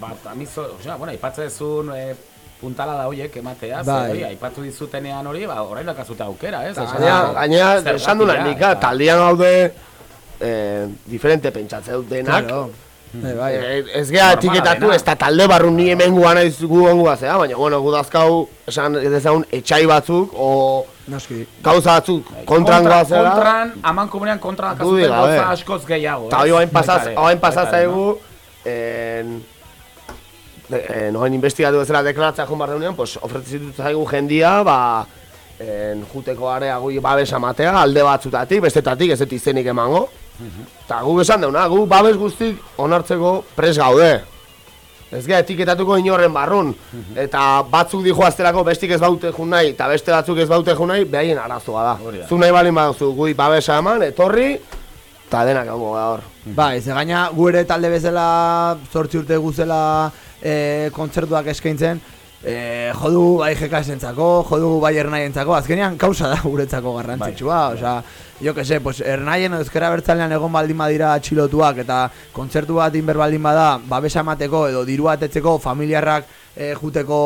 Speaker 6: ba, amizo, osea, bueno, aipatzen zuen e, puntala da horiek ematea,
Speaker 8: Bai.
Speaker 6: hori, aipatu dizutenean hori, ba, orain dakazute aukera, ez?
Speaker 8: Gaina,
Speaker 6: zergatia,
Speaker 8: esan du nahi nik,
Speaker 6: eta-
Speaker 8: taldean gaude eh, diferente pentsatze dut denak.
Speaker 9: Claro. Bai, bai.
Speaker 8: Eh, ez gea etiketatu, ez da talde barru ni hemen guan naiz gu ongua zea, baina, bueno, gu dazkau, esan dezagun, etxai batzuk, o
Speaker 9: Noski.
Speaker 8: gauza batzuk kontran
Speaker 6: Kontra-
Speaker 8: goazela.
Speaker 6: Kontran, aman komunean kontra
Speaker 8: Dudik
Speaker 6: dakazuten gauza askoz gehiago.
Speaker 8: Eta
Speaker 6: ez?
Speaker 8: hori hain pasaz, hain pasaz zaigu, en, en, oain investigatu bezala deklaratzea joan behar deunean, pues, ofretzitu zaigu jendia, ba, en, juteko area gui babes amatea, alde batzutatik, bestetatik, ez dut izenik emango. Eta gu esan deuna, gu babes guztik onartzeko pres gaude. Ez gea etiketatuko inorren barrun. Eta batzuk dijo azterako bestik ez baute jun nahi, eta beste batzuk ez baute jun nahi, behaien arazoa da.
Speaker 6: Hori da.
Speaker 8: Zu nahi balin baduzu, gui babesa eman, etorri, eta denak egongo da hor.
Speaker 9: Bai, ze gaina gu ere talde bezala zortzi urte guzela e, kontzertuak eskaintzen e, jodu bai jekasentzako, jodu bai ernaientzako, azkenean kausa da guretzako garrantzitsua, osea, jo que se, pues ernaien edo ezkera bertzalean egon baldin badira atxilotuak eta kontzertu bat inber baldin bada, babesa emateko edo diru atetzeko familiarrak e, juteko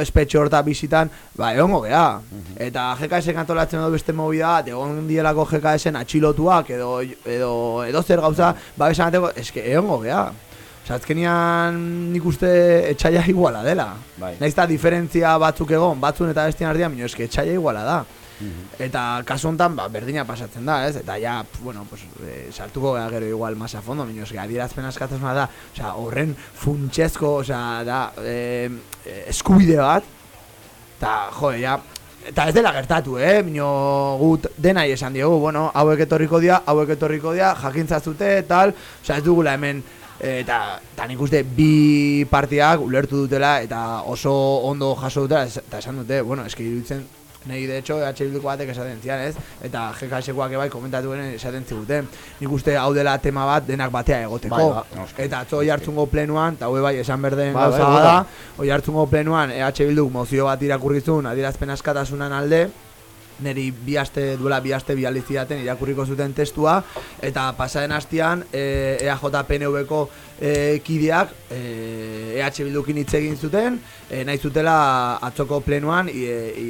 Speaker 9: espetxe horta bizitan, ba, egongo gea. Eta GKS antolatzen edo beste movida bat, egon dielako GKSen atxilotuak edo, edo, edo zer gauza, babesa emateko, eske egongo gea. Azkenian nik uste etxaila iguala dela.
Speaker 6: Bai.
Speaker 9: Naiz eta diferentzia batzuk egon, batzun eta bestian artean, baina eske etxaila iguala da. Eta kasu honetan, ba, berdina pasatzen da, ez? Eta ja, bueno, pues, e, sartuko gara gero igual más a fondo, baina eske adierazpen askatasuna da, osea, horren funtsezko, osea, da, e, eskubide bat, eta, jo, ja, eta ez dela gertatu, eh? Mino gut denai esan diogu, bueno, hauek etorriko dira, hauek etorriko dira, jakintza zute, tal, osea, ez dugula hemen, eta, eta nik uste bi partiak ulertu dutela, eta oso ondo jaso dutela, eta esan dute, bueno, eski iruditzen, Nei, de hecho, EH Bilduko batek esaten zian, ez? Eta GKS-koak ebai komentatu genen esaten ziguten. Nik uste hau dela tema bat denak batea egoteko.
Speaker 8: Bai, ba,
Speaker 9: eta atzo oi hartzungo plenuan, eta bai esan berden
Speaker 8: Bai,
Speaker 9: gauza
Speaker 8: bai,
Speaker 9: da,
Speaker 8: bai.
Speaker 9: oi hartzungo plenuan EH Bilduk mozio bat irakurrizun adierazpen askatasunan alde, neri bi aste duela bi aste bidali zidaten irakurriko zuten testua eta pasaren hastian e, EAJ PNV-ko e, kideak e, EH Bildukin hitz egin zuten e, nahi zutela atzoko plenuan e,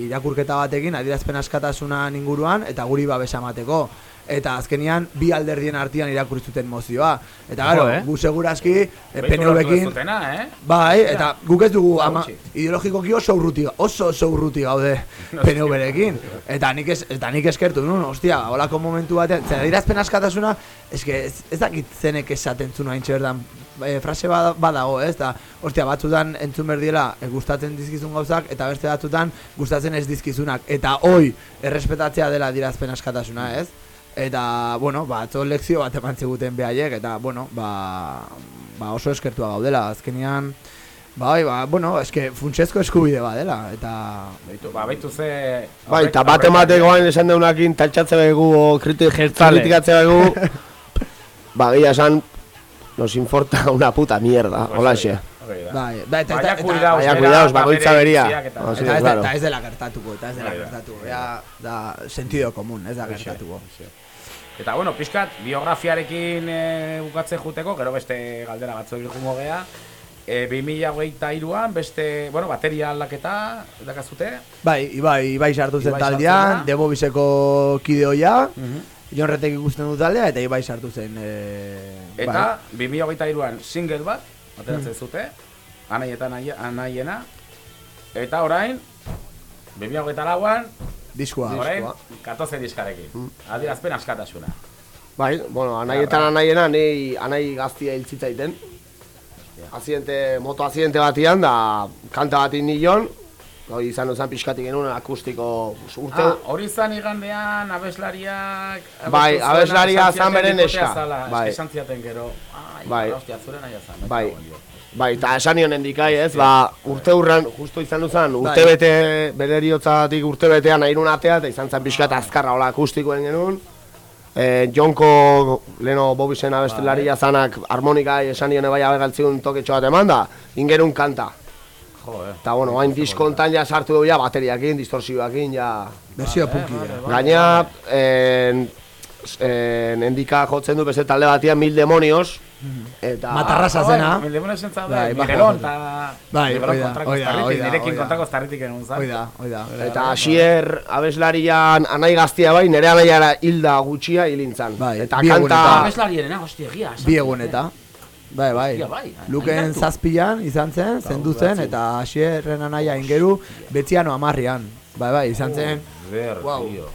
Speaker 9: irakurketa batekin adierazpen askatasunan inguruan eta guri babesa emateko eta azkenian bi alderdien artean irakurri zuten mozioa. Eta gero,
Speaker 6: eh?
Speaker 9: gu segurazki e,
Speaker 6: Behitu lortu
Speaker 9: PNV-kin
Speaker 6: dezutena, eh?
Speaker 9: Bai, eta guk ez dugu ama, ideologikoki oso urruti, oso oso urruti gaude *laughs* PNV-rekin. Eta nik, ez, eta nik eskertu nun, ostia, holako momentu batean, zer adirazpen askatasuna, eske ez, ez dakit zenek esaten zuen hain berdan e, frase bada- badago, ez? Eta, ostia, batzutan entzun berdiela e, gustatzen dizkizun gauzak, eta beste batzutan gustatzen ez dizkizunak. Eta hoi, errespetatzea dela adirazpen askatasuna, ez? Eta, bueno, ba, atzo lekzio bat eman ziguten behaiek, eta, bueno, ba, ba oso eskertua gaudela. Azkenean, Bai, ba, bueno, eske funtsezko eskubide badela, eta...
Speaker 6: Baitu, ba, baitu ze...
Speaker 8: Bai, eta bate matekoan esan deunakin taltxatze begu o kriti,
Speaker 18: Jeltzale.
Speaker 8: kritikatze begu *laughs* Ba, gila esan Nos importa una puta mierda, hola xe
Speaker 9: Bai, bai, eta, eta,
Speaker 6: cuidaos,
Speaker 8: Baina cuidaos,
Speaker 6: ba,
Speaker 8: bakoitza beria.
Speaker 6: eta-
Speaker 8: Ah, sí,
Speaker 9: eta, ez,
Speaker 8: claro.
Speaker 9: eta ez dela gertatuko, eta ez dela
Speaker 6: Bai, bai.
Speaker 9: gertatuko, ja, da, sentido komun, ez da gertatuko.
Speaker 6: Eta bueno, pixkat, biografiarekin e, bukatze juteko, gero beste galdera batzuk irkungo gea. E, 2023an beste, bueno, bateria aldaketa dakazute.
Speaker 9: Bai, Ibai, Ibai sartu zen taldean,
Speaker 6: da.
Speaker 9: Debo Bizeko kideoia,
Speaker 6: Mhm.
Speaker 9: Jon Retek ikusten du taldea, eta Ibai sartu zen, e,
Speaker 6: Eta 2023an single bat, ateratzen
Speaker 9: Mm.
Speaker 6: zute, anai eta anai- anaiena. Eta orain, 2024an,
Speaker 9: Diskoa.
Speaker 6: orain,
Speaker 9: Diskoa.
Speaker 6: 14 diskarekin. Adierazpen askatasuna.
Speaker 8: Bai, bueno, anaietan anaiena, ni anai gaztia hil zitzaiten Aziente, moto aziente batian, da kanta bat nilon Hoi izan duzan pixkatik genuen akustiko urte
Speaker 6: Ah, hori zan igandean abeslariak...
Speaker 8: Bai, abeslaria zan
Speaker 6: ziaten
Speaker 8: bere
Speaker 6: bikotea
Speaker 8: neska.
Speaker 6: zala,
Speaker 8: Bai.
Speaker 6: esan ziaten gero, ai,
Speaker 8: Bai.
Speaker 6: hostia, zure nahi azan.
Speaker 8: Bai, bai, eta esan nion endikai ez, ba, urte hurran, justo izan duzan, urte
Speaker 9: Bai.
Speaker 8: bete, bere eriotzatik urte betean nahi atea, eta izan zen pixka eta azkarra hola akustikoen genuen. E, Jonko, leno Bobisen abestelaria zanak harmonika esan nion bai abegaltziun toketxo bat eman da, ingerun kanta.
Speaker 6: Jo, eh.
Speaker 8: Eta bueno, hain diskontan ja sartu dugu ja bateriakin, distorsioakin, ja...
Speaker 9: Versio punki.
Speaker 8: Gaina, en, en, endika jotzen du beste talde batian mil demonios, eta...
Speaker 9: Matarrasa zena.
Speaker 6: Mil demonios zen zaude,
Speaker 9: Bai,
Speaker 6: Miguelon, eta...
Speaker 9: Bai,
Speaker 6: Miguelon
Speaker 9: hoi da,
Speaker 6: kontrako
Speaker 9: hoi da,
Speaker 6: estarritik,
Speaker 9: hoi da,
Speaker 6: nirekin
Speaker 9: da.
Speaker 6: kontrako estarritik genuen zan.
Speaker 9: Hoi da, hoi da.
Speaker 8: Eta hasier abeslarian anai gaztia bai, nire anaiara hilda gutxia hilintzan.
Speaker 9: Bai,
Speaker 8: eta kanta...
Speaker 6: Abeslarierena, hostia, egia. esan
Speaker 9: Bi
Speaker 6: ziaten.
Speaker 9: eguneta. Bai, bai.
Speaker 6: Hostia, bai.
Speaker 9: Luken zazpian izan zen, zendu zen, eta hasierren anaia ingeru betziano amarrian. Bai, bai, izan zen.
Speaker 6: Ber,
Speaker 9: Wow.
Speaker 6: tío.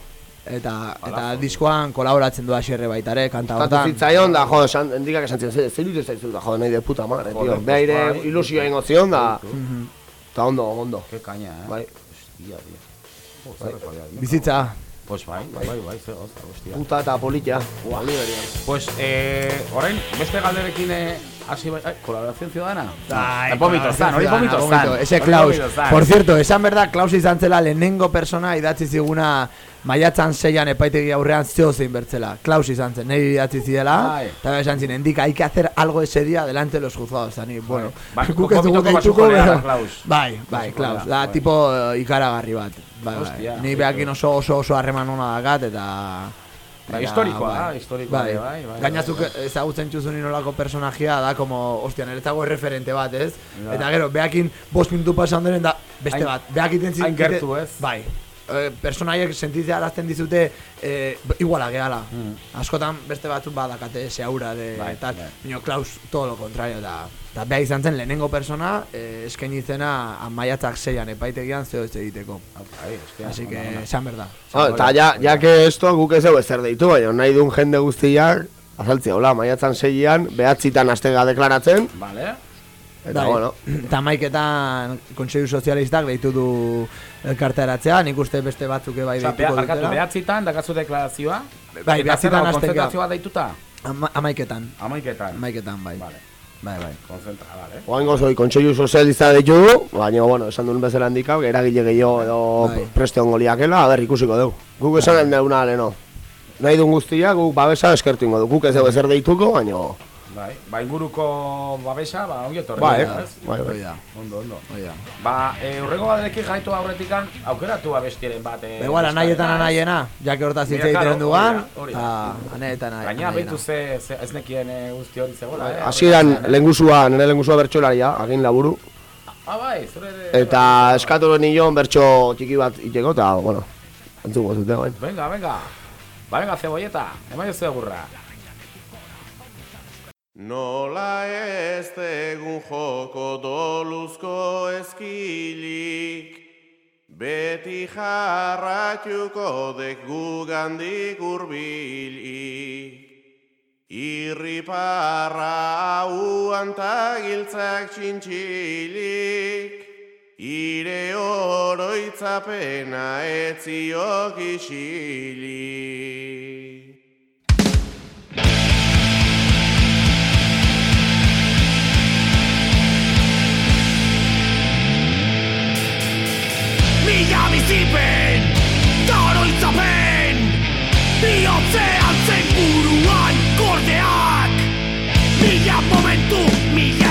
Speaker 9: Eta, eta diskoan kolaboratzen du hasierre baitare, kanta
Speaker 8: Kantatu
Speaker 9: hotan.
Speaker 8: zitzaion da, jo, esan, endikak esan zion, zer zer dut zaizu da, jo, nahi de puta madre, tío.
Speaker 6: Bai.
Speaker 8: ilusioa ingo zion da, eta ondo, ondo.
Speaker 6: Ke caña, eh.
Speaker 8: Bai.
Speaker 6: Hostia, tío. Tío.
Speaker 9: Bizitza.
Speaker 6: Pues bai, bai, bai, bai, ostra, hostia.
Speaker 8: Puta eta politia. Ua.
Speaker 6: Pues, eh, orain, beste galderekin eh, hasi bai, ai, colaboración ciudadana.
Speaker 9: Ai,
Speaker 6: Ai, pomito zan, hori pomito zan.
Speaker 9: Ese Klaus. Por cierto, esan berda, Klaus izan zela lehenengo persona idatzi ziguna maiatzan seian epaitegi aurrean zeo zein bertzela. Klaus izan zen, nahi idatzi zidela,
Speaker 6: Bai.
Speaker 9: eta esan zinen, indika, hay que hacer algo ese día delante de los juzgados. Eta ni, bueno,
Speaker 6: Bai,
Speaker 9: guk ez dugu
Speaker 6: Klaus.
Speaker 9: Bai, bai, Klaus, da
Speaker 6: bai.
Speaker 9: tipo eh, ikaragarri bat. Bai, bai.
Speaker 6: Hostia,
Speaker 9: Ni behakin oso oso oso harreman ona dakat, eta...
Speaker 6: Bai,
Speaker 9: eta,
Speaker 6: historikoa da, historikoa
Speaker 9: bai.
Speaker 6: bai, bai,
Speaker 9: Gainazuk
Speaker 6: bai,
Speaker 9: ezagutzen txuzun inolako personajea da, como, ostia, niretzako referente bat, ez? Eta gero, behakin bost minutu pasa ondoren da, beste bat. Behakiten zit-
Speaker 6: hain gertu, ez?
Speaker 9: Bai. E, personaiek sentitzea arazten dizute e, iguala gehala.
Speaker 6: Mm.
Speaker 9: Askotan beste batzuk badakate seaura de
Speaker 6: Bai,
Speaker 9: tal.
Speaker 6: bai.
Speaker 9: Klaus todo lo contrario da. Eta beha izan zen lehenengo persona e, eskaini zena amaiatzak seian epaitegian zeo ez egiteko.
Speaker 6: Bai, eske,
Speaker 9: Así que, esan berda.
Speaker 8: Ah, eta ja, ja que esto guk ez dugu ezer deitu, baina nahi duen jende guztiak, azaltzea, hola, maiatzan seian, behatzitan astega deklaratzen,
Speaker 6: Vale.
Speaker 8: Eta
Speaker 9: Bai.
Speaker 8: bueno,
Speaker 9: Eta maiketan Kontseilu Sozialistak deitu du elkarteratzea, nik uste beste batzuk bai
Speaker 6: Osea,
Speaker 9: deituko
Speaker 6: bea- barkatu,
Speaker 9: dutela.
Speaker 6: behatzitan dakazu deklarazioa.
Speaker 9: Bai, behatzitan
Speaker 6: konzentrazioa deituta?
Speaker 9: Ama, amaiketan.
Speaker 6: Amaiketan.
Speaker 9: Amaiketan, bai.
Speaker 6: Vale.
Speaker 9: Bai, bai.
Speaker 6: Konzentra, vale.
Speaker 8: oain gozoi, kontseilu sozialista ditu du, baina, bueno, esan duen bezala handikau, eragile gehiago edo
Speaker 9: Bai.
Speaker 8: preste ongo liakela, a ber, ikusiko dugu. Guk esan den deuna, leno. Nahi duen guztia, guk babesa eskertu ingo du. Guk ez dugu ezer deituko, baina...
Speaker 6: Bai, ba inguruko babesa, ba ongi etorri.
Speaker 8: Bai,
Speaker 6: da, ez?
Speaker 8: bai, bai.
Speaker 9: Da.
Speaker 6: Ondo, ondo.
Speaker 9: Hoi da.
Speaker 6: Ba, e, urrengo baderekin jaitu aurretikan, aukeratu abestiren bat. E,
Speaker 9: Ba, igual, anaietan anaiena, jake hortaz hitz
Speaker 6: Mira, claro,
Speaker 9: egiten dugan,
Speaker 6: da.
Speaker 9: eta anaietan
Speaker 6: Gaina,
Speaker 9: anaiena.
Speaker 6: behitu ze, ze, ez nekien e, guzti hori zegoela, eh?
Speaker 8: Hasieran lengusua, nire lengusua bertxolaria, agin laburu,
Speaker 6: Ah, bai, zure de...
Speaker 8: eta eskatu nion bertso txiki bat iteko, eta, bueno, entzuko zute, bain.
Speaker 6: Venga, venga. Ba, venga, cebolleta, emaio ze egurra.
Speaker 26: Nola ez egun joko doluzko eskilik, beti jarratuko dek gugandik urbilik. Irriparra hauan tagiltzak txintxilik, ire oroitzapena etziok isilik.
Speaker 27: bizipen Ta oroitzapen Biotzean zen buruan gordeak. Mila
Speaker 21: momentu, mila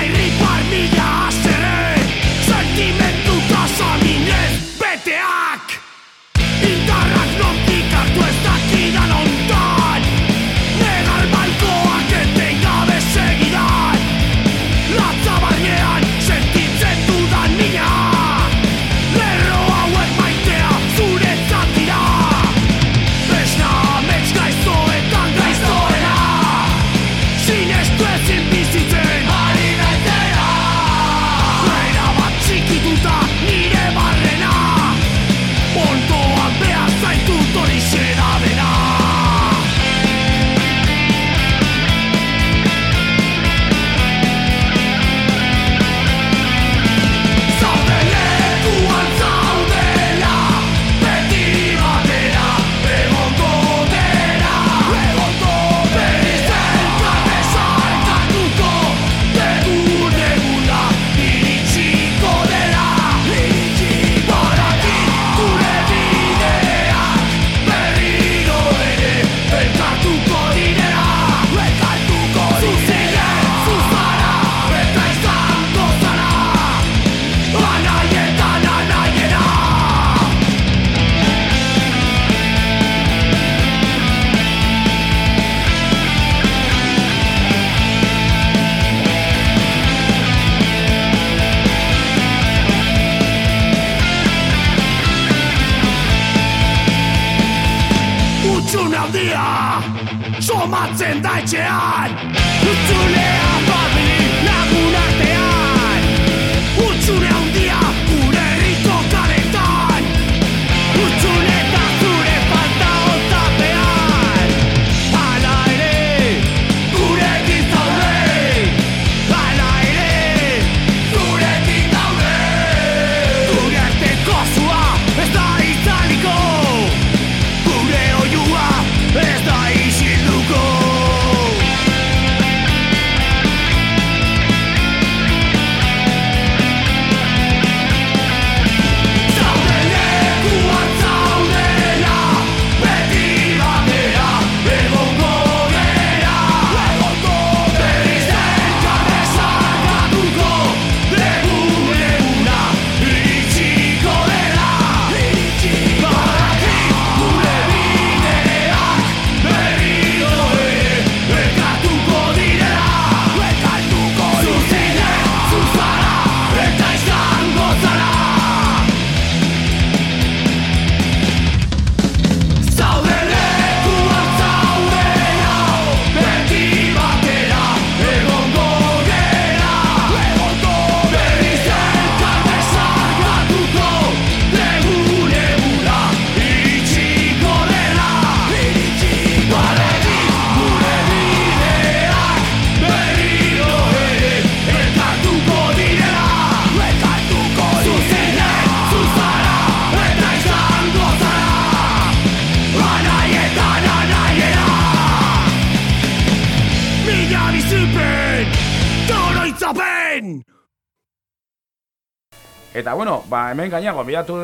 Speaker 21: ba, hemen gainago bilatu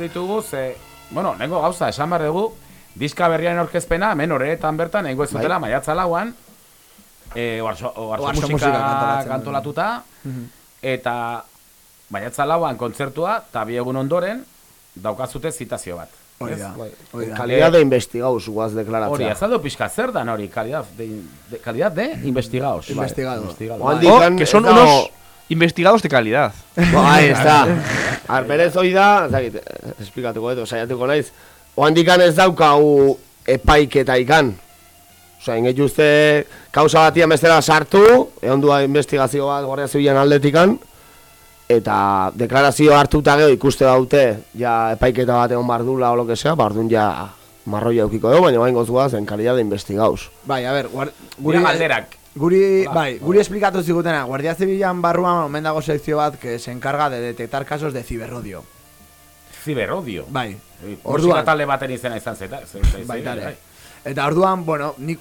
Speaker 21: ditugu, ze, bueno, nengo gauza, esan behar dugu, diska berriaren orkezpena, hemen horretan bertan, nengo ez dutela, maiatza lauan, e, oarso, oarso
Speaker 9: Oarso
Speaker 21: musika,
Speaker 9: musika
Speaker 21: kantolatuta, eta maiatza lauan kontzertua, eta bi egun ondoren, daukazute zitazio bat.
Speaker 8: Hori da,
Speaker 21: Bai.
Speaker 8: da. Kalidad de investigaus, guaz deklaratzea.
Speaker 21: Hori, azaldu pixka, zer dan hori, kalidad de, de, kalidad de investigaos. Bai,
Speaker 8: Investigado.
Speaker 21: investigado.
Speaker 8: Oaldi-
Speaker 18: Oh, que son unos investigados de calidad.
Speaker 8: Bo, ahí está. Ar, berez hoi da, ez dakit, eh, esplikatuko edo, saiatuko naiz. Oandikan ez daukau epaiketa ikan. Osa, ingetu uste kausa batia bestera sartu, egon dua investigazio bat Guardia Zibilan aldetikan, eta deklarazio hartuta gero ikuste daute, ja epaiketa bat egon bardula o lo que sea, bardun ja marroia eukiko dugu, baina bain gozua zen kalidad de investigaus.
Speaker 9: Bai, a ber, guar,
Speaker 21: Gure galderak.
Speaker 9: Guri,
Speaker 21: Hola.
Speaker 9: bai, guri esplikatu zigutena, Guardia Zibilan barruan omen dago sekzio bat que se encarga de detectar casos de ciberrodio.
Speaker 21: Ziberodio.
Speaker 9: Bai. Orduan,
Speaker 21: talde baten izena izan zeta.
Speaker 9: ere.
Speaker 21: bai.
Speaker 9: Eta orduan, bueno, nik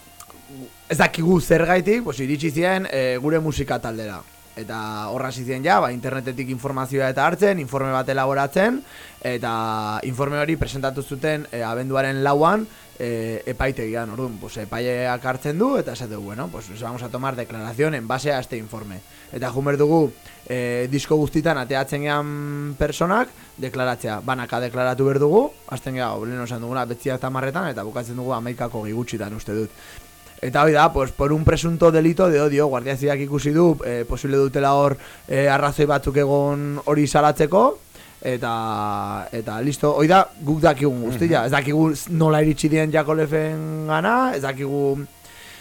Speaker 9: ez dakigu zergaitik, pues iritsi ziren e, gure musika taldera. Eta horra ziren ja, ba, internetetik informazioa eta hartzen, informe bat elaboratzen, eta informe hori presentatu zuten e, abenduaren lauan e, epaitegian, orduan, pues, epaileak hartzen du, eta esate du, bueno, pues vamos a tomar declaración en base a este informe. Eta jumer dugu, e, disko guztitan ateatzen gehan personak, deklaratzea, banaka deklaratu behar dugu, azten geha, lehen esan duguna, betziak tamarretan, eta bukatzen dugu amaikako gigutxitan uste dut. Eta hoi da, pues, por un presunto delito de odio, guardia zidak ikusi du, eh, posible dutela hor eh, arrazoi batzuk egon hori salatzeko, eta eta listo, hoi da, guk dakigun guztia, ez dakigu nola iritsi dien Jakolefen gana, ez dakigu,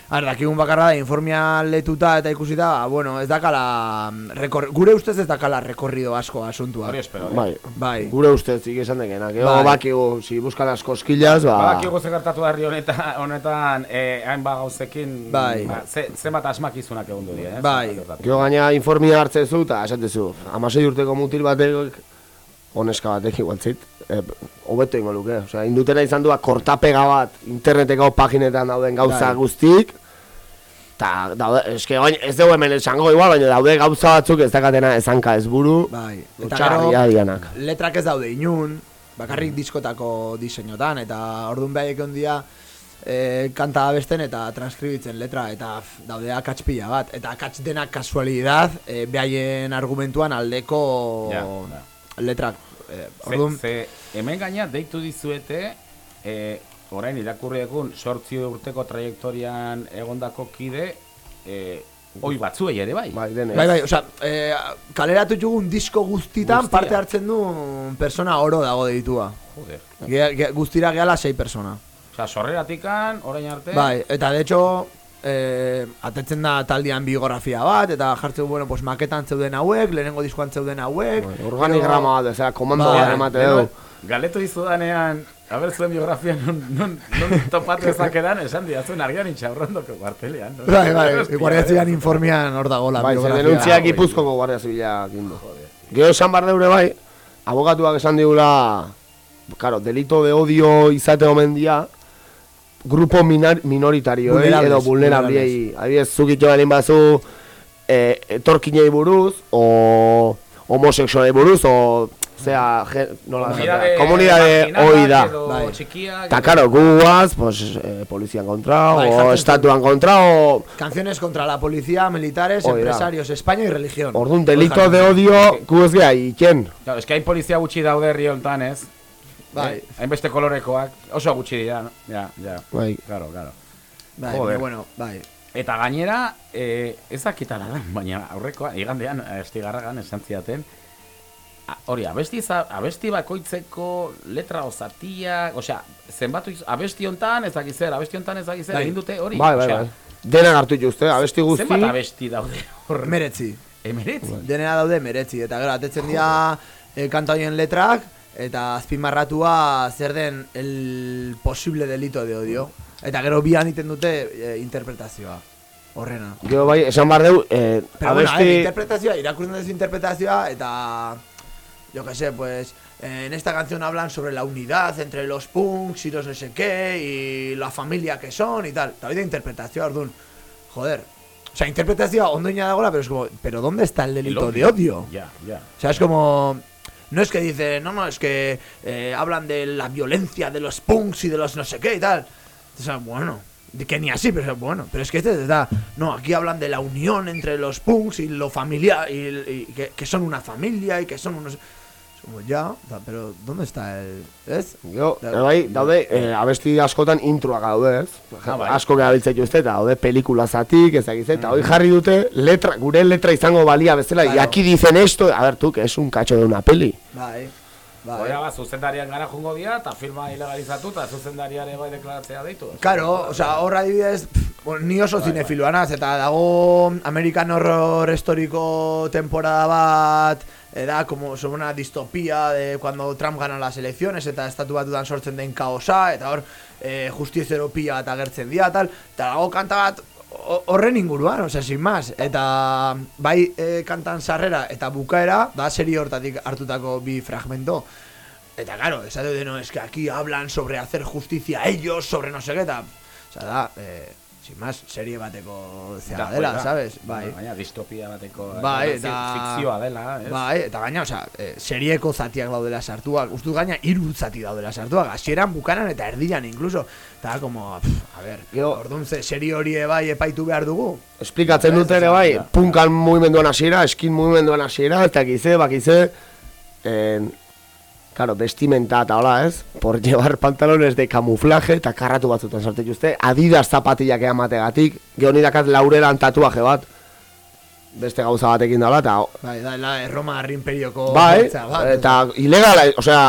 Speaker 9: Ar, dakigun bakarra da, informia letuta eta ikusi da, bueno, ez dakala, rekor, gure ustez ez dakala rekorrido asko asuntua.
Speaker 6: Hori espero, eh?
Speaker 8: Bai,
Speaker 9: bai.
Speaker 8: Gure ustez, zik esan dekenak. Ego
Speaker 9: Bai.
Speaker 8: bakigu, si buscan las cosquillas, ba...
Speaker 6: Badakigu ze gertatu herri honetan, honetan eh, hain ba gauzekin,
Speaker 8: Bai.
Speaker 6: ba, ze, zenbat asmakizunak egon du dira, eh?
Speaker 9: Bai.
Speaker 8: Gero gaina informia hartzen zu, eta esatezu, amasei urteko mutil batek, oneska batek igual zit, eh, hobeto ingo luke. Osea, indutena izan duak kortapega bat, interneteko paginetan dauden gauza
Speaker 9: Bai.
Speaker 8: guztik, eta daude, eske oin, ez dugu hemen esango igual, baina daude gauza batzuk ez dakatena ezanka ez buru,
Speaker 9: Bai. Eta gero, letrak ez daude inun, bakarrik diskotako diseinotan, eta orduan behaiek ondia e, kanta abesten eta transkribitzen letra, eta pff, daude akats pila bat. Eta akats denak kasualidad, e, behaien argumentuan aldeko
Speaker 6: Ja,
Speaker 9: letrak. E,
Speaker 6: Ze,
Speaker 9: orduan,
Speaker 6: ze, hemen gaina deitu dizuete, eh, orain irakurri egun sortzi urteko trajektorian egondako kide, eh, oi batzuei ere bai.
Speaker 8: Bai, dene.
Speaker 9: Bai, bai, osea, e, kaleratu jugun disko guztitan
Speaker 6: Guztia.
Speaker 9: parte hartzen du persona oro dago deitua.
Speaker 6: Joder.
Speaker 9: Ge, ge, guztira gehala sei persona.
Speaker 6: Osea, sorreratikan, orain arte...
Speaker 9: Bai, eta de hecho, eh, atetzen da taldean biografia bat, eta jartzen du, bueno, pues maketan zeuden hauek, lehenengo diskoan zeuden hauek.
Speaker 8: Bai, Organigrama bat, ezera, komando
Speaker 9: Bai.
Speaker 8: bat emate
Speaker 6: Gero,
Speaker 8: du.
Speaker 6: Galetu dizudanean, haber zuen biografia non, non, non topatu ezakedan, esan diazuen argian intxaurrondoko bartelean. No?
Speaker 9: Bai, bai, guardia zidan informian hor dago la
Speaker 8: Bai,
Speaker 9: biografia.
Speaker 8: denuntziak ipuzkoko guardia zibilak indu. Gero esan bar deure bai, abogatuak esan digula, claro, delito de odio izate omen dia, grupo minar, minoritario,
Speaker 9: Vulnerables,
Speaker 8: edo vulnerabliei. Adibidez, zuk ito balin bazu, eh, etorkinei buruz, o homosexualei buruz, o, zera, je, nola,
Speaker 6: Komunidade
Speaker 8: hoi da.
Speaker 9: Bai.
Speaker 6: edo-
Speaker 8: karo, guaz, pues, eh, polizian kontra,
Speaker 9: Bai,
Speaker 8: o estatuan kontra, o...
Speaker 9: Canciones contra la policía, militares, empresarios, España y religión.
Speaker 8: Orduan, delito de odio, gu ez geha, iken.
Speaker 6: Claro, eske hain polizia gutxi daude herri honetan, ez?
Speaker 9: Bai.
Speaker 6: Eh, Hainbeste kolorekoak, oso gutxi dira, no? Ja, ja.
Speaker 8: Bai.
Speaker 6: Claro, claro.
Speaker 9: Bai,
Speaker 6: Joder.
Speaker 9: bueno, bai.
Speaker 6: Eta gainera, eh, ez dakitara da, baina aurrekoa, igandean, eh, estigarragan esan zidaten, a- hori, abesti, za, abesti bakoitzeko letra osatia, osea, zenbatu, abesti hontan ez dakiz zer, abesti hontan ez dakiz zer,
Speaker 9: Bai.
Speaker 6: egin dute hori.
Speaker 8: Bai, bai,
Speaker 6: osea,
Speaker 8: bai. Denak hartu dituzte, abesti guzti.
Speaker 6: Zenbat abesti daude hor?
Speaker 9: Meretzi.
Speaker 6: Emeretzi?
Speaker 9: Denera daude meretzi. Eta gero, atetzen dira eh, kanta horien letrak, eta azpimarratua zer den el posible delito de odio. Eta gero bian iten dute eh, interpretazioa. Horrena.
Speaker 8: Gero bai, esan bar deu, eh,
Speaker 9: Pero bueno, a ver,
Speaker 8: abesti...
Speaker 9: interpretazioa, irakurtzen duzu interpretazioa, eta... Yo qué sé, pues... eh, En esta canción hablan sobre la unidad entre los punks y los no sé qué, y la familia que son y tal. Eta hori da interpretazioa, orduan. Joder. O sea, interpretazioa ondo ina dagoela, pero es como... ¿Pero dónde está el delito de odio?
Speaker 6: Ya, ya.
Speaker 9: O sea, es como... No es que dice, no, no, es que eh, hablan de la violencia de los punks y de los no sé qué y tal. O sea, bueno, que ni así, pero bueno, pero es que este está. No, aquí hablan de la unión entre los punks y lo familiar, y, que son una familia y que son unos. Como ya, da, pero ¿dónde está el.? ¿Es?
Speaker 8: Gero, bai, daude, eh, abesti askotan introak daude, ez?
Speaker 9: Ah, bai.
Speaker 8: Asko gabiltzen dituzte, eta daude pelikula zatik, ez dakiz, eta hori jarri dute, letra, gure letra izango balia bezala,
Speaker 9: Claro.
Speaker 8: y aquí dicen esto, a ver, tú, que es un cacho de una peli.
Speaker 9: Bai. Bai.
Speaker 6: Oia, ba, zuzendarian gara jungo dira, eta firma ilegalizatu, eta zuzendariare bai deklaratzea deitu.
Speaker 9: Claro, o sea, hor adibidez, bueno, ni oso zinefiloa naz, eta dago American Horror Historiko temporada bat, da como sobre una distopía de cuando Trump gana las elecciones, eta estatu batutan sortzen den kaosa, eta hor eh, justiziero pila bat agertzen dira, tal, eta dago kanta bat ho- horren inguruan, osea, sin más, eta bai eh, kantan sarrera eta bukaera, da serie hortatik hartutako bi fragmento, Eta claro, esate de no, es que aquí hablan sobre hacer justicia ellos, sobre no sé qué, eta, o sea, da, eh, sin más, serie bateko zea
Speaker 6: Da,
Speaker 9: dela,
Speaker 6: hori da.
Speaker 9: sabes? Bai.
Speaker 6: Baina distopia bateko
Speaker 9: Bai,
Speaker 6: eh,
Speaker 9: eta...
Speaker 6: fikzioa dela, ez?
Speaker 9: Bai, eta gaina, osea, eh, serieko zatiak daudela sartuak, uste dut gaina hiru zati daudela sartuak, hasieran bukanan eta erdian incluso. Eta como, pff, a ver, orduan ze serie hori bai epaitu behar dugu.
Speaker 8: Esplikatzen dute ere bai, punkan mugimenduan hasiera, eskin mugimenduan hasiera, eta gize, bakize, en, claro, vestimenta eta hola, ez? Por llevar pantalones de camuflaje eta karratu batzutan sartu dituzte, adidas zapatillak emategatik, geho dakat laurelan tatuaje bat, beste gauza batekin dala, eta
Speaker 9: Bai, da, la Roma imperioko
Speaker 8: bai,
Speaker 9: bortza bat,
Speaker 8: eta ilegala, osea,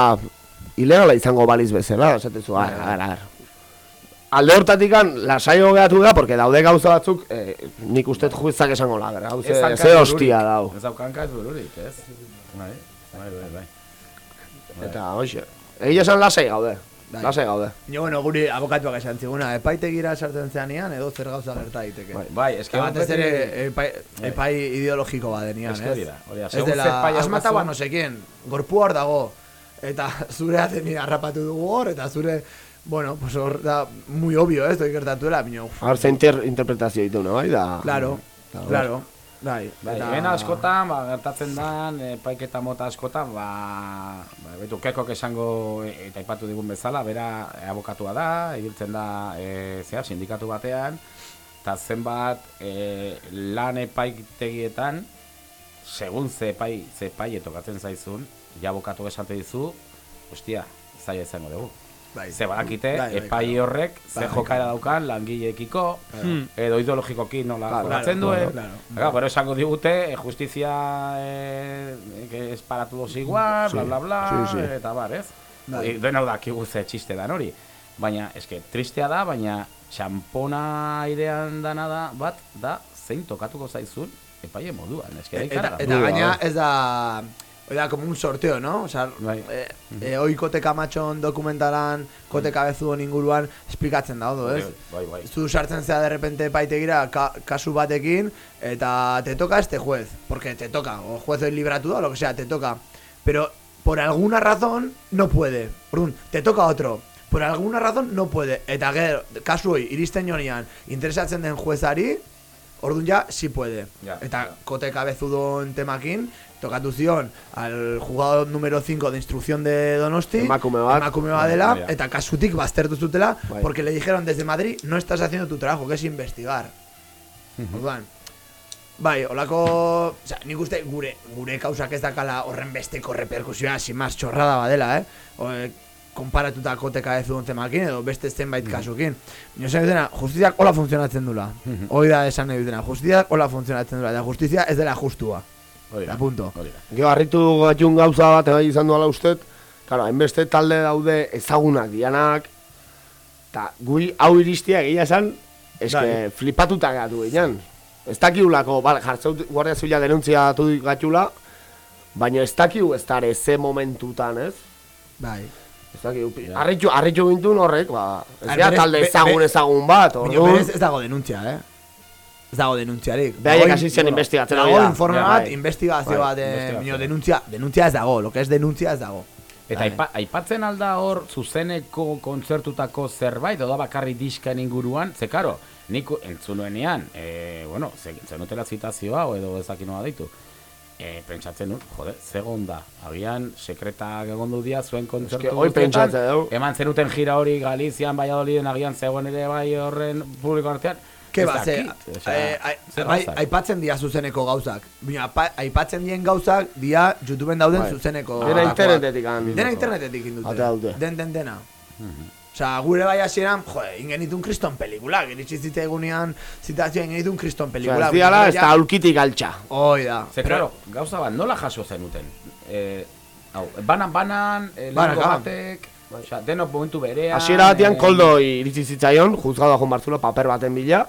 Speaker 8: ilegala izango baliz bezala, esatezu,
Speaker 9: Bai,
Speaker 8: ara, ara, ara. Alde hortatikan, lasai hogeatu da, porque daude gauza batzuk, eh, nik uste juizak esango la, gauze,
Speaker 6: Ez hanka
Speaker 8: ze
Speaker 6: ez
Speaker 8: hostia dau.
Speaker 6: Ez daukanka ez bururik, ez? Bai, bai, bai, bai.
Speaker 8: Eta, hoxe, egia esan lasai gaude,
Speaker 9: Bai.
Speaker 8: lasai gaude.
Speaker 9: Jo, bueno, guri abokatuak esan ziguna, epaitegira sartzen zeanean edo zer gauza gerta daiteke.
Speaker 6: Bai, bai, eske
Speaker 9: batez ere
Speaker 6: beti-
Speaker 9: epai,
Speaker 6: Bai.
Speaker 9: epai ideologiko badenean, ez?
Speaker 6: hori da, hori da.
Speaker 9: Ez dela,
Speaker 6: epai daukazu-
Speaker 9: bat no sekien, gorpu hor dago, eta *laughs* zure ateni harrapatu dugu hor, eta zure, bueno, pues hor da, muy obvio, ez, doi gertatuela, bino,
Speaker 8: Hor ze inter interpretazio ditu, no, bai, da...
Speaker 9: claro,
Speaker 8: da,
Speaker 9: claro, bai,
Speaker 6: Bai,
Speaker 9: eta-
Speaker 6: hemen askotan, ba, gertatzen da, epaiketa mota askotan, ba, ba betu, kekok esango, e, eta aipatu digun bezala, bera abokatua da, ibiltzen da, e, zera, sindikatu batean, eta zenbat e, lan epaitegietan, segun ze epai, ze epai tokatzen zaizun, ja abokatu esante dizu, ostia, zaila izango dugu.
Speaker 9: Bai.
Speaker 6: Ze badakite,
Speaker 9: Bai, bai,
Speaker 6: epai horrek, ze
Speaker 9: Bai,
Speaker 6: jokaera daukan langileekiko,
Speaker 9: Claro.
Speaker 6: edo ideologikoki nola
Speaker 9: Claro,
Speaker 6: jokatzen duen.
Speaker 9: claro.
Speaker 6: Pero esango digute, eh, justizia eh, que es para todos igual,
Speaker 8: Sí,
Speaker 6: bla, bla, bla,
Speaker 8: sí, sí.
Speaker 6: eta bar, ez?
Speaker 9: Bai.
Speaker 6: E, Dena dakigu ze txiste dan hori. Baina, eske, tristea da, baina txampona airean dana da, bat, da, zein tokatuko zaizun, epaile moduan, eske, da
Speaker 9: eta, eta gaina ez da, hori da, como un sorteo, no? Osa,
Speaker 6: Bai.
Speaker 9: eh, eh, hoi kote kamatxon dokumentalan, kote kabezu inguruan, esplikatzen daudo, ez?
Speaker 6: Bai, bai.
Speaker 9: Zu sartzen zea de repente paitegira ka, kasu batekin eta te toca este juez, porque te toca, o juez hoy libratu da, o lo que sea, te toca. Pero por alguna razón no puede. Orduan, te toca otro. Por alguna razón no puede. Eta gero, kasu hoi, iristen jonian, interesatzen den juezari, orduan ja, sí puede.
Speaker 6: Ja,
Speaker 9: eta kote kabezudon temakin, tokatu zion al jugador número 5 de instrucción de Donosti,
Speaker 8: Emakume bat.
Speaker 9: emakume bat dela,
Speaker 8: Bai, bai.
Speaker 9: eta kasutik baztertu zutela,
Speaker 8: Bai.
Speaker 9: porque le dijeron desde Madrid, no estás haciendo tu trabajo, que es investigar. Orduan, bai, olako, o sea, nik uste gure, gure kausak ez dakala horren besteko reperkusioa, sin más chorrada badela, eh? O, eh, konparatutako teka ez duen temakin, edo beste zenbait kasukin. Nio esan dutena, justiziak hola funtzionatzen dula. Hoi da esan nahi dutena, justiziak hola funtzionatzen dula, eta justizia ez dela justua.
Speaker 6: Hori da,
Speaker 9: Eta punto.
Speaker 8: Gero harritu gatun gauza bat bai izan duela ustet, claro, hainbeste talde daude ezagunak dianak, eta guri hau iristia egia esan, eske
Speaker 9: Bai.
Speaker 8: flipatuta gatu ginen. Ez dakiulako, bale, jartzeu guardia zibila denuntziatu gatula, baina ez dakiu ez dare ze momentutan, ez?
Speaker 9: Bai.
Speaker 8: Ez dakiu, harritu, harritu gintun horrek, ba, ez
Speaker 9: Ar,
Speaker 8: dira talde ezagun ezagun bat, orduan.
Speaker 9: berez ez dago denuntzia, eh? Ez dago denuntziarik.
Speaker 8: Behaiek
Speaker 9: Dago-
Speaker 8: hasi zen investigatzen
Speaker 9: Dago
Speaker 8: hori da.
Speaker 9: informe
Speaker 8: Ja,
Speaker 9: bat,
Speaker 8: bai.
Speaker 9: investigazio
Speaker 8: Bai,
Speaker 9: bat, eh, denuntzia, denuntzia ez dago, lo que es denuntzia ez dago.
Speaker 6: Eta aipa, aipatzen alda hor zuzeneko kontzertutako zerbait, edo da bakarri diskan inguruan, ze karo, nik entzunuenean, e, bueno, ze- zenutela zitazioa, o edo ezakin noa deitu, e, pentsatzen nun, jode, zegon da, agian sekretak egondu dia zuen kontzertu
Speaker 8: hoi pentsatzen dugu.
Speaker 6: eman zenuten jira hori Galizian, Valladoliden, agian zegoen ere bai horren publiko artean,
Speaker 9: Ke ba, ze, eh, aipatzen dia zuzeneko gauzak. Baina apa- aipatzen dien gauzak dia YouTubeen dauden
Speaker 8: Bai.
Speaker 9: zuzeneko.
Speaker 8: Dena
Speaker 9: gakoak.
Speaker 8: internetetik han-
Speaker 9: Dena internetetik indute. Den, den, dena. Osa, gure bai hasieran, jo, ingenitun kriston pelikulak, iritsi zitzaigunean zitazioa ingenitun kriston
Speaker 8: Osea,
Speaker 9: pelikulak.
Speaker 8: ez diala, ez da aulkitik altxa.
Speaker 9: Hoi da.
Speaker 6: Ze, claro, gauza bat, nola jaso zenuten? E, hau, banan, banan, e,
Speaker 9: Banaka.
Speaker 6: Batek, osea, denok momentu berean...
Speaker 8: Hasiera batean
Speaker 6: eh,
Speaker 8: koldo iritsi zitzaion, juzgado joan bartzula paper baten bila,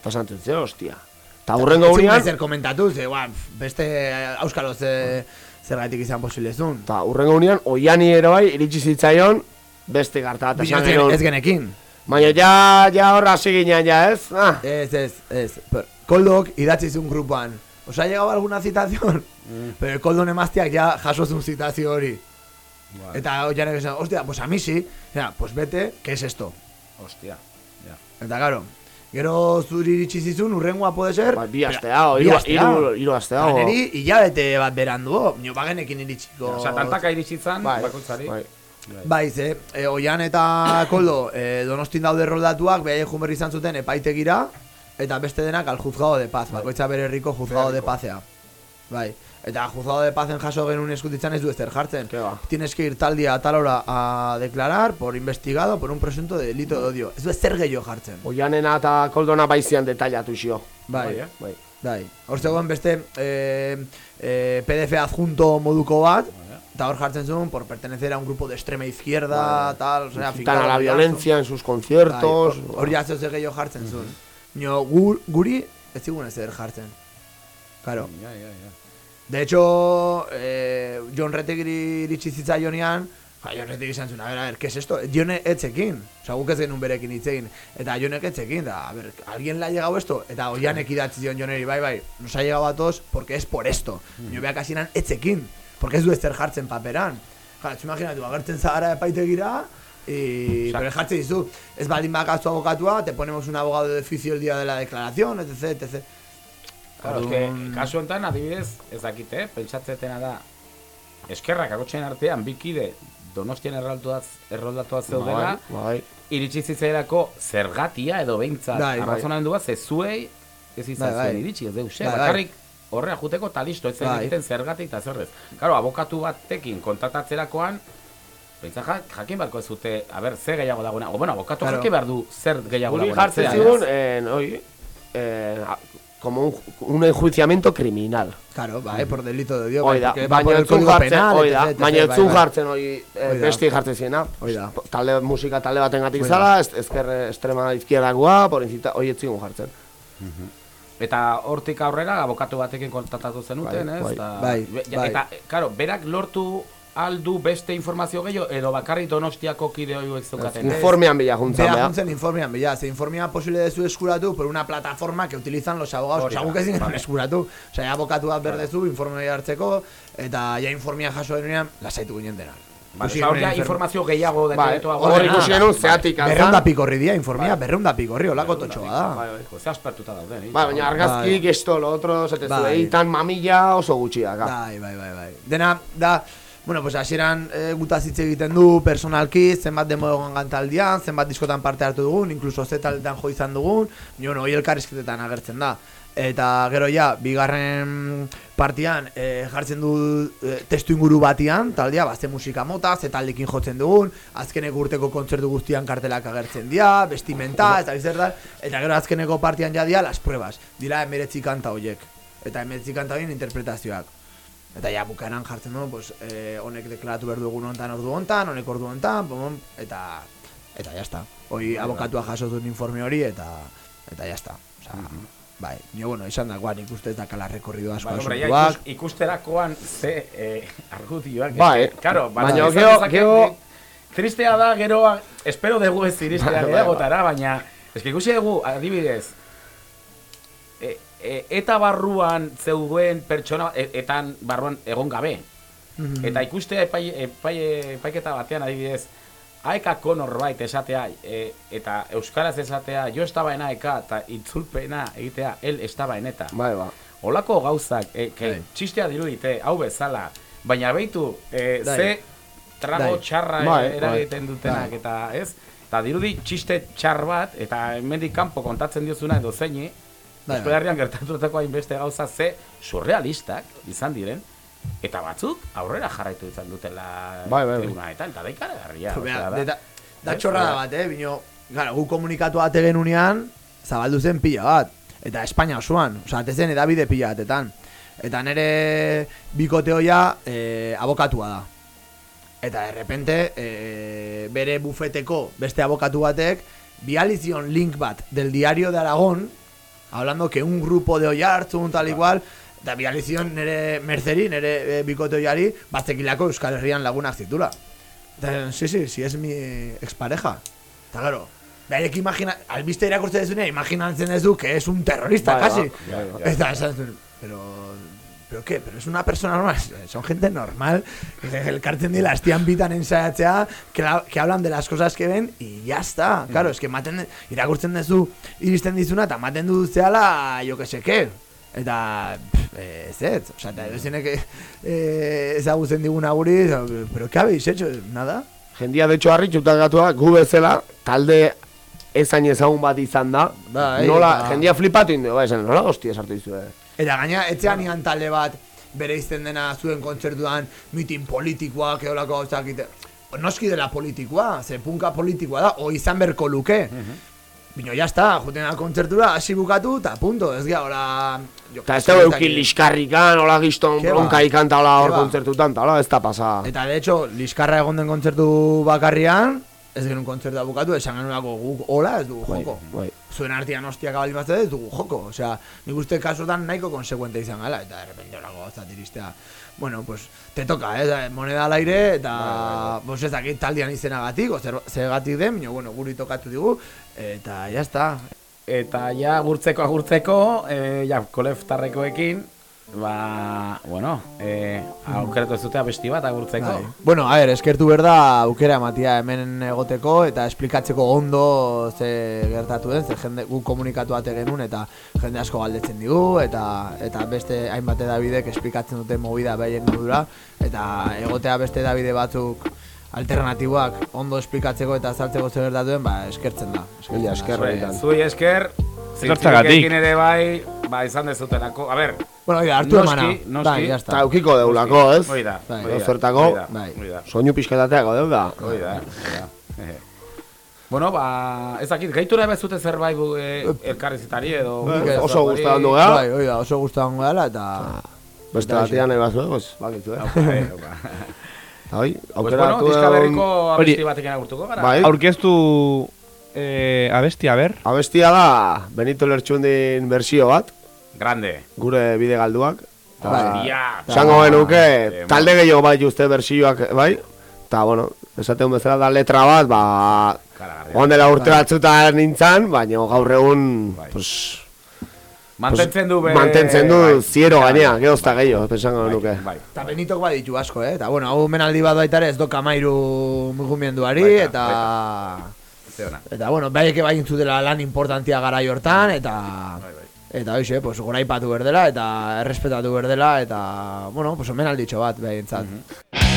Speaker 8: eta santzen ze, hostia. Eta hurrengo
Speaker 9: Ez
Speaker 8: gunean,
Speaker 9: zer komentatu, ze, guan, beste eh, auskalo ze, zergatik izan posiblezun.
Speaker 8: eta hurrengo gunean, oiani ere bai, iritsi zitzaion, beste garta bat
Speaker 9: ez,
Speaker 8: genuen.
Speaker 9: ez genekin.
Speaker 8: Baina ja, ja horra hasi ginen, ja, ez? Ah.
Speaker 9: Ez, ez, ez. Per, Koldok idatzi zuen grupan. ¿Os ha llegado alguna citación?
Speaker 6: Mm.
Speaker 9: Pero el Koldon emaztiak ja jaso zuen zitazio hori.
Speaker 6: Bai.
Speaker 9: Eta oianek esan, hostia, pues a mí sí. Ya, pues vete, ¿qué es esto?
Speaker 6: Hostia, ja.
Speaker 9: Eta claro, Gero zuri iritsi zizun, urrengoa puede ser.
Speaker 8: Bai, bi astea, o, hiru- hiru- hiru astea, o.
Speaker 9: Neri hilabete bat berandu, nio bagenekin iritsiko.
Speaker 6: Osa, tantaka iritsi zan,
Speaker 9: Bai,
Speaker 6: bakoitzari.
Speaker 8: bai.
Speaker 9: Bai, ze, e, Oian eta *coughs* Koldo, e, donostin daude roldatuak, behai jun berri izan zuten epaitegira, eta beste denak al juzgado de paz, bakoitza bere herriko juzgado de pazea. Bai, eta juzgado de pazen jaso genuen eskutitzan ez du ezer jartzen. Tienes que ir tal día a tal hora a declarar por investigado por un presunto delito de odio. Ez du ezer gehiago jartzen.
Speaker 8: Oianena eta koldona baizian detailatu xio.
Speaker 9: Bai,
Speaker 8: bai.
Speaker 9: Bai, hor zegoen beste eh, eh, PDF adjunto moduko bat, eta hor jartzen zuen por pertenecer a un grupo de extrema izquierda, tal, o sea,
Speaker 8: Incitan a la violencia en sus conciertos.
Speaker 9: Bai, hor- zeu gehiago jartzen zuen. Nio, gu, guri ez zigun ez zer jartzen. Claro.
Speaker 6: Ja, ja, ja.
Speaker 9: De hecho, eh, John Rettegiri iritsi zitzaionean, John Rettegiri izan zuen, a ver, a ver, ¿qué es esto? Jone etzekin, oza, guk ez genuen berekin hitzein, eta Jonek etzekin, da, a ver, ¿alguien le ha llegado esto? Eta oianek idatzi zion Joneri, bai, bai, nos ha llegado a todos porque es por esto. Nio beak hasieran etzekin, porque ez du ezer jartzen paperan. Ja, zu imaginatu, agertzen zagara epaitegira, y... pero jartzen dizu, ez baldin bakazu abokatua, te ponemos un abogado de oficio el día de la declaración, etc, etc.
Speaker 6: Claro, eske, kasu honetan, adibidez, ez dakite, pentsatzetena da, eskerrak agotxen artean, bikide, donostian erroldatuaz, erroldatuaz zeudela,
Speaker 8: Bai, bai.
Speaker 6: iritsi zitzaidako zergatia edo behintzat,
Speaker 9: Bai, bai.
Speaker 6: arrazonamendu bat, zezuei, ez izan
Speaker 9: Bai, bai.
Speaker 6: zuen iritsi, ez deuse,
Speaker 9: Bai, bai.
Speaker 6: bakarrik horrea juteko eta listo, ez zen
Speaker 9: Bai.
Speaker 6: egiten zergatik eta zerrez. Karo, abokatu batekin kontratatzerakoan, Pentsa ja, jakin beharko ez dute, a ber, zer gehiago dagoena. O, bueno, abokatu
Speaker 8: Claro.
Speaker 6: jakin behar du zer gehiago
Speaker 8: Guri
Speaker 6: dagoena.
Speaker 8: jartzen
Speaker 6: atzean,
Speaker 8: zigun,
Speaker 6: ez?
Speaker 8: en, oi, eh, como un, un enjuiciamiento criminal.
Speaker 9: Claro, bai, por delito de odio,
Speaker 8: Hoi da,
Speaker 9: porque va por
Speaker 8: baina
Speaker 9: el código
Speaker 8: jartzen,
Speaker 9: penal,
Speaker 8: hoi da,
Speaker 9: etc, etc,
Speaker 8: baina
Speaker 9: bai,
Speaker 8: etzun jartzen hoi eh,
Speaker 9: da.
Speaker 8: besti jartzen ziena.
Speaker 9: Hoi da.
Speaker 8: Talde musika talde baten gatik zala, ez, ezker estrema izquierdagoa, por incita, hoi etzun jartzen.
Speaker 6: Eta hortik aurrera abokatu batekin kontatatu zenuten,
Speaker 8: Bai,
Speaker 6: ez?
Speaker 8: bai.
Speaker 9: Bai, bai.
Speaker 6: Eta, eh, karo, berak lortu aldu beste informazio gehiago, edo bakarrik donostiako kide horiek zeukaten. ez?
Speaker 8: Informean bila juntzan,
Speaker 9: Bea
Speaker 8: bea.
Speaker 9: juntzen informean, bella, se informea posible de su eskuratu por una plataforma que utilizan los abogados,
Speaker 6: da,
Speaker 9: guk ezin
Speaker 6: vale.
Speaker 9: eskuratu, oza, ja abokatu bat berdezu, informea hartzeko, eta ja informea jaso denean, lasaitu ginen dena.
Speaker 6: Vale, informazio gehiago
Speaker 8: Bai,
Speaker 6: dekretua
Speaker 8: hor ikusi genuen zeatik
Speaker 9: Berreunda pikorri dia, informea, berreunda pikorri, olako totxoa da.
Speaker 6: Bai, bai, ze aspertuta dauden, eh?
Speaker 8: Ba, baina argazkik esto, lo otro, zatezu,
Speaker 9: Bai.
Speaker 8: eitan mamilla oso gutxiak.
Speaker 9: Bai, bai, bai, bai. Dena, da, bueno, pues hasieran e, gutaz hitz egiten du personalki, zenbat demo egon gantaldian, zenbat diskotan parte hartu dugun, incluso ze taldetan jo izan dugun, ni bueno, hoi elkarrizketetan agertzen da. Eta gero ja, bigarren partian e, jartzen du e, testu inguru batian, taldea, bazte musika mota, ze taldekin jotzen dugun, azkeneko urteko kontzertu guztian kartelak agertzen dira, vestimenta, eta zer da, eta gero azkeneko partian ja dira las pruebas, dira emeretzi kanta hoiek, eta emeretzi kanta horien interpretazioak. Eta ja, bukaeran jartzen du, pues, eh, honek deklaratu behar du egun hontan ordu hontan, honek ordu hontan, pom, eta, eta jazta. Hoi abokatua jaso duen informe hori, eta, eta jazta. Osa, bai, nio, bueno, izan da, guan, ikuste ez dakala rekorrido asko
Speaker 6: Bai,
Speaker 9: asuntuak.
Speaker 6: ikus, ikusterakoan ze eh, argudioak.
Speaker 8: Bai,
Speaker 6: eske, Claro,
Speaker 8: baina gero- gero-
Speaker 6: Tristea da, gero, espero dugu ez iristea
Speaker 8: Bai, bai,
Speaker 6: gehiagotara, baina, eske ikusi dugu, adibidez, e, eta barruan zeuden pertsona, e, etan barruan egon gabe.
Speaker 9: Mhm.
Speaker 6: Eta ikustea epai, epai, epaiketa batean adibidez, aekako norbait esatea, e, eta euskaraz esatea, jo estabaena eka, eta itzulpena egitea, el estabaeneta.
Speaker 8: Bai, ba.
Speaker 6: Olako gauzak, e, que
Speaker 9: Bai.
Speaker 6: txistea dirudite, hau bezala, baina beitu, e, ze trago
Speaker 9: Bai.
Speaker 6: txarra
Speaker 8: Bai,
Speaker 6: e, eragiten
Speaker 8: bai.
Speaker 6: dutenak, eta ez? Eta dirudi txiste txar bat, eta hemendik kanpo kontatzen diozuna edo zeini, Euskal Herrian gertatutako hainbeste gauza ze surrealistak izan diren, eta batzuk aurrera jarraitu izan dutela
Speaker 8: Bai, bai, bai.
Speaker 6: eta da ikaragarria.
Speaker 9: Jo, bea, da, da
Speaker 6: Ez,
Speaker 9: txorrada
Speaker 6: bai.
Speaker 9: bat, eh, bino, gara, gu komunikatu bat egin unean, zabaldu zen pila bat, eta Espainia osoan, oza, atezen edabide pila batetan. Eta nere bikote hoia eh, abokatua da. Eta de repente, eh, bere bufeteko beste abokatu batek, bializion link bat del diario de Aragón, hablando que un grupo de oiartzun, tal igual, eta bializion nere merceri, nere eh, bikote hoiari, batzekilako Euskal Herrian lagunak zitula. Eta, sí, sí, sí, es mi expareja. Eta, claro, Berek imagina, albiste irakurtzen dezunea, imaginatzen ez du, que es un terrorista,
Speaker 8: Bai, ba,
Speaker 9: casi.
Speaker 8: bai, ba.
Speaker 9: Eta, esan zuen, pero... pero qué, pero es una persona normal, son gente normal, elkartzen dira, estian bitan ensaiatzea, que, la- que hablan de las cosas que ven, y ya está, claro, es que maten, irakurtzen duzu, iristen dizuna, eta maten du zehala, jo que se que, eta, pff, eh, ez ez, o sea, eta edozenek eh, ezagutzen diguna guri, pero qué habéis hecho, nada?
Speaker 8: Jendia de hecho harritxuta gatua, gu bezala, talde ezain ezagun bat izan da.
Speaker 9: Bai,
Speaker 8: nola,
Speaker 9: eta-
Speaker 8: jendia flipatu indio, bai, esan, nola hostia sartu dizu, eh.
Speaker 9: Eta gaina, etxean ian talde bat bere izten dena zuen kontzertuan mitin politikoak eolako gauzak ite. Noski dela politikoa, ze punka politikoa da, o izan berko luke. Bino, ya está, juten da kontzertura, hasi bukatu, eta punto, ez gara, hola... jo,
Speaker 8: Eta ez da eukin liskarrikan, hola gizton
Speaker 9: Ke ba.
Speaker 8: bronka ikanta hola hor
Speaker 9: ba.
Speaker 8: kontzertutan, eta hola ez da pasa.
Speaker 9: Eta de hecho, Liskarra egon den kontzertu bakarrian, ez genuen kontzertua bukatu, esan genuelako guk hola ez dugu
Speaker 8: Bai,
Speaker 9: joko.
Speaker 8: bai.
Speaker 9: Zuen artian hostiak abali bat ez dugu joko. Osea, nik uste kasutan nahiko konsekuente izan gala, eta de repente horako gauzat iristea. Bueno, pues, te toca, eh, moneda al aire, eta, pues ez dakit taldian izenagatik, o zer- zergatik den, baina, bueno, guri tokatu digu, eta ya está.
Speaker 6: Eta ja agurtzeko agurtzeko, e, ja, koleftarrekoekin, ba, bueno, e, aukeratu ez dute abesti bat agurtzeko.
Speaker 9: Bai. Bueno, a ver, eskertu berda aukera ematia hemen egoteko eta esplikatzeko ondo ze gertatu den, ze jende guk komunikatu ate genuen eta jende asko galdetzen digu eta eta beste hainbat edabidek esplikatzen dute movida behaien modura eta egotea beste edabide batzuk alternatiboak ondo esplikatzeko eta azaltzeko zer gertatu den, ba, eskertzen da. Eskertzen da.
Speaker 6: Zui- Zui esker,
Speaker 9: Etortzagatik.
Speaker 6: zintzilekin ere bai, ba, izan dezutelako. A ber,
Speaker 9: Bueno, oida, hartu
Speaker 6: noski,
Speaker 9: emana.
Speaker 6: noski.
Speaker 9: Bai, ya está.
Speaker 8: Eta eukiko deulako, ez?
Speaker 6: Hoi da,
Speaker 9: Bai.
Speaker 6: hoi da,
Speaker 8: Zertako,
Speaker 9: bai.
Speaker 8: soinu pixkatateako deuda.
Speaker 6: Hoi da, hoi da. Eh. Bueno, ba, ez dakit, gaitu nahi bezute zerbait bu, e, elkarrizitari edo...
Speaker 8: Bai,
Speaker 6: edo
Speaker 8: oso gustatu gara.
Speaker 9: Bai, oida, oso gustatzen gara eta...
Speaker 8: Beste
Speaker 9: Eta
Speaker 8: batean nahi bazu, pues, bakitu, eh? *laughs*
Speaker 6: Bai, bai.
Speaker 8: Eta hoi,
Speaker 6: Pues
Speaker 8: aukeratu
Speaker 6: bueno, diska berriko abesti batekin agurtuko gara.
Speaker 8: Bai.
Speaker 18: Aurkeztu eh, abestia, ber?
Speaker 8: Abestia da Benito Lertxundin bersio bat,
Speaker 6: Grande.
Speaker 8: gure bide galduak.
Speaker 6: Bai.
Speaker 8: Zango genuke, talde gehiago bai uste bersioak, bai? Eta, bueno, esaten bezala da letra bat, ba... Ondela urte batzutan nintzen, baina gaur egun, pues...
Speaker 6: Mantentzen du be-
Speaker 8: Mantentzen du
Speaker 6: bai.
Speaker 8: ziero
Speaker 6: Claro.
Speaker 8: gainea, geozta gehiago, pensango genuke.
Speaker 6: Bai.
Speaker 9: Eta Benitok baditu asko, eh? Eta, bueno, hau menaldi bat baita ere ez doka mairu mugimenduari,
Speaker 6: Baita,
Speaker 9: eta...
Speaker 6: Zeona.
Speaker 9: Eta, bueno, bai eke bai dela lan importantia gara hortan, eta... Eta hoxe, pues, goraipatu berdela, eta errespetatu berdela, eta, bueno, pues, omenalditxo bat, bai entzat.
Speaker 24: Thank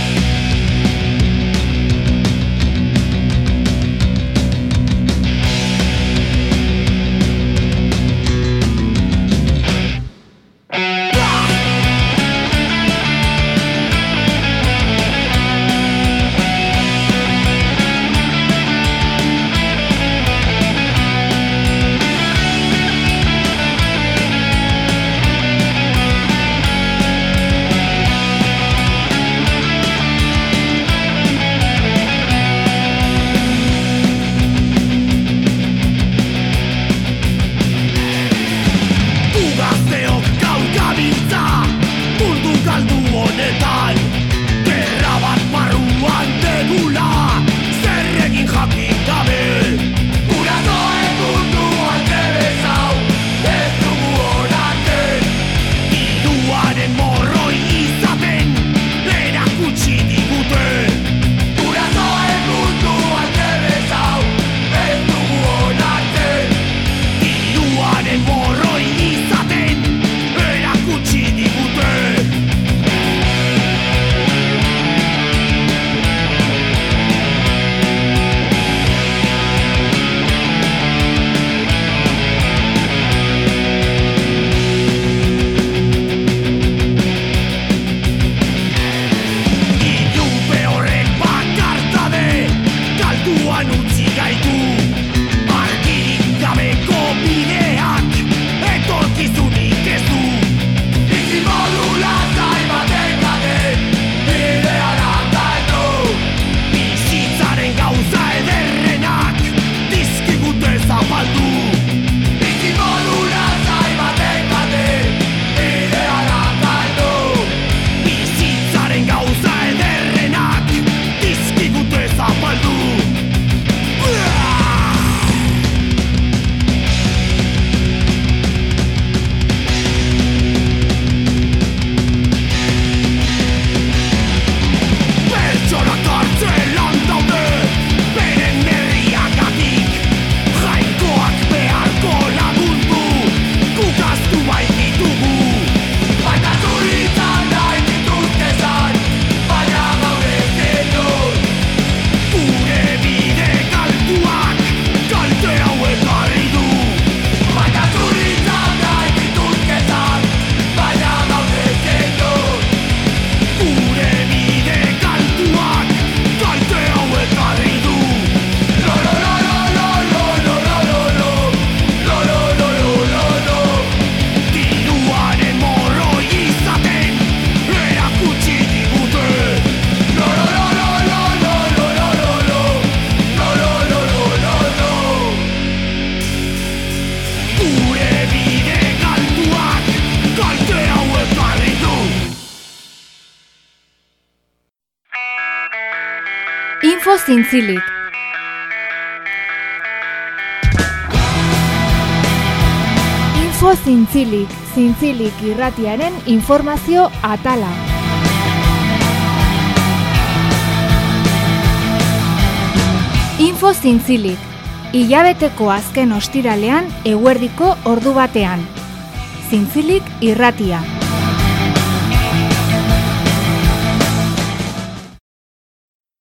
Speaker 1: zintzilik. Info zintzilik, zintzilik irratiaren informazio atala. Info zintzilik, hilabeteko azken ostiralean eguerdiko ordu batean. Zintzilik irratia.